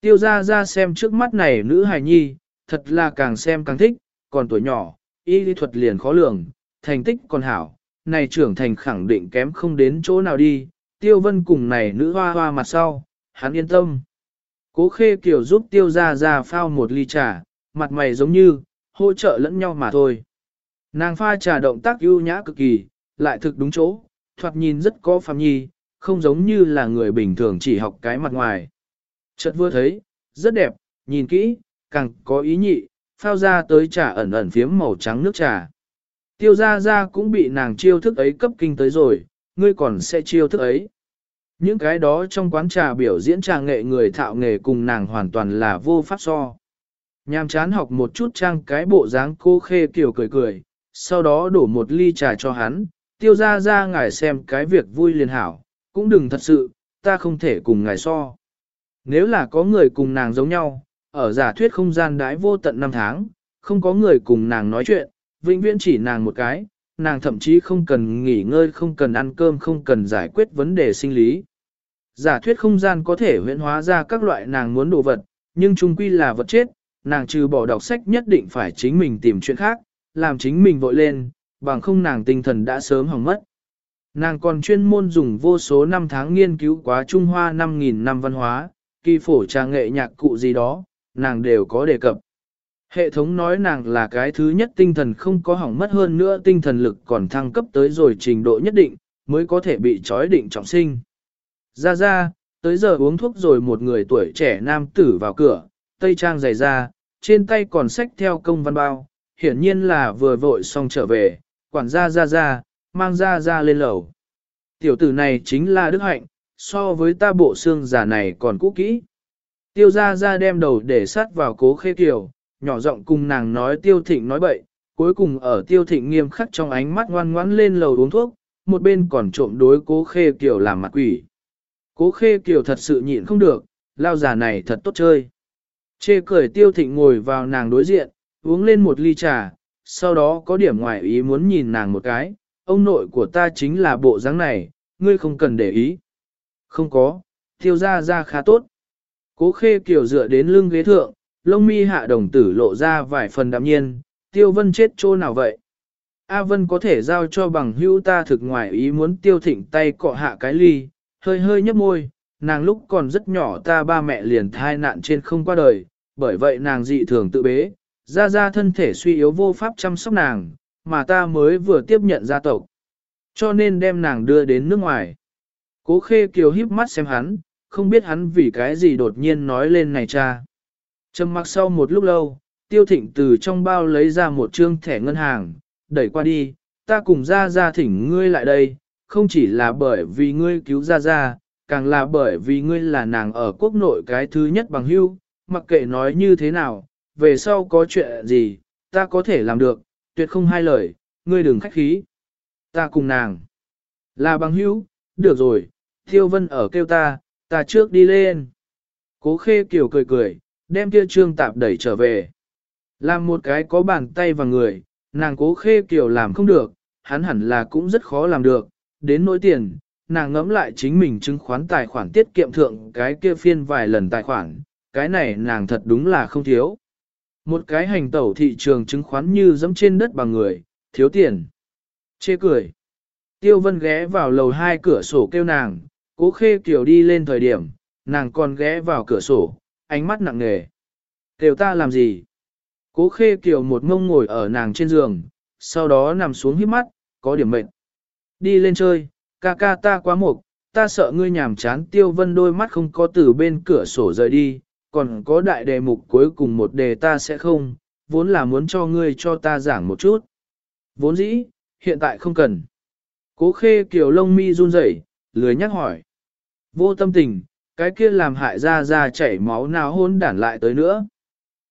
Tiêu ra ra xem trước mắt này nữ hài nhi, thật là càng xem càng thích, còn tuổi nhỏ, y lý thuật liền khó lường, thành tích còn hảo, này trưởng thành khẳng định kém không đến chỗ nào đi, tiêu vân cùng này nữ hoa hoa mặt sau, hắn yên tâm. Cố khê kiểu giúp tiêu ra ra phao một ly trà, mặt mày giống như, hỗ trợ lẫn nhau mà thôi. Nàng pha trà động tác ưu nhã cực kỳ, lại thực đúng chỗ, thoạt nhìn rất có phạm nhi, không giống như là người bình thường chỉ học cái mặt ngoài. Chợt vừa thấy, rất đẹp, nhìn kỹ, càng có ý nhị, phao ra tới trà ẩn ẩn phiếm màu trắng nước trà. Tiêu ra ra cũng bị nàng chiêu thức ấy cấp kinh tới rồi, ngươi còn sẽ chiêu thức ấy. Những cái đó trong quán trà biểu diễn trà nghệ người thạo nghề cùng nàng hoàn toàn là vô pháp so. Nhàm chán học một chút trang cái bộ dáng cô khê kiểu cười cười, sau đó đổ một ly trà cho hắn, tiêu ra ra ngài xem cái việc vui liền hảo, cũng đừng thật sự, ta không thể cùng ngài so. Nếu là có người cùng nàng giống nhau, ở giả thuyết không gian đái vô tận năm tháng, không có người cùng nàng nói chuyện, vĩnh viễn chỉ nàng một cái, nàng thậm chí không cần nghỉ ngơi, không cần ăn cơm, không cần giải quyết vấn đề sinh lý. Giả thuyết không gian có thể huyễn hóa ra các loại nàng muốn đồ vật, nhưng chung quy là vật chết, nàng trừ bỏ đọc sách nhất định phải chính mình tìm chuyện khác, làm chính mình vội lên, bằng không nàng tinh thần đã sớm hỏng mất. Nàng còn chuyên môn dùng vô số năm tháng nghiên cứu quá Trung Hoa 5.000 năm văn hóa, kỳ phổ trà nghệ nhạc cụ gì đó, nàng đều có đề cập. Hệ thống nói nàng là cái thứ nhất tinh thần không có hỏng mất hơn nữa tinh thần lực còn thăng cấp tới rồi trình độ nhất định, mới có thể bị trói định trọng sinh. Ra ra, tới giờ uống thuốc rồi một người tuổi trẻ nam tử vào cửa, tây trang dày ra, trên tay còn xách theo công văn bao, hiển nhiên là vừa vội xong trở về, quản gia ra ra, mang ra ra lên lầu. Tiểu tử này chính là Đức Hạnh, so với ta bộ xương giả này còn cũ kỹ. Tiêu ra ra đem đầu để sát vào cố khê kiều, nhỏ giọng cùng nàng nói tiêu thịnh nói bậy, cuối cùng ở tiêu thịnh nghiêm khắc trong ánh mắt ngoan ngoãn lên lầu uống thuốc, một bên còn trộm đối cố khê kiều làm mặt quỷ. Cố khê kiều thật sự nhịn không được, lao giả này thật tốt chơi. Chê cười tiêu thịnh ngồi vào nàng đối diện, uống lên một ly trà, sau đó có điểm ngoài ý muốn nhìn nàng một cái, ông nội của ta chính là bộ dáng này, ngươi không cần để ý. Không có, tiêu ra ra khá tốt. Cố khê kiều dựa đến lưng ghế thượng, lông mi hạ đồng tử lộ ra vài phần đạm nhiên, tiêu vân chết chỗ nào vậy? A vân có thể giao cho bằng hữu ta thực ngoài ý muốn tiêu thịnh tay cọ hạ cái ly, hơi hơi nhấp môi, nàng lúc còn rất nhỏ ta ba mẹ liền thai nạn trên không qua đời, bởi vậy nàng dị thường tự bế, ra ra thân thể suy yếu vô pháp chăm sóc nàng, mà ta mới vừa tiếp nhận gia tộc. Cho nên đem nàng đưa đến nước ngoài. Cố khê kiều híp mắt xem hắn, không biết hắn vì cái gì đột nhiên nói lên này cha. Trầm mặc sau một lúc lâu, tiêu thịnh từ trong bao lấy ra một trương thẻ ngân hàng, đẩy qua đi, ta cùng ra ra thỉnh ngươi lại đây, không chỉ là bởi vì ngươi cứu ra ra, càng là bởi vì ngươi là nàng ở quốc nội cái thứ nhất bằng hưu, mặc kệ nói như thế nào, về sau có chuyện gì, ta có thể làm được, tuyệt không hai lời, ngươi đừng khách khí. Ta cùng nàng. Là bằng hữu, được rồi, Thiêu Vân ở kêu ta, ta trước đi lên. Cố khê kiểu cười cười, đem kia trương tạp đẩy trở về. Làm một cái có bàn tay và người, nàng cố khê kiểu làm không được, hắn hẳn là cũng rất khó làm được, đến nỗi tiền, nàng ngẫm lại chính mình chứng khoán tài khoản tiết kiệm thượng cái kia phiên vài lần tài khoản, cái này nàng thật đúng là không thiếu. Một cái hành tẩu thị trường chứng khoán như dẫm trên đất bằng người, thiếu tiền. Chê cười. Tiêu vân ghé vào lầu hai cửa sổ kêu nàng, cố khê kiểu đi lên thời điểm, nàng còn ghé vào cửa sổ, ánh mắt nặng nề. Tiểu ta làm gì? Cố khê kiểu một ngông ngồi ở nàng trên giường, sau đó nằm xuống hít mắt, có điểm mệnh. Đi lên chơi, ca ca ta quá mục, ta sợ ngươi nhàm chán tiêu vân đôi mắt không có từ bên cửa sổ rời đi, còn có đại đề mục cuối cùng một đề ta sẽ không, vốn là muốn cho ngươi cho ta giảng một chút. Vốn dĩ, hiện tại không cần. Cố khê kiều lông mi run rẩy, lười nhắc hỏi. Vô tâm tình, cái kia làm hại ra ra chảy máu nào hôn đản lại tới nữa.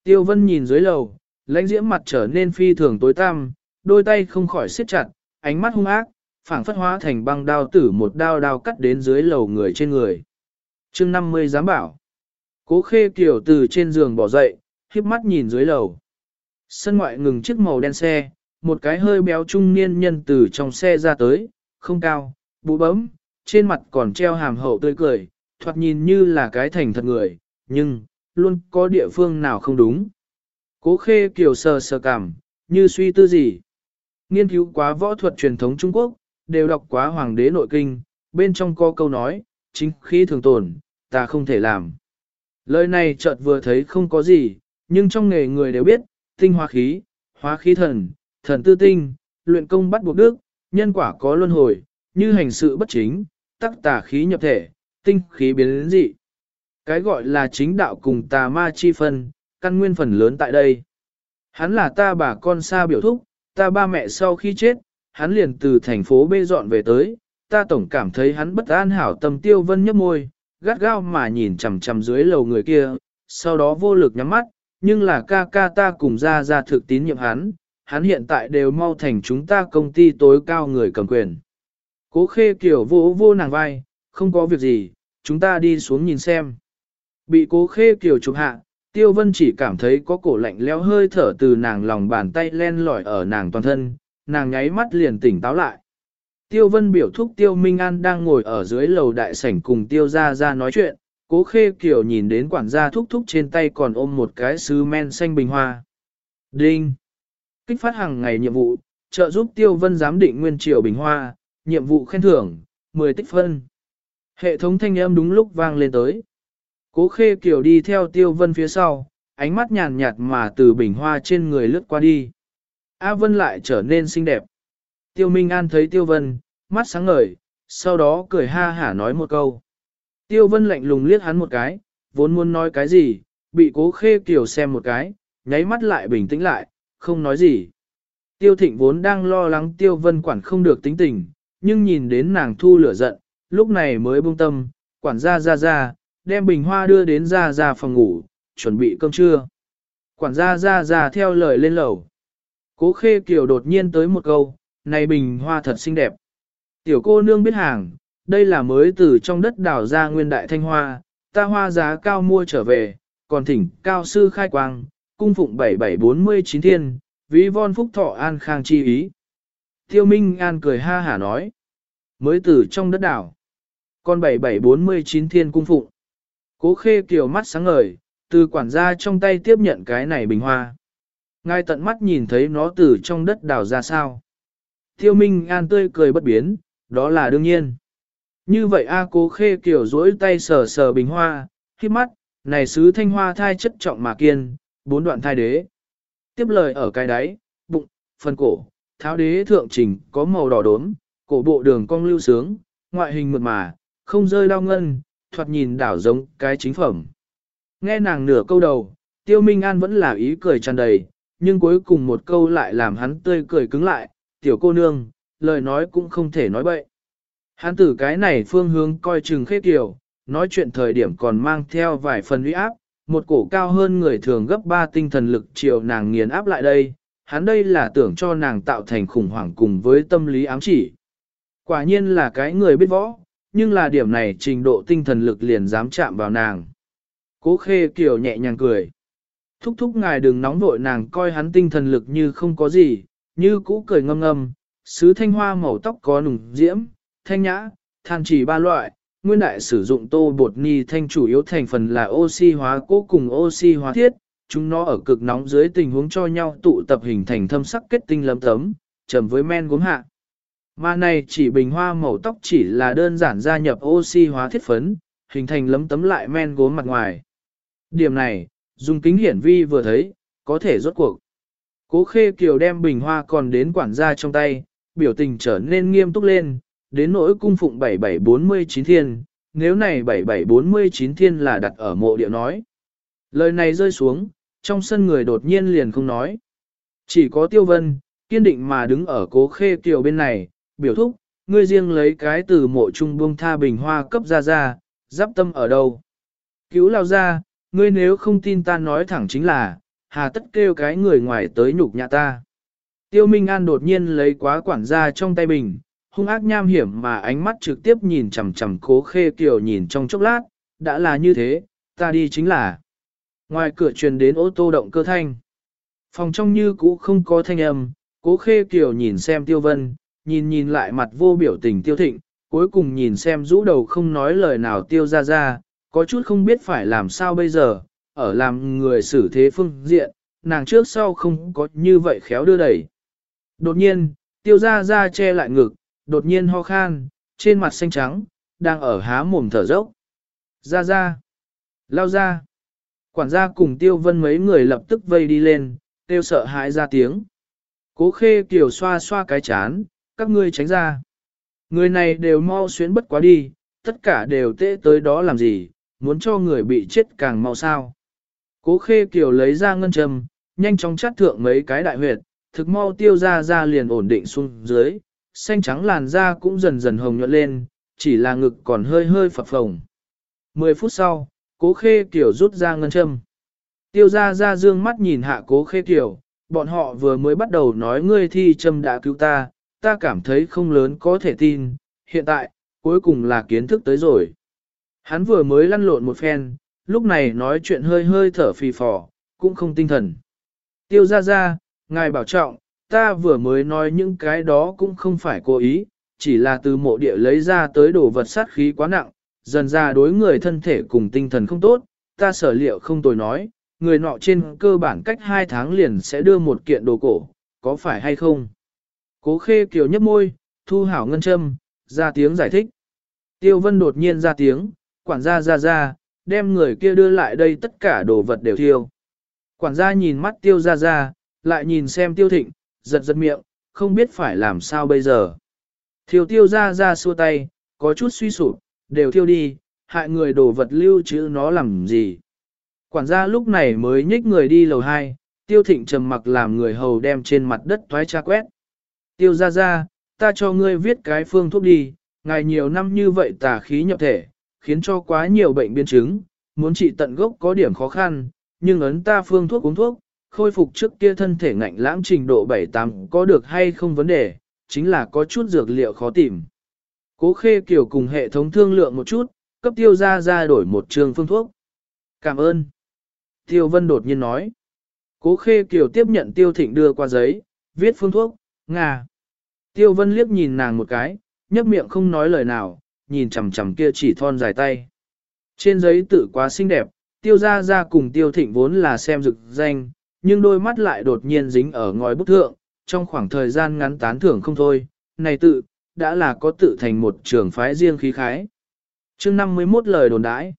Tiêu vân nhìn dưới lầu, lãnh diễm mặt trở nên phi thường tối tăm, đôi tay không khỏi siết chặt, ánh mắt hung ác, phảng phất hóa thành băng đao tử một đao đao cắt đến dưới lầu người trên người. chương 50 dám bảo. Cố khê kiểu từ trên giường bỏ dậy, khiếp mắt nhìn dưới lầu. Sân ngoại ngừng chiếc màu đen xe, một cái hơi béo trung niên nhân từ trong xe ra tới, không cao, bụ bấm, trên mặt còn treo hàm hậu tươi cười, thoạt nhìn như là cái thành thật người, nhưng, luôn có địa phương nào không đúng. Cố khê kiểu sờ sờ cảm, như suy tư gì. Nghiên cứu quá võ thuật truyền thống Trung Quốc, đều đọc quá Hoàng đế nội kinh, bên trong có câu nói, chính khí thường tồn, ta không thể làm. Lời này chợt vừa thấy không có gì, nhưng trong nghề người đều biết, tinh hóa khí, hóa khí thần, thần tư tinh, luyện công bắt buộc đức, nhân quả có luân hồi, như hành sự bất chính, tắc tà khí nhập thể, tinh khí biến đến dị. Cái gọi là chính đạo cùng tà ma chi phân, căn nguyên phần lớn tại đây. Hắn là ta bà con xa biểu thúc, ta ba mẹ sau khi chết, hắn liền từ thành phố bê dọn về tới, ta tổng cảm thấy hắn bất an hảo tâm tiêu vân nhấp môi, gắt gao mà nhìn chằm chằm dưới lầu người kia, sau đó vô lực nhắm mắt, nhưng là ca ca ta cùng ra ra thực tín nhiệm hắn, hắn hiện tại đều mau thành chúng ta công ty tối cao người cầm quyền. Cố khê kiểu vô vô nàng vai, không có việc gì, chúng ta đi xuống nhìn xem. Bị cố khê kiểu chụp hạ, tiêu vân chỉ cảm thấy có cổ lạnh lẽo hơi thở từ nàng lòng bàn tay len lỏi ở nàng toàn thân, nàng nháy mắt liền tỉnh táo lại. Tiêu vân biểu thúc tiêu Minh An đang ngồi ở dưới lầu đại sảnh cùng tiêu Gia Gia nói chuyện, cố khê kiểu nhìn đến quản gia thúc thúc trên tay còn ôm một cái sứ men xanh bình hoa. Đinh! Kích phát hàng ngày nhiệm vụ, trợ giúp tiêu vân giám định nguyên triều bình hoa, nhiệm vụ khen thưởng, 10 tích phân. Hệ thống thanh âm đúng lúc vang lên tới. Cố khê kiểu đi theo tiêu vân phía sau, ánh mắt nhàn nhạt mà từ bình hoa trên người lướt qua đi. A vân lại trở nên xinh đẹp. Tiêu Minh An thấy tiêu vân, mắt sáng ngời, sau đó cười ha hả nói một câu. Tiêu vân lạnh lùng liếc hắn một cái, vốn muốn nói cái gì, bị cố khê kiểu xem một cái, nháy mắt lại bình tĩnh lại, không nói gì. Tiêu thịnh vốn đang lo lắng tiêu vân quản không được tính tình, nhưng nhìn đến nàng thu lửa giận, lúc này mới buông tâm, quản gia ra ra, đem bình hoa đưa đến ra ra phòng ngủ, chuẩn bị cơm trưa. Quản gia ra ra theo lời lên lầu. Cố khê kiều đột nhiên tới một câu, này bình hoa thật xinh đẹp. Tiểu cô nương biết hàng, đây là mới từ trong đất đào ra nguyên đại thanh hoa, ta hoa giá cao mua trở về, còn thỉnh cao sư khai quang, cung phụng 7749 thiên, ví von phúc thọ an khang chi ý. Tiêu Minh An cười ha hả nói, mới từ trong đất đảo, con 7749 thiên cung phụng. Cố khê kiều mắt sáng ngời, từ quản gia trong tay tiếp nhận cái này bình hoa. Ngay tận mắt nhìn thấy nó từ trong đất đào ra sao. Tiêu Minh An tươi cười bất biến, đó là đương nhiên. Như vậy A cố khê kiều duỗi tay sờ sờ bình hoa, khi mắt, này sứ thanh hoa thai chất trọng mà kiên, bốn đoạn thai đế. Tiếp lời ở cái đáy, bụng, phần cổ, tháo đế thượng trình có màu đỏ đốm, cổ bộ đường cong lưu sướng, ngoại hình mượt mà, không rơi đau ngân, thoạt nhìn đảo giống cái chính phẩm. Nghe nàng nửa câu đầu, tiêu minh an vẫn là ý cười tràn đầy, nhưng cuối cùng một câu lại làm hắn tươi cười cứng lại, tiểu cô nương, lời nói cũng không thể nói bậy. Hắn từ cái này phương hướng coi chừng khế kiểu, nói chuyện thời điểm còn mang theo vài phần uy áp, một cổ cao hơn người thường gấp ba tinh thần lực chiều nàng nghiền áp lại đây, hắn đây là tưởng cho nàng tạo thành khủng hoảng cùng với tâm lý ám chỉ. Quả nhiên là cái người biết võ, nhưng là điểm này trình độ tinh thần lực liền dám chạm vào nàng. Cố khê kiểu nhẹ nhàng cười. Thúc thúc ngài đừng nóng vội nàng coi hắn tinh thần lực như không có gì, như cũ cười ngâm ngâm, sứ thanh hoa màu tóc có nùng diễm, thanh nhã, than chỉ ba loại, nguyên đại sử dụng tô bột ni thanh chủ yếu thành phần là oxy hóa cố cùng oxy hóa thiết, chúng nó ở cực nóng dưới tình huống cho nhau tụ tập hình thành thâm sắc kết tinh lấm tấm, chầm với men gốm hạ. Mà này chỉ bình hoa màu tóc chỉ là đơn giản gia nhập oxy hóa thiết phấn, hình thành lấm tấm lại men gốm mặt ngoài. Điểm này, dùng kính hiển vi vừa thấy, có thể rốt cuộc. Cố khê kiều đem bình hoa còn đến quản gia trong tay, biểu tình trở nên nghiêm túc lên, đến nỗi cung phụng 7749 thiên, nếu này 7749 thiên là đặt ở mộ địa nói. Lời này rơi xuống, trong sân người đột nhiên liền không nói. Chỉ có tiêu vân, kiên định mà đứng ở cố khê kiều bên này, biểu thúc, ngươi riêng lấy cái từ mộ trung buông tha bình hoa cấp ra ra, giáp tâm ở đâu. Cứu lao ra, ngươi nếu không tin ta nói thẳng chính là, hà tất kêu cái người ngoài tới nhục nhã ta. Tiêu Minh An đột nhiên lấy quá quản gia trong tay bình, hung ác nham hiểm mà ánh mắt trực tiếp nhìn chằm chằm cố khê kiều nhìn trong chốc lát, đã là như thế, ta đi chính là. Ngoài cửa truyền đến ô tô động cơ thanh. Phòng trong như cũ không có thanh âm, cố khê kiều nhìn xem tiêu vân, nhìn nhìn lại mặt vô biểu tình tiêu thịnh, cuối cùng nhìn xem rũ đầu không nói lời nào tiêu ra ra, có chút không biết phải làm sao bây giờ, ở làm người xử thế phương diện, nàng trước sau không có như vậy khéo đưa đẩy. Đột nhiên, tiêu ra ra che lại ngực, đột nhiên ho khan, trên mặt xanh trắng, đang ở há mồm thở dốc. Ra ra, lao ra, Quản gia cùng tiêu vân mấy người lập tức vây đi lên, tiêu sợ hãi ra tiếng. Cố khê kiểu xoa xoa cái chán, các ngươi tránh ra. Người này đều mau xuyến bất quá đi, tất cả đều tệ tới đó làm gì, muốn cho người bị chết càng mau sao. Cố khê kiều lấy ra ngân châm, nhanh chóng chắt thượng mấy cái đại huyệt, thực mau tiêu ra ra liền ổn định xuống dưới, xanh trắng làn da cũng dần dần hồng nhuận lên, chỉ là ngực còn hơi hơi phập phồng. Mười phút sau, cố khê kiểu rút ra ngân châm. Tiêu ra ra dương mắt nhìn hạ cố khê kiểu, bọn họ vừa mới bắt đầu nói ngươi thi châm đã cứu ta, ta cảm thấy không lớn có thể tin, hiện tại, cuối cùng là kiến thức tới rồi. Hắn vừa mới lăn lộn một phen, lúc này nói chuyện hơi hơi thở phì phò, cũng không tinh thần. Tiêu ra ra, ngài bảo trọng, ta vừa mới nói những cái đó cũng không phải cố ý, chỉ là từ mộ địa lấy ra tới đồ vật sát khí quá nặng, dần ra đối người thân thể cùng tinh thần không tốt, ta sở liệu không tồi nói, người nọ trên cơ bản cách hai tháng liền sẽ đưa một kiện đồ cổ, có phải hay không? Cố khê kiều nhấp môi, thu hảo ngân châm, ra tiếng giải thích. Tiêu vân đột nhiên ra tiếng, quản gia ra ra, đem người kia đưa lại đây tất cả đồ vật đều thiêu. Quản gia nhìn mắt tiêu ra ra, lại nhìn xem tiêu thịnh, giật giật miệng, không biết phải làm sao bây giờ. Thiêu tiêu ra ra xua tay, có chút suy sụp, đều thiêu đi, hại người đồ vật lưu trữ nó làm gì. Quản gia lúc này mới nhích người đi lầu 2, tiêu thịnh trầm mặc làm người hầu đem trên mặt đất thoái tra quét. Tiêu ra ra, ta cho ngươi viết cái phương thuốc đi, ngài nhiều năm như vậy tà khí nhập thể, khiến cho quá nhiều bệnh biến chứng, muốn trị tận gốc có điểm khó khăn, nhưng ấn ta phương thuốc uống thuốc, khôi phục trước kia thân thể ngạnh lãng trình độ 7-8 có được hay không vấn đề, chính là có chút dược liệu khó tìm. Cố khê kiểu cùng hệ thống thương lượng một chút, cấp tiêu ra ra đổi một trường phương thuốc. Cảm ơn. Tiêu Vân đột nhiên nói. Cố khê kiểu tiếp nhận tiêu thịnh đưa qua giấy, viết phương thuốc, ngà. Tiêu Vân liếc nhìn nàng một cái, nhấp miệng không nói lời nào, nhìn chằm chằm kia chỉ thon dài tay. Trên giấy tự quá xinh đẹp, tiêu ra ra cùng tiêu thịnh vốn là xem rực danh, nhưng đôi mắt lại đột nhiên dính ở ngòi bức thượng, trong khoảng thời gian ngắn tán thưởng không thôi, này tự, đã là có tự thành một trường phái riêng khí khái. chương 51 lời đồn đãi.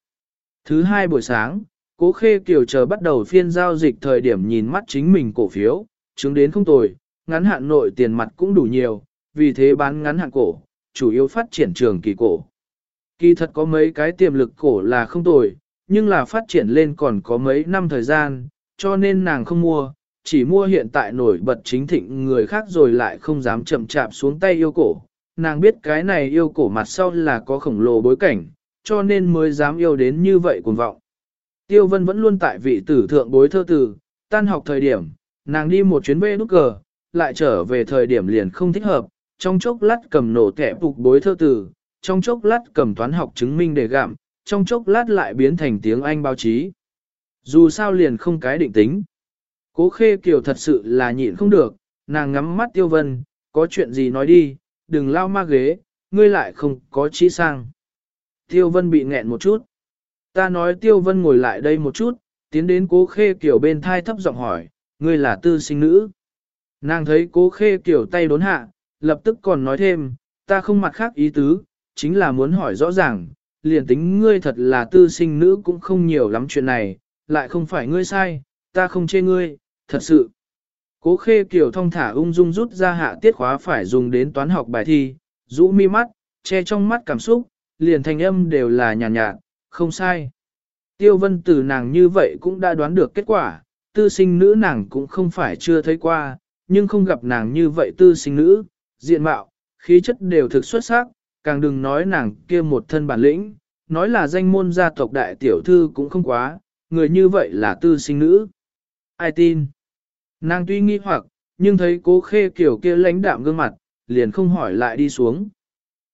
Thứ hai buổi sáng, cố khê kiều chờ bắt đầu phiên giao dịch thời điểm nhìn mắt chính mình cổ phiếu, chứng đến không tồi, ngắn hạn nội tiền mặt cũng đủ nhiều, vì thế bán ngắn hạn cổ, chủ yếu phát triển trường kỳ cổ. Kỳ thật có mấy cái tiềm lực cổ là không tồi, nhưng là phát triển lên còn có mấy năm thời gian, cho nên nàng không mua, chỉ mua hiện tại nổi bật chính thịnh người khác rồi lại không dám chậm chạp xuống tay yêu cổ. Nàng biết cái này yêu cổ mặt sau là có khổng lồ bối cảnh, cho nên mới dám yêu đến như vậy cuồng vọng. Tiêu Vân vẫn luôn tại vị tử thượng bối thơ tử, tan học thời điểm, nàng đi một chuyến bê nút cờ, lại trở về thời điểm liền không thích hợp, trong chốc lát cầm nổ kẻ phục bối thơ tử, trong chốc lát cầm toán học chứng minh để gạm, trong chốc lát lại biến thành tiếng Anh báo chí. Dù sao liền không cái định tính. Cố khê kiều thật sự là nhịn không được, nàng ngắm mắt tiêu vân, có chuyện gì nói đi, đừng lao ma ghế, ngươi lại không có trí sang. Tiêu vân bị nghẹn một chút. Ta nói tiêu vân ngồi lại đây một chút, tiến đến cố khê kiều bên thai thấp giọng hỏi, ngươi là tư sinh nữ. Nàng thấy cố khê kiều tay đốn hạ, lập tức còn nói thêm, ta không mặt khác ý tứ, chính là muốn hỏi rõ ràng, liền tính ngươi thật là tư sinh nữ cũng không nhiều lắm chuyện này, lại không phải ngươi sai, ta không chê ngươi, thật sự. Cố khê kiểu thông thả ung dung rút ra hạ tiết khóa phải dùng đến toán học bài thi, rũ mi mắt, che trong mắt cảm xúc, liền thanh âm đều là nhàn nhạt, nhạt, không sai. Tiêu vân từ nàng như vậy cũng đã đoán được kết quả, tư sinh nữ nàng cũng không phải chưa thấy qua, nhưng không gặp nàng như vậy tư sinh nữ, diện mạo, khí chất đều thực xuất sắc, càng đừng nói nàng kia một thân bản lĩnh, nói là danh môn gia tộc đại tiểu thư cũng không quá, người như vậy là tư sinh nữ. Ai tin? Nàng tuy nghi hoặc, nhưng thấy cố khê kiểu kia lãnh đạm gương mặt, liền không hỏi lại đi xuống.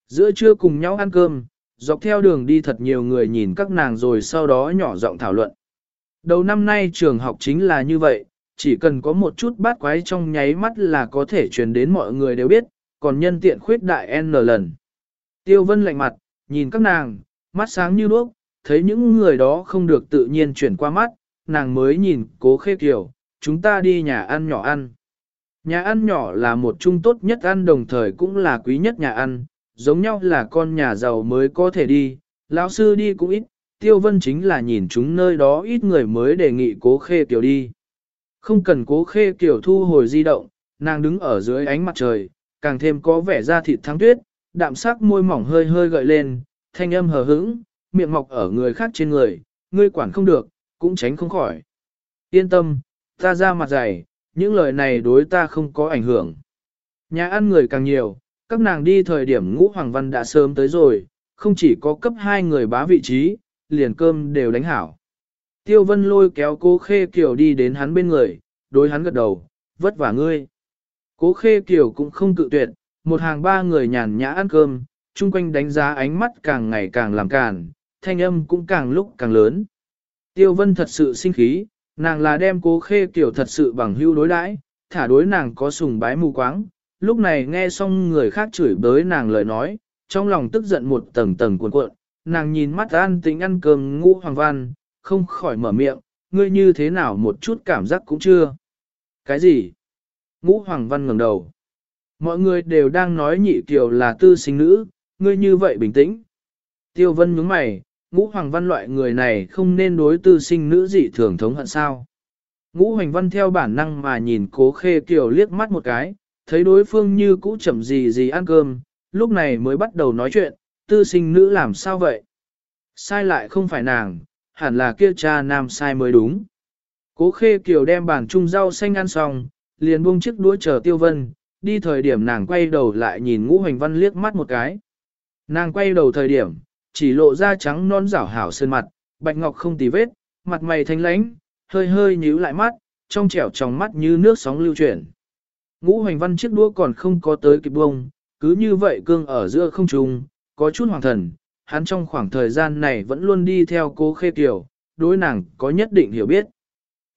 Giữa trưa cùng nhau ăn cơm, dọc theo đường đi thật nhiều người nhìn các nàng rồi sau đó nhỏ giọng thảo luận. Đầu năm nay trường học chính là như vậy, chỉ cần có một chút bát quái trong nháy mắt là có thể truyền đến mọi người đều biết, còn nhân tiện khuyết đại N lần. Tiêu vân lạnh mặt, nhìn các nàng, mắt sáng như đuốc, thấy những người đó không được tự nhiên chuyển qua mắt, nàng mới nhìn cố khê kiểu, chúng ta đi nhà ăn nhỏ ăn. Nhà ăn nhỏ là một chung tốt nhất ăn đồng thời cũng là quý nhất nhà ăn, giống nhau là con nhà giàu mới có thể đi, lão sư đi cũng ít, Tiêu Vân chính là nhìn chúng nơi đó ít người mới đề nghị cố khê kiểu đi. Không cần cố khê kiểu thu hồi di động, nàng đứng ở dưới ánh mặt trời, càng thêm có vẻ da thịt thắng tuyết, đạm sắc môi mỏng hơi hơi gợi lên, thanh âm hờ hững, miệng mọc ở người khác trên người, ngươi quản không được, cũng tránh không khỏi. Yên tâm, ta ra mặt dày, những lời này đối ta không có ảnh hưởng. Nhà ăn người càng nhiều, các nàng đi thời điểm ngũ hoàng văn đã sớm tới rồi, không chỉ có cấp hai người bá vị trí, liền cơm đều đánh hảo. Tiêu vân lôi kéo cố khê Kiều đi đến hắn bên người, đối hắn gật đầu, vất vả ngươi. Cố khê Kiều cũng không cự tuyệt, một hàng ba người nhàn nhã ăn cơm, chung quanh đánh giá ánh mắt càng ngày càng làm càn, thanh âm cũng càng lúc càng lớn. Tiêu vân thật sự sinh khí, nàng là đem cố khê kiểu thật sự bằng hưu đối đãi, thả đối nàng có sùng bái mù quáng. Lúc này nghe xong người khác chửi bới nàng lời nói, trong lòng tức giận một tầng tầng cuộn cuộn, nàng nhìn mắt an tính ăn cơm ngũ hoàng văn, không khỏi mở miệng, ngươi như thế nào một chút cảm giác cũng chưa. Cái gì? Ngũ hoàng văn ngẩng đầu. Mọi người đều đang nói nhị kiều là tư sinh nữ, ngươi như vậy bình tĩnh. Tiêu vân nhướng mày, ngũ hoàng văn loại người này không nên đối tư sinh nữ dị thường thống hận sao. Ngũ hoàng văn theo bản năng mà nhìn cố khê kiều liếc mắt một cái, thấy đối phương như cũ chậm gì gì ăn cơm, lúc này mới bắt đầu nói chuyện, tư sinh nữ làm sao vậy? Sai lại không phải nàng, hẳn là kia cha nam sai mới đúng. Cố khê kiều đem bàn chung rau xanh ăn xong, liền buông chiếc đũa chờ tiêu vân, đi thời điểm nàng quay đầu lại nhìn ngũ hoành văn liếc mắt một cái. Nàng quay đầu thời điểm, chỉ lộ ra trắng non rảo hảo sơn mặt, bạch ngọc không tì vết, mặt mày thanh lãnh, hơi hơi nhíu lại mắt, trong trẻo trong mắt như nước sóng lưu chuyển. Ngũ hoành văn chiếc đũa còn không có tới kịp bông, cứ như vậy cương ở giữa không trung, có chút hoàng thần, hắn trong khoảng thời gian này vẫn luôn đi theo cố khê tiểu, đối nàng có nhất định hiểu biết.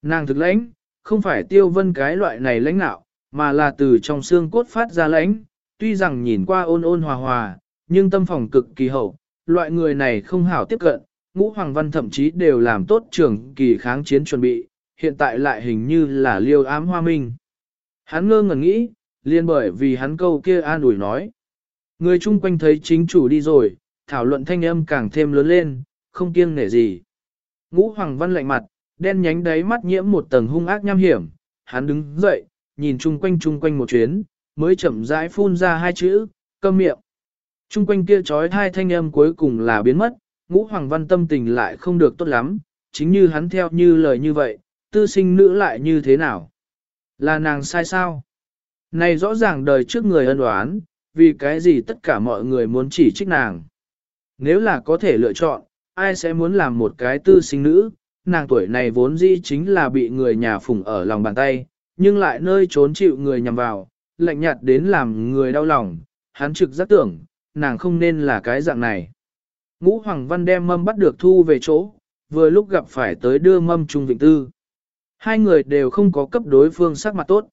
Nàng thực lãnh, không phải tiêu vân cái loại này lãnh nạo, mà là từ trong xương cốt phát ra lãnh, tuy rằng nhìn qua ôn ôn hòa hòa, nhưng tâm phòng cực kỳ hậu, loại người này không hảo tiếp cận, ngũ hoàng văn thậm chí đều làm tốt trưởng kỳ kháng chiến chuẩn bị, hiện tại lại hình như là liêu ám hoa minh. Hắn ngơ ngẩn nghĩ, liên bởi vì hắn câu kia an ủi nói. Người chung quanh thấy chính chủ đi rồi, thảo luận thanh âm càng thêm lớn lên, không kiêng nể gì. Ngũ hoàng văn lạnh mặt, đen nhánh đáy mắt nhiễm một tầng hung ác nham hiểm, hắn đứng dậy, nhìn chung quanh chung quanh một chuyến, mới chậm rãi phun ra hai chữ, câm miệng. Trung quanh kia trói thai thanh âm cuối cùng là biến mất, ngũ hoàng văn tâm tình lại không được tốt lắm, chính như hắn theo như lời như vậy, tư sinh nữ lại như thế nào? Là nàng sai sao? Này rõ ràng đời trước người ân oán, vì cái gì tất cả mọi người muốn chỉ trích nàng. Nếu là có thể lựa chọn, ai sẽ muốn làm một cái tư sinh nữ, nàng tuổi này vốn dĩ chính là bị người nhà phủng ở lòng bàn tay, nhưng lại nơi trốn chịu người nhằm vào, lạnh nhạt đến làm người đau lòng, hắn trực giác tưởng, nàng không nên là cái dạng này. Ngũ Hoàng Văn đem mâm bắt được thu về chỗ, vừa lúc gặp phải tới đưa mâm Trung Vịnh Tư. Hai người đều không có cấp đối phương sắc mặt tốt.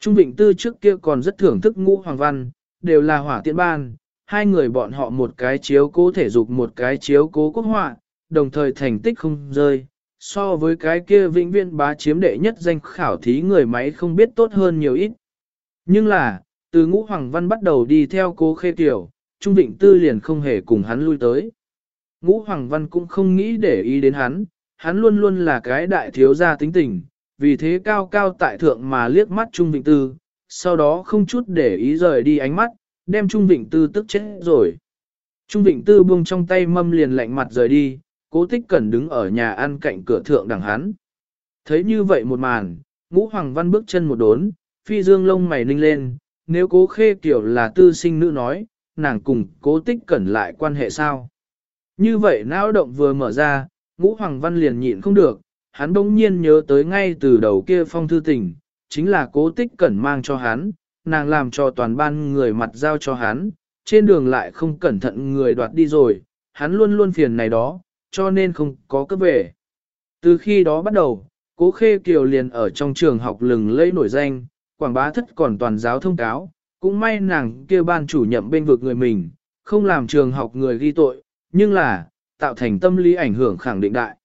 Trung Vịnh Tư trước kia còn rất thưởng thức Ngũ Hoàng Văn, đều là hỏa tiện ban, hai người bọn họ một cái chiếu cố thể dục một cái chiếu cố quốc họa, đồng thời thành tích không rơi. So với cái kia vĩnh viên bá chiếm đệ nhất danh khảo thí người máy không biết tốt hơn nhiều ít. Nhưng là, từ ngũ hoàng văn bắt đầu đi theo cố khê tiểu, Trung Vịnh Tư liền không hề cùng hắn lui tới. Ngũ Hoàng Văn cũng không nghĩ để ý đến hắn, hắn luôn luôn là cái đại thiếu gia tính tình, vì thế cao cao tại thượng mà liếc mắt Trung Vịnh Tư, sau đó không chút để ý rời đi ánh mắt, đem Trung Vịnh Tư tức chết rồi. Trung Vịnh Tư buông trong tay mâm liền lạnh mặt rời đi, cố tích cẩn đứng ở nhà ăn cạnh cửa thượng đằng hắn. Thấy như vậy một màn, ngũ hoàng văn bước chân một đốn, phi dương lông mày ninh lên, nếu cố khê kiểu là tư sinh nữ nói, nàng cùng cố tích cẩn lại quan hệ sao. Như vậy não động vừa mở ra, ngũ hoàng văn liền nhịn không được, hắn bỗng nhiên nhớ tới ngay từ đầu kia phong thư tình, chính là cố tích cẩn mang cho hắn, nàng làm cho toàn ban người mặt giao cho hắn, trên đường lại không cẩn thận người đoạt đi rồi, hắn luôn luôn phiền này đó, cho nên không có cấp về. Từ khi đó bắt đầu, cố khê kiều liền ở trong trường học lừng lẫy nổi danh, quảng bá thất còn toàn giáo thông cáo, cũng may nàng kia ban chủ nhậm bên vực người mình, không làm trường học người ghi tội, nhưng là, tạo thành tâm lý ảnh hưởng khẳng định đại.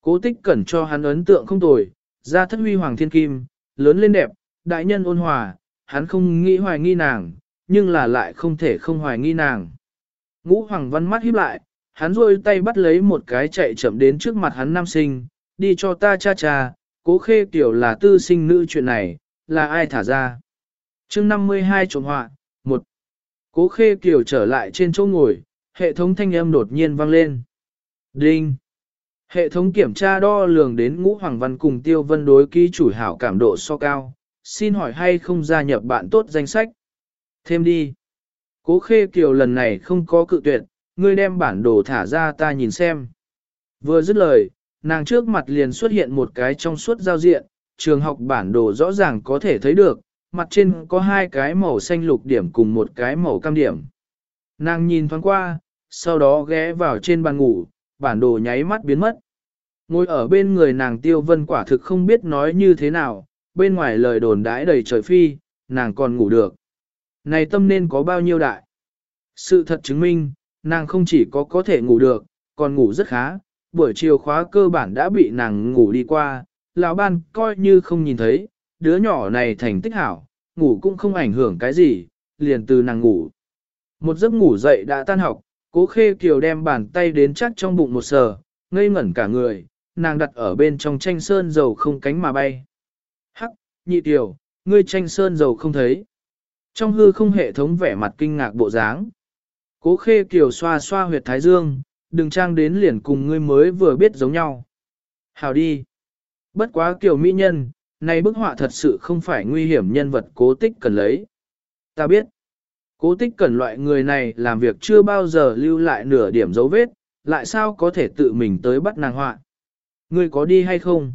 Cố tích cẩn cho hắn ấn tượng không tồi, ra thất huy hoàng thiên kim, lớn lên đẹp, đại nhân ôn hòa, hắn không nghĩ hoài nghi nàng, nhưng là lại không thể không hoài nghi nàng. Ngũ hoàng văn mắt híp lại, hắn rôi tay bắt lấy một cái chạy chậm đến trước mặt hắn nam sinh, đi cho ta cha cha, cố khê kiểu là tư sinh nữ chuyện này, là ai thả ra chương 52 trộm họa, một Cố khê kiều trở lại trên chỗ ngồi, hệ thống thanh âm đột nhiên vang lên. Đinh! Hệ thống kiểm tra đo lường đến ngũ hoàng văn cùng tiêu vân đối ký chủ hảo cảm độ so cao, xin hỏi hay không gia nhập bạn tốt danh sách. Thêm đi. Cố khê kiều lần này không có cự tuyệt, ngươi đem bản đồ thả ra ta nhìn xem. Vừa dứt lời, nàng trước mặt liền xuất hiện một cái trong suốt giao diện, trường học bản đồ rõ ràng có thể thấy được, mặt trên có hai cái màu xanh lục điểm cùng một cái màu cam điểm. Nàng nhìn thoáng qua, sau đó ghé vào trên bàn ngủ, bản đồ nháy mắt biến mất. Ngồi ở bên người nàng tiêu vân quả thực không biết nói như thế nào, bên ngoài lời đồn đãi đầy trời phi, nàng còn ngủ được. Này tâm nên có bao nhiêu đại? Sự thật chứng minh, nàng không chỉ có có thể ngủ được, còn ngủ rất khá, buổi chiều khóa cơ bản đã bị nàng ngủ đi qua, lão ban coi như không nhìn thấy, đứa nhỏ này thành tích hảo, ngủ cũng không ảnh hưởng cái gì, liền từ nàng ngủ. Một giấc ngủ dậy đã tan học, cố khê kiều đem bàn tay đến chắc trong bụng một sờ, ngây ngẩn cả người, nàng đặt ở bên trong tranh sơn dầu không cánh mà bay. Hắc, nhị tiểu, ngươi tranh sơn dầu không thấy. Trong hư không hệ thống vẻ mặt kinh ngạc bộ dáng. Cố khê kiều xoa xoa huyệt thái dương, đừng trang đến liền cùng ngươi mới vừa biết giống nhau. Hào đi. Bất quá kiều mỹ nhân, này bức họa thật sự không phải nguy hiểm nhân vật cố tích cần lấy. Ta biết. Cố tích cần loại người này làm việc chưa bao giờ lưu lại nửa điểm dấu vết, lại sao có thể tự mình tới bắt nàng họa. Ngươi có đi hay không?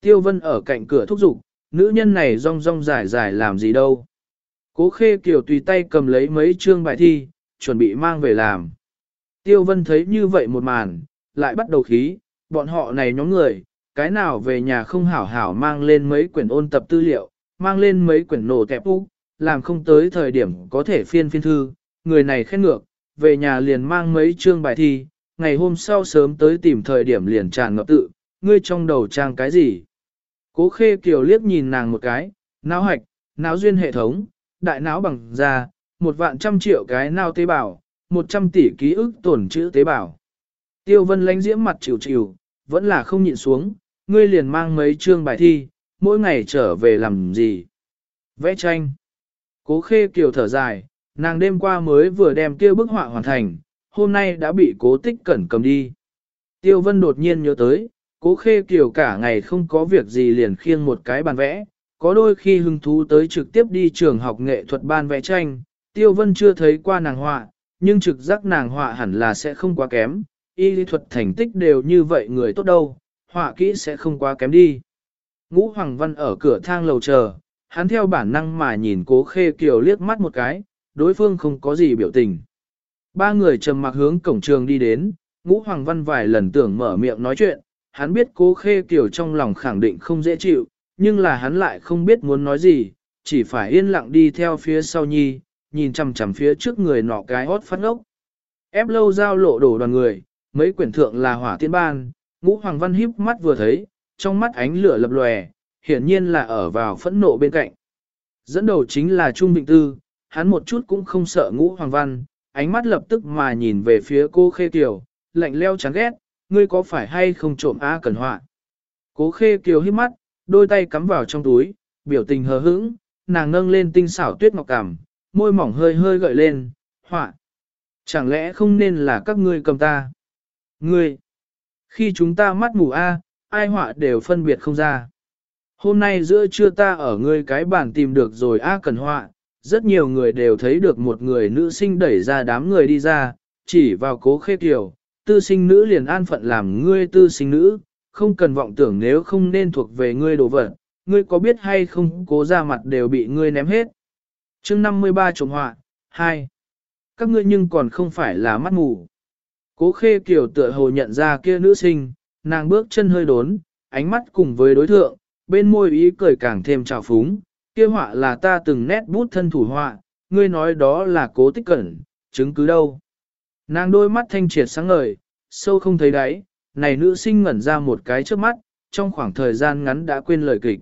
Tiêu vân ở cạnh cửa thúc giục, nữ nhân này rong rong dài dài làm gì đâu. Cố khê kiều tùy tay cầm lấy mấy chương bài thi, chuẩn bị mang về làm. Tiêu vân thấy như vậy một màn, lại bắt đầu khí, bọn họ này nhóm người, cái nào về nhà không hảo hảo mang lên mấy quyển ôn tập tư liệu, mang lên mấy quyển nổ tẹp úc, làm không tới thời điểm có thể phiên phiên thư, người này khen ngược, về nhà liền mang mấy chương bài thi, ngày hôm sau sớm tới tìm thời điểm liền tràn ngập tự, ngươi trong đầu trang cái gì? Cố khê kiều liếc nhìn nàng một cái, não hạch, não duyên hệ thống, đại não bằng da, một vạn trăm triệu cái não tế bào, một trăm tỷ ký ức tổn chữ tế bào. Tiêu vân lánh diễm mặt chịu chịu, vẫn là không nhịn xuống, ngươi liền mang mấy chương bài thi, mỗi ngày trở về làm gì? Vẽ tranh. Cố khê kiều thở dài, nàng đêm qua mới vừa đem kia bức họa hoàn thành, hôm nay đã bị cố tích cẩn cầm đi. Tiêu vân đột nhiên nhớ tới, cố khê kiều cả ngày không có việc gì liền khiêng một cái bàn vẽ, có đôi khi hứng thú tới trực tiếp đi trường học nghệ thuật ban vẽ tranh, tiêu vân chưa thấy qua nàng họa, nhưng trực giác nàng họa hẳn là sẽ không quá kém, y lý thuật thành tích đều như vậy người tốt đâu, họa kỹ sẽ không quá kém đi. Ngũ Hoàng Văn ở cửa thang lầu chờ, hắn theo bản năng mà nhìn cố khê kiều liếc mắt một cái, đối phương không có gì biểu tình. Ba người trầm mặc hướng cổng trường đi đến, ngũ Hoàng Văn vài lần tưởng mở miệng nói chuyện, hắn biết cố khê kiều trong lòng khẳng định không dễ chịu, nhưng là hắn lại không biết muốn nói gì, chỉ phải yên lặng đi theo phía sau nhi, nhìn chằm chằm phía trước người nọ cái hót phát ngốc. Ép lâu giao lộ đổ đoàn người, mấy quyển thượng là hỏa tiên ban, ngũ hoàng văn híp mắt vừa thấy, trong mắt ánh lửa lập lòe, hiển nhiên là ở vào phẫn nộ bên cạnh. Dẫn đầu chính là Trung bình Tư, hắn một chút cũng không sợ ngũ hoàng văn, ánh mắt lập tức mà nhìn về phía cô Khê Kiều, lạnh leo chán ghét, ngươi có phải hay không trộm A Cẩn Họa. Cố Khê Kiều híp mắt, đôi tay cắm vào trong túi, biểu tình hờ hững, nàng nâng lên tinh xảo tuyết ngọc cảm, môi mỏng hơi hơi gợi lên, họa. Chẳng lẽ không nên là các ngươi cầm ta? Ngươi! Khi chúng ta mắt mù A, ai họa đều phân biệt không ra. Hôm nay giữa trưa ta ở ngươi cái bản tìm được rồi A cần họa, rất nhiều người đều thấy được một người nữ sinh đẩy ra đám người đi ra, chỉ vào cố khê kiều, tư sinh nữ liền an phận làm ngươi tư sinh nữ, không cần vọng tưởng nếu không nên thuộc về ngươi đồ vật, ngươi có biết hay không cố ra mặt đều bị ngươi ném hết. chương 53 trộm họa, 2. Các ngươi nhưng còn không phải là mắt mù. Cố khê kiều tựa hồ nhận ra kia nữ sinh, nàng bước chân hơi đốn, ánh mắt cùng với đối thượng, bên môi ý cười càng thêm trào phúng, kia họa là ta từng nét bút thân thủ họa, ngươi nói đó là cố tích cẩn, chứng cứ đâu. Nàng đôi mắt thanh triệt sáng ngời, sâu không thấy đáy, này nữ sinh ngẩn ra một cái trước mắt, trong khoảng thời gian ngắn đã quên lời kịch.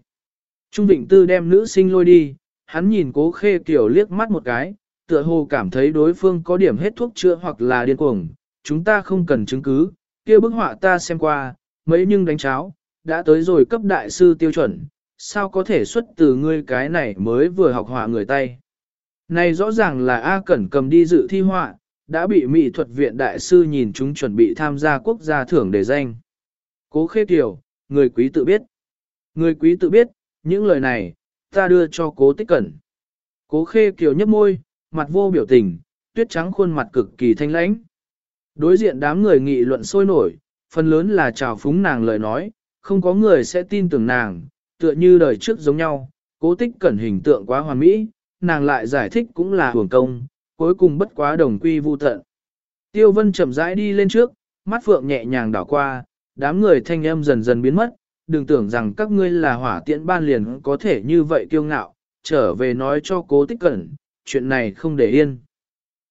Trung Vịnh Tư đem nữ sinh lôi đi, hắn nhìn cố khê kiểu liếc mắt một cái, tựa hồ cảm thấy đối phương có điểm hết thuốc chữa hoặc là điên cuồng, chúng ta không cần chứng cứ, kia bức họa ta xem qua, mấy nhưng đánh cháo, đã tới rồi cấp đại sư tiêu chuẩn, sao có thể xuất từ ngươi cái này mới vừa học họa người tay. Này rõ ràng là A Cẩn cầm đi dự thi họa, đã bị mỹ thuật viện đại sư nhìn chúng chuẩn bị tham gia quốc gia thưởng để danh. Cố khê tiểu, người quý tự biết. Người quý tự biết, những lời này, ta đưa cho cố tích cẩn. Cố khê kiều nhấp môi, mặt vô biểu tình, tuyết trắng khuôn mặt cực kỳ thanh lãnh. Đối diện đám người nghị luận sôi nổi, phần lớn là chào phúng nàng lời nói, không có người sẽ tin tưởng nàng, tựa như đời trước giống nhau, cố tích cẩn hình tượng quá hoàn mỹ, nàng lại giải thích cũng là hưởng công, cuối cùng bất quá đồng quy vu tận. Tiêu vân chậm rãi đi lên trước, mắt phượng nhẹ nhàng đảo qua, đám người thanh âm dần dần biến mất, đừng tưởng rằng các ngươi là hỏa tiễn ban liền có thể như vậy kiêu ngạo, trở về nói cho cố tích cẩn, chuyện này không để yên.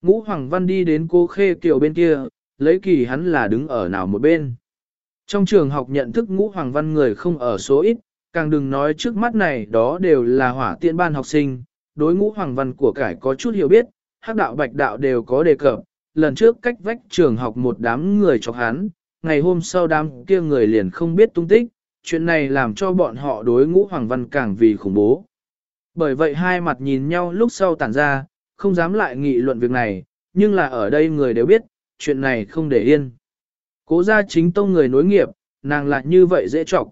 Ngũ Hoàng Văn đi đến cô khê kiều bên kia, lấy kỳ hắn là đứng ở nào một bên. Trong trường học nhận thức ngũ Hoàng Văn người không ở số ít, càng đừng nói trước mắt này đó đều là hỏa tiện ban học sinh, đối ngũ Hoàng Văn của cải có chút hiểu biết, hắc đạo bạch đạo đều có đề cập, lần trước cách vách trường học một đám người chọc hắn, ngày hôm sau đám kia người liền không biết tung tích, chuyện này làm cho bọn họ đối ngũ Hoàng Văn càng vì khủng bố. Bởi vậy hai mặt nhìn nhau lúc sau tản ra, không dám lại nghị luận việc này, nhưng là ở đây người đều biết, chuyện này không để yên. Cố gia chính tông người nối nghiệp, nàng lại như vậy dễ trọc.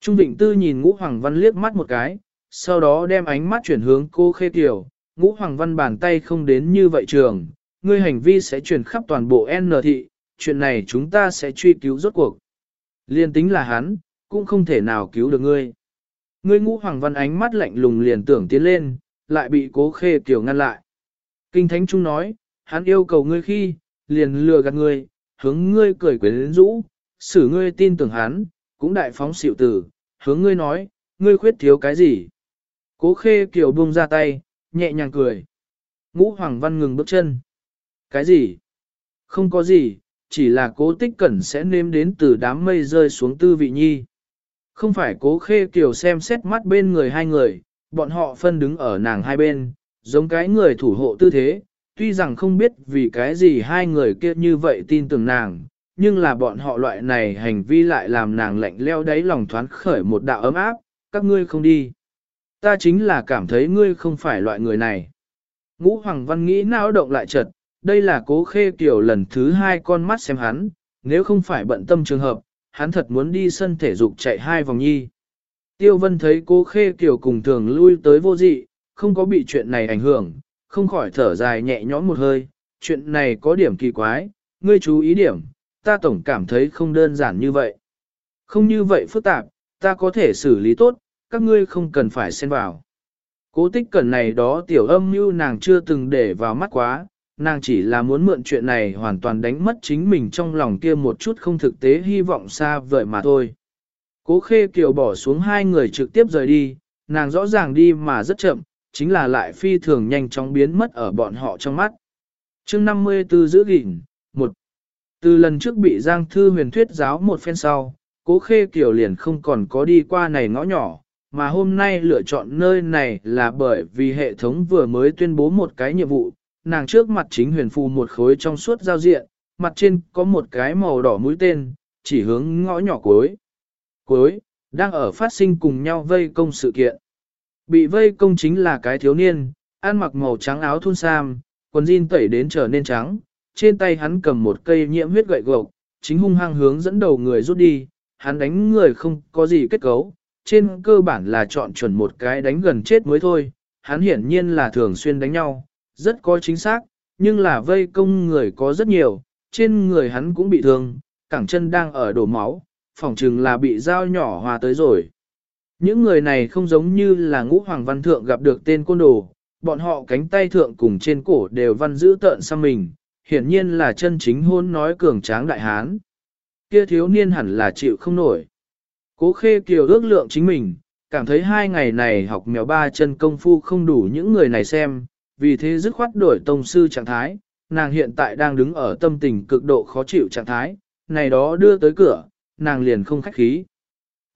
Trung Vịnh Tư nhìn Ngũ Hoàng Văn liếc mắt một cái, sau đó đem ánh mắt chuyển hướng cô Khê Kiều, Ngũ Hoàng Văn bàn tay không đến như vậy trường, ngươi hành vi sẽ truyền khắp toàn bộ N thị, chuyện này chúng ta sẽ truy cứu rốt cuộc. Liên tính là hắn, cũng không thể nào cứu được ngươi. Ngươi Ngũ Hoàng Văn ánh mắt lạnh lùng liền tưởng tiến lên, lại bị cố Khê Kiều ngăn lại. Kinh Thánh Trung nói, hắn yêu cầu ngươi khi, liền lừa gạt ngươi, hướng ngươi cười quyến rũ, xử ngươi tin tưởng hắn, cũng đại phóng xịu tử, hướng ngươi nói, ngươi khuyết thiếu cái gì. Cố khê kiều buông ra tay, nhẹ nhàng cười. Ngũ Hoàng Văn ngừng bước chân. Cái gì? Không có gì, chỉ là cố tích cẩn sẽ nêm đến từ đám mây rơi xuống tư vị nhi. Không phải cố khê kiều xem xét mắt bên người hai người, bọn họ phân đứng ở nàng hai bên, giống cái người thủ hộ tư thế, tuy rằng không biết vì cái gì hai người kia như vậy tin tưởng nàng, nhưng là bọn họ loại này hành vi lại làm nàng lạnh leo đáy lòng thoáng khởi một đạo ấm áp, các ngươi không đi. Ta chính là cảm thấy ngươi không phải loại người này. Ngũ Hoàng Văn nghĩ não động lại chật, đây là cố khê kiểu lần thứ hai con mắt xem hắn, nếu không phải bận tâm trường hợp, hắn thật muốn đi sân thể dục chạy hai vòng nhi. Tiêu Vân thấy cố khê kiểu cùng thường lui tới vô dị, không có bị chuyện này ảnh hưởng, không khỏi thở dài nhẹ nhõm một hơi, chuyện này có điểm kỳ quái, ngươi chú ý điểm, ta tổng cảm thấy không đơn giản như vậy. Không như vậy phức tạp, ta có thể xử lý tốt, các ngươi không cần phải xen vào. Cố tích cẩn này đó tiểu âm như nàng chưa từng để vào mắt quá, nàng chỉ là muốn mượn chuyện này hoàn toàn đánh mất chính mình trong lòng kia một chút không thực tế hy vọng xa vời mà thôi. Cố khê kiều bỏ xuống hai người trực tiếp rời đi, nàng rõ ràng đi mà rất chậm, chính là lại phi thường nhanh chóng biến mất ở bọn họ trong mắt. chương 54 giữ gìn, một Từ lần trước bị Giang Thư huyền thuyết giáo một phen sau, cố khê kiểu liền không còn có đi qua này ngõ nhỏ, mà hôm nay lựa chọn nơi này là bởi vì hệ thống vừa mới tuyên bố một cái nhiệm vụ, nàng trước mặt chính huyền phù một khối trong suốt giao diện, mặt trên có một cái màu đỏ mũi tên, chỉ hướng ngõ nhỏ cuối. Cuối, đang ở phát sinh cùng nhau vây công sự kiện. Bị vây công chính là cái thiếu niên, ăn mặc màu trắng áo thun sam, quần jean tẩy đến trở nên trắng, trên tay hắn cầm một cây nhiễm huyết gậy gộc, chính hung hăng hướng dẫn đầu người rút đi, hắn đánh người không có gì kết cấu, trên cơ bản là chọn chuẩn một cái đánh gần chết mới thôi, hắn hiển nhiên là thường xuyên đánh nhau, rất có chính xác, nhưng là vây công người có rất nhiều, trên người hắn cũng bị thương, cẳng chân đang ở đổ máu, phỏng chừng là bị dao nhỏ hòa tới rồi. Những người này không giống như là ngũ hoàng văn thượng gặp được tên côn đồ, bọn họ cánh tay thượng cùng trên cổ đều văn giữ tợn sang mình, hiển nhiên là chân chính hôn nói cường tráng đại hán. Kia thiếu niên hẳn là chịu không nổi. Cố khê kiều ước lượng chính mình, cảm thấy hai ngày này học mèo ba chân công phu không đủ những người này xem, vì thế dứt khoát đổi tông sư trạng thái, nàng hiện tại đang đứng ở tâm tình cực độ khó chịu trạng thái, này đó đưa tới cửa, nàng liền không khách khí.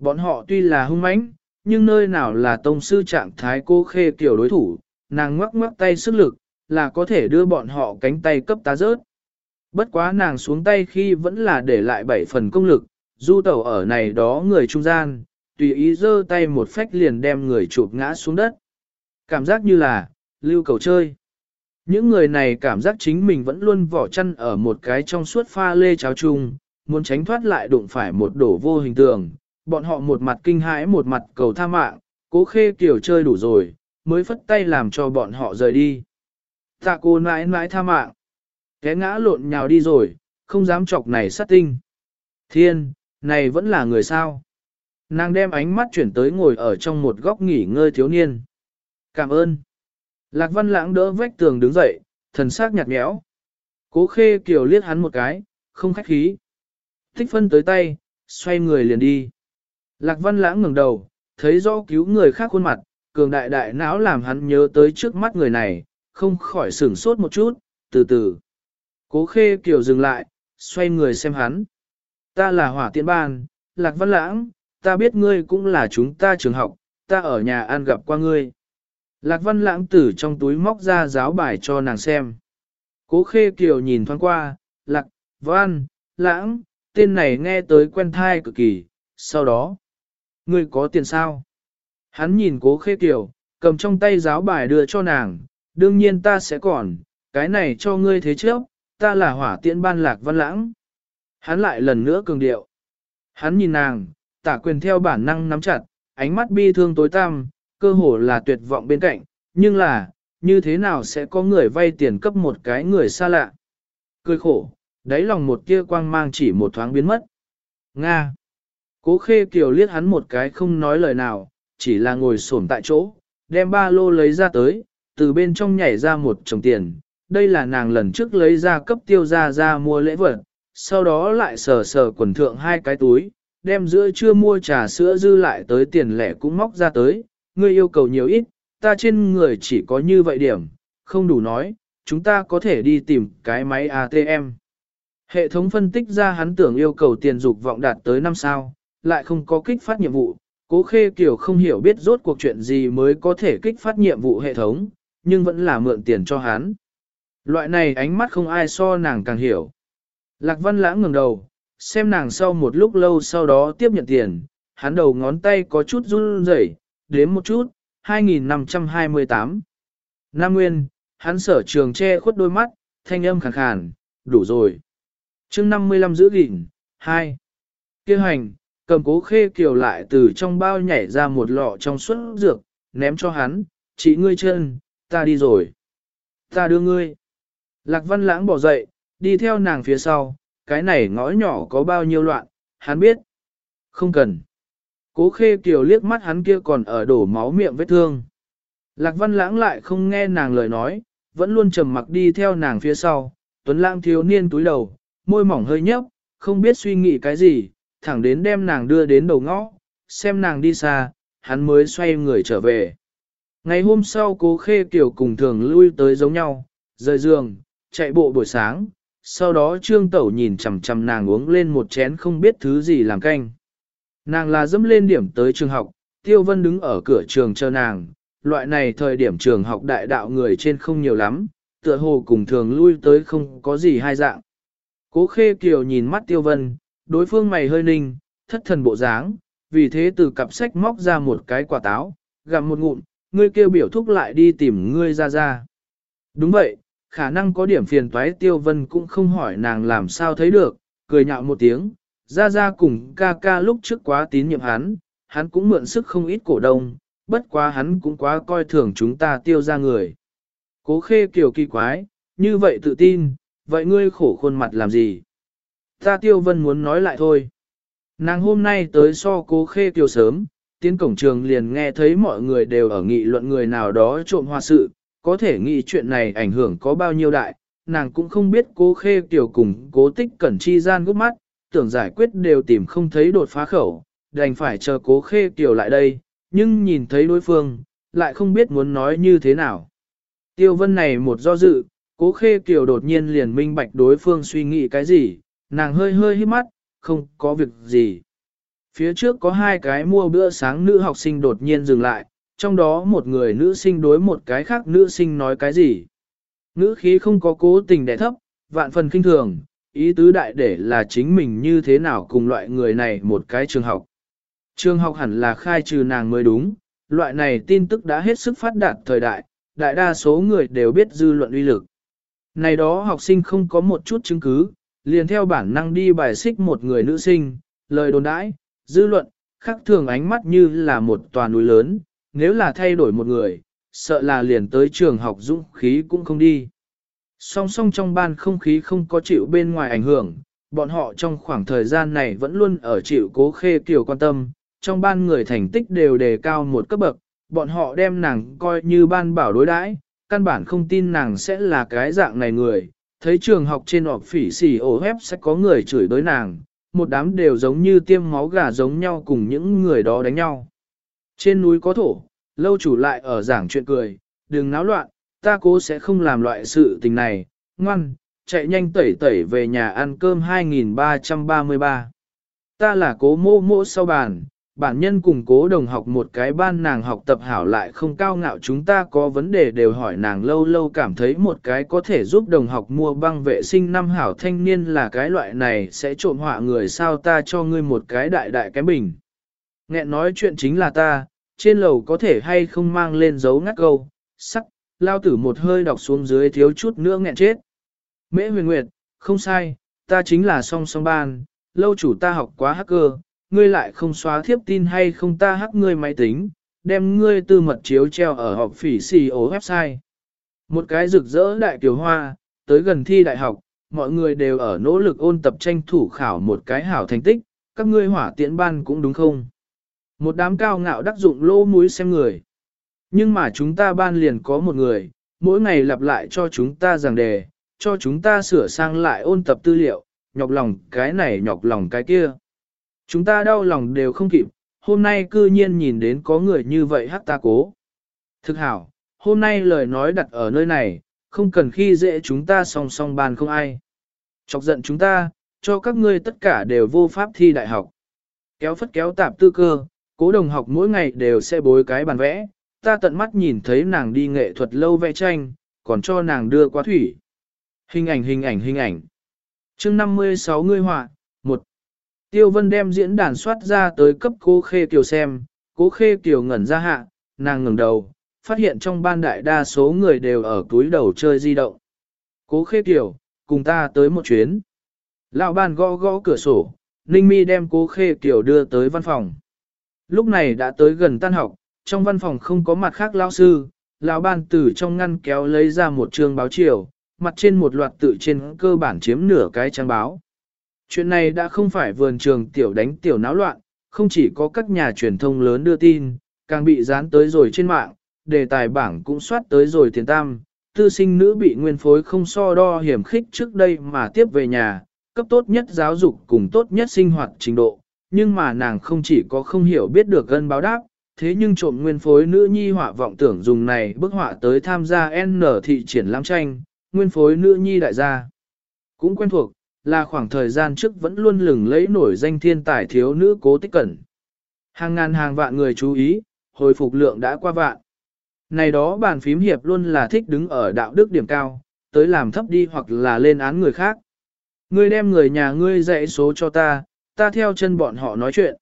Bọn họ tuy là hung mãnh, nhưng nơi nào là tông sư trạng thái cô khê kiểu đối thủ, nàng ngoắc ngoắc tay sức lực, là có thể đưa bọn họ cánh tay cấp tá rớt. Bất quá nàng xuống tay khi vẫn là để lại bảy phần công lực, du tẩu ở này đó người trung gian, tùy ý giơ tay một phách liền đem người chụp ngã xuống đất. Cảm giác như là, lưu cầu chơi. Những người này cảm giác chính mình vẫn luôn vỏ chăn ở một cái trong suốt pha lê cháo chung, muốn tránh thoát lại đụng phải một đổ vô hình tượng, bọn họ một mặt kinh hãi một mặt cầu tha mạng, cố khê kiểu chơi đủ rồi, mới phất tay làm cho bọn họ rời đi. Tạ cô nãi nãi tha mạng, té ngã lộn nhào đi rồi, không dám chọc này sát tinh. Thiên, này vẫn là người sao? Nàng đem ánh mắt chuyển tới ngồi ở trong một góc nghỉ ngơi thiếu niên. Cảm ơn. Lạc văn lãng đỡ vách tường đứng dậy, thần sắc nhạt nhẽo. Cố khê kiều liếc hắn một cái, không khách khí. Thích phân tới tay, xoay người liền đi. Lạc văn lãng ngừng đầu, thấy rõ cứu người khác khuôn mặt, cường đại đại não làm hắn nhớ tới trước mắt người này, không khỏi sửng sốt một chút, từ từ. Cố khê kiều dừng lại, xoay người xem hắn. Ta là hỏa tiện ban, lạc văn lãng, ta biết ngươi cũng là chúng ta trường học, ta ở nhà ăn gặp qua ngươi. Lạc văn lãng tử trong túi móc ra giáo bài cho nàng xem. Cố khê kiều nhìn thoáng qua, lạc, văn, lãng, tên này nghe tới quen thai cực kỳ, sau đó. Ngươi có tiền sao? Hắn nhìn cố khê kiểu, cầm trong tay giáo bài đưa cho nàng, đương nhiên ta sẽ còn, cái này cho ngươi thế trước, ta là hỏa tiễn ban lạc văn lãng. Hắn lại lần nữa cường điệu. Hắn nhìn nàng, tả quyền theo bản năng nắm chặt, ánh mắt bi thương tối tăm, cơ hồ là tuyệt vọng bên cạnh, nhưng là, như thế nào sẽ có người vay tiền cấp một cái người xa lạ? Cười khổ, đáy lòng một tia quang mang chỉ một thoáng biến mất. Nga. Cố khê kiều liếc hắn một cái không nói lời nào, chỉ là ngồi xổm tại chỗ, đem ba lô lấy ra tới, từ bên trong nhảy ra một chồng tiền. Đây là nàng lần trước lấy ra cấp tiêu ra ra mua lễ vật, sau đó lại sờ sờ quần thượng hai cái túi, đem giữa trưa mua trà sữa dư lại tới tiền lẻ cũng móc ra tới, ngươi yêu cầu nhiều ít, ta trên người chỉ có như vậy điểm, không đủ nói, chúng ta có thể đi tìm cái máy ATM. Hệ thống phân tích ra hắn tưởng yêu cầu tiền dục vọng đạt tới năm sao, lại không có kích phát nhiệm vụ, cố khê kiểu không hiểu biết rốt cuộc chuyện gì mới có thể kích phát nhiệm vụ hệ thống, nhưng vẫn là mượn tiền cho hắn. Loại này ánh mắt không ai so nàng càng hiểu. Lạc văn lãng ngẩng đầu, xem nàng sau một lúc lâu sau đó tiếp nhận tiền, hắn đầu ngón tay có chút run rẩy, đếm một chút, 2528. Nam Nguyên, hắn sở trường che khuất đôi mắt, thanh âm khàn khàn, đủ rồi. chương 55 giữ gìn, 2. Kêu hành, cầm cố khê kiều lại từ trong bao nhảy ra một lọ trong suốt dược, ném cho hắn, chỉ ngươi chân, ta đi rồi. Ta đưa ngươi. Lạc văn lãng bỏ dậy, đi theo nàng phía sau, cái này ngõ nhỏ có bao nhiêu loạn, hắn biết. Không cần. Cố khê kiều liếc mắt hắn kia còn ở đổ máu miệng vết thương. Lạc văn lãng lại không nghe nàng lời nói, vẫn luôn trầm mặc đi theo nàng phía sau. Tuấn lãng thiếu niên túi đầu, môi mỏng hơi nhấp, không biết suy nghĩ cái gì, thẳng đến đem nàng đưa đến đầu ngõ, xem nàng đi xa, hắn mới xoay người trở về. Ngày hôm sau cố khê kiều cùng thường lui tới giống nhau, rời giường, chạy bộ buổi sáng, sau đó trương tẩu nhìn chằm chằm nàng uống lên một chén không biết thứ gì làm canh. Nàng là dẫm lên điểm tới trường học, tiêu vân đứng ở cửa trường chờ nàng, loại này thời điểm trường học đại đạo người trên không nhiều lắm, tựa hồ cùng thường lui tới không có gì hai dạng. Cố khê kiều nhìn mắt tiêu vân, đối phương mày hơi ninh, thất thần bộ dáng, vì thế từ cặp sách móc ra một cái quả táo, gặm một ngụm, ngươi kêu biểu thúc lại đi tìm ngươi ra ra. Đúng vậy, khả năng có điểm phiền toái tiêu vân cũng không hỏi nàng làm sao thấy được, cười nhạo một tiếng, ra ra cùng ca ca lúc trước quá tín nhiệm hắn, hắn cũng mượn sức không ít cổ đông, bất quá hắn cũng quá coi thường chúng ta tiêu ra người. Cố khê kiểu kỳ quái, như vậy tự tin, vậy ngươi khổ khuôn mặt làm gì? Ta tiêu vân muốn nói lại thôi. Nàng hôm nay tới so cố khê kiều sớm, tiến cổng trường liền nghe thấy mọi người đều ở nghị luận người nào đó trộm hoa sự, có thể nghĩ chuyện này ảnh hưởng có bao nhiêu đại, nàng cũng không biết cố khê kiều cùng cố tích cẩn chi gian gốc mắt, tưởng giải quyết đều tìm không thấy đột phá khẩu, đành phải chờ cố khê kiều lại đây, nhưng nhìn thấy đối phương, lại không biết muốn nói như thế nào. Tiêu vân này một do dự, cố khê kiều đột nhiên liền minh bạch đối phương suy nghĩ cái gì, nàng hơi hơi hít mắt, không có việc gì. Phía trước có hai cái mua bữa sáng nữ học sinh đột nhiên dừng lại, trong đó một người nữ sinh đối một cái khác nữ sinh nói cái gì. Nữ khí không có cố tình đẻ thấp, vạn phần kinh thường, ý tứ đại để là chính mình như thế nào cùng loại người này một cái trường học. Trường học hẳn là khai trừ nàng mới đúng, loại này tin tức đã hết sức phát đạt thời đại, đại đa số người đều biết dư luận uy lực. Này đó học sinh không có một chút chứng cứ, liền theo bản năng đi bài xích một người nữ sinh, lời đồn đãi, dư luận, khắc thường ánh mắt như là một tòa núi lớn, nếu là thay đổi một người, sợ là liền tới trường học dũng khí cũng không đi. Song song trong ban không khí không có chịu bên ngoài ảnh hưởng, bọn họ trong khoảng thời gian này vẫn luôn ở chịu cố khê kiểu quan tâm, trong ban người thành tích đều đề cao một cấp bậc, bọn họ đem nàng coi như ban bảo đối đãi, căn bản không tin nàng sẽ là cái dạng này người, thấy trường học trên họp phỉ xỉ ổ hép sẽ có người chửi đối nàng, một đám đều giống như tiêm máu gà giống nhau cùng những người đó đánh nhau. Trên núi có thổ, lâu chủ lại ở giảng chuyện cười, đừng náo loạn, ta cố sẽ không làm loại sự tình này, ngoan, chạy nhanh tẩy tẩy về nhà ăn cơm 2333. Ta là cố mô mô sau bàn, bản nhân cùng cố đồng học một cái ban nàng học tập hảo lại không cao ngạo chúng ta có vấn đề đều hỏi nàng lâu lâu cảm thấy một cái có thể giúp đồng học mua băng vệ sinh năm hảo thanh niên là cái loại này sẽ trộm họa người sao ta cho ngươi một cái đại đại cái bình. nghe nói chuyện chính là ta, trên lầu có thể hay không mang lên dấu ngắt câu, sắc, lao tử một hơi đọc xuống dưới thiếu chút nữa nghẹn chết. Mễ huyền nguyệt, không sai, ta chính là song song ban, lâu chủ ta học quá hacker, ngươi lại không xóa thiếp tin hay không ta hắc ngươi máy tính, đem ngươi tư mật chiếu treo ở họp phỉ CEO website. Một cái rực rỡ đại tiểu hoa, tới gần thi đại học, mọi người đều ở nỗ lực ôn tập tranh thủ khảo một cái hảo thành tích, các ngươi hỏa tiễn ban cũng đúng không? Một đám cao ngạo đắc dụng lô mũi xem người. Nhưng mà chúng ta ban liền có một người, mỗi ngày lặp lại cho chúng ta giảng đề, cho chúng ta sửa sang lại ôn tập tư liệu, nhọc lòng cái này nhọc lòng cái kia. Chúng ta đau lòng đều không kịp, hôm nay cư nhiên nhìn đến có người như vậy hắc ta cố. Thực hảo, hôm nay lời nói đặt ở nơi này, không cần khi dễ chúng ta song song bàn không ai. Chọc giận chúng ta, cho các ngươi tất cả đều vô pháp thi đại học. Kéo phất kéo tạp tư cơ, cố đồng học mỗi ngày đều sẽ bối cái bàn vẽ, ta tận mắt nhìn thấy nàng đi nghệ thuật lâu vẽ tranh, còn cho nàng đưa qua thủy. Hình ảnh hình ảnh hình ảnh. chương 56 ngươi họa, một Tiêu vân đem diễn đàn soát ra tới cấp cố khê kiều xem, cố khê kiều ngẩn ra hạ, nàng ngẩng đầu, phát hiện trong ban đại đa số người đều ở túi đầu chơi di động. Cố khê kiều, cùng ta tới một chuyến. Lão ban gõ gõ cửa sổ, Ninh Mi đem cố khê kiều đưa tới văn phòng. Lúc này đã tới gần tan học, trong văn phòng không có mặt khác lão sư, lão ban từ trong ngăn kéo lấy ra một trường báo chiều, mặt trên một loạt tự trên cơ bản chiếm nửa cái trang báo. Chuyện này đã không phải vườn trường tiểu đánh tiểu náo loạn, không chỉ có các nhà truyền thông lớn đưa tin, càng bị dán tới rồi trên mạng, đề tài bảng cũng soát tới rồi tiền tam. Tư sinh nữ bị nguyên phối không so đo hiểm khích trước đây mà tiếp về nhà, cấp tốt nhất giáo dục cùng tốt nhất sinh hoạt trình độ, nhưng mà nàng không chỉ có không hiểu biết được gân báo đáp, thế nhưng trộm nguyên phối nữ nhi họa vọng tưởng dùng này bức họa tới tham gia N thị triển lãm tranh, nguyên phối nữ nhi đại gia. Cũng quen thuộc, là khoảng thời gian trước vẫn luôn lừng lấy nổi danh thiên tài thiếu nữ cố tích cẩn. Hàng ngàn hàng vạn người chú ý, hồi phục lượng đã qua vạn. Này đó bàn phím hiệp luôn là thích đứng ở đạo đức điểm cao, tới làm thấp đi hoặc là lên án người khác. Ngươi đem người nhà ngươi dạy số cho ta, ta theo chân bọn họ nói chuyện.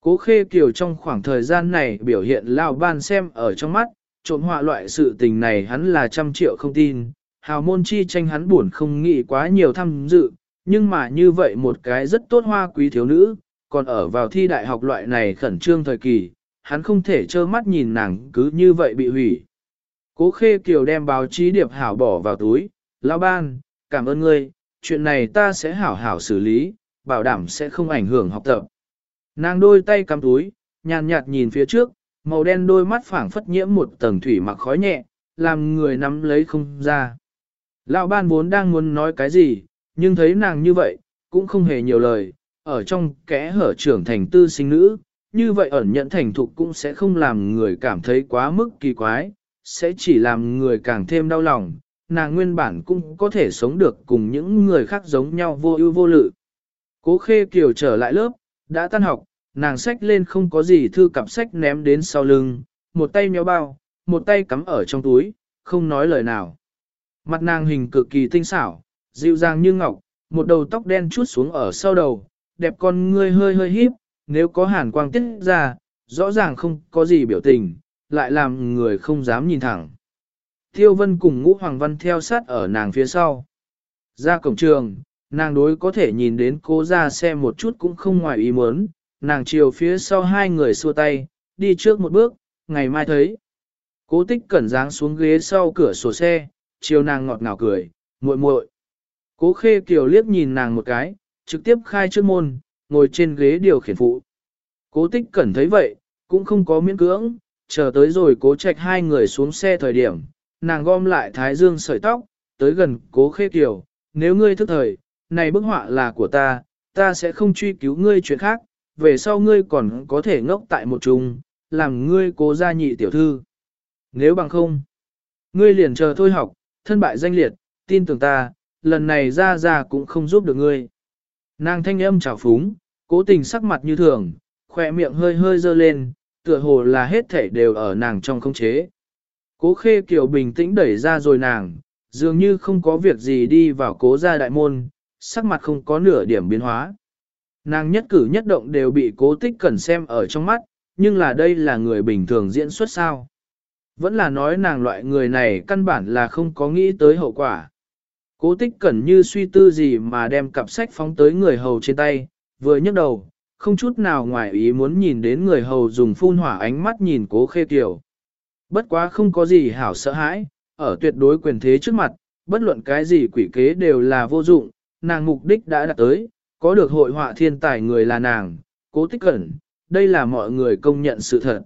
Cố khê kiều trong khoảng thời gian này biểu hiện lao ban xem ở trong mắt, trộm họa loại sự tình này hắn là trăm triệu không tin, hào môn chi tranh hắn buồn không nghĩ quá nhiều tham dự, nhưng mà như vậy một cái rất tốt hoa quý thiếu nữ, còn ở vào thi đại học loại này khẩn trương thời kỳ, hắn không thể trơ mắt nhìn nàng cứ như vậy bị hủy. Cố khê kiều đem báo chí điệp hảo bỏ vào túi, lão ban, cảm ơn ngươi, chuyện này ta sẽ hảo hảo xử lý, bảo đảm sẽ không ảnh hưởng học tập. Nàng đôi tay cầm túi, nhàn nhạt nhìn phía trước, màu đen đôi mắt phảng phất nhiễm một tầng thủy mặc khói nhẹ, làm người nắm lấy không ra. Lão ban vốn đang muốn nói cái gì, nhưng thấy nàng như vậy, cũng không hề nhiều lời, ở trong kẽ hở trưởng thành tư sinh nữ, như vậy ẩn nhận thành thục cũng sẽ không làm người cảm thấy quá mức kỳ quái, sẽ chỉ làm người càng thêm đau lòng, nàng nguyên bản cũng có thể sống được cùng những người khác giống nhau vô ưu vô lự. Cố khê kiều trở lại lớp, đã tan học, nàng xách lên không có gì thư cặp sách ném đến sau lưng, một tay méo bao, một tay cắm ở trong túi, không nói lời nào. Mặt nàng hình cực kỳ tinh xảo, Dịu dàng như ngọc, một đầu tóc đen chút xuống ở sau đầu, đẹp con ngươi hơi hơi híp, nếu có hàn quang tiết ra, rõ ràng không có gì biểu tình, lại làm người không dám nhìn thẳng. Tiêu vân cùng ngũ hoàng văn theo sát ở nàng phía sau. Ra cổng trường, nàng đối có thể nhìn đến cố ra xe một chút cũng không ngoài ý muốn, nàng chiều phía sau hai người xua tay, đi trước một bước, ngày mai thấy. Cố tích cẩn dáng xuống ghế sau cửa sổ xe, chiều nàng ngọt ngào cười, muội muội. Cố khê kiều liếc nhìn nàng một cái, trực tiếp khai trước môn, ngồi trên ghế điều khiển phụ. Cố tích cẩn thấy vậy, cũng không có miễn cưỡng, chờ tới rồi cố trạch hai người xuống xe thời điểm, nàng gom lại thái dương sợi tóc, tới gần cố khê kiều, nếu ngươi thức thời, này bức họa là của ta, ta sẽ không truy cứu ngươi chuyện khác, về sau ngươi còn có thể ngốc tại một chung, làm ngươi cố gia nhị tiểu thư. Nếu bằng không, ngươi liền chờ thôi học, thân bại danh liệt, tin tưởng ta, lần này ra ra cũng không giúp được ngươi. Nàng thanh âm trào phúng, cố tình sắc mặt như thường, khỏe miệng hơi hơi dơ lên, tựa hồ là hết thể đều ở nàng trong không chế. Cố khê kiểu bình tĩnh đẩy ra rồi nàng, dường như không có việc gì đi vào cố gia đại môn, sắc mặt không có nửa điểm biến hóa. Nàng nhất cử nhất động đều bị cố tích cẩn xem ở trong mắt, nhưng là đây là người bình thường diễn xuất sao. Vẫn là nói nàng loại người này căn bản là không có nghĩ tới hậu quả. Cố tích cẩn như suy tư gì mà đem cặp sách phóng tới người hầu trên tay, vừa nhấc đầu, không chút nào ngoài ý muốn nhìn đến người hầu dùng phun hỏa ánh mắt nhìn cố khê tiểu. Bất quá không có gì hảo sợ hãi, ở tuyệt đối quyền thế trước mặt, bất luận cái gì quỷ kế đều là vô dụng, nàng mục đích đã đạt tới, có được hội họa thiên tài người là nàng, cố tích cẩn, đây là mọi người công nhận sự thật.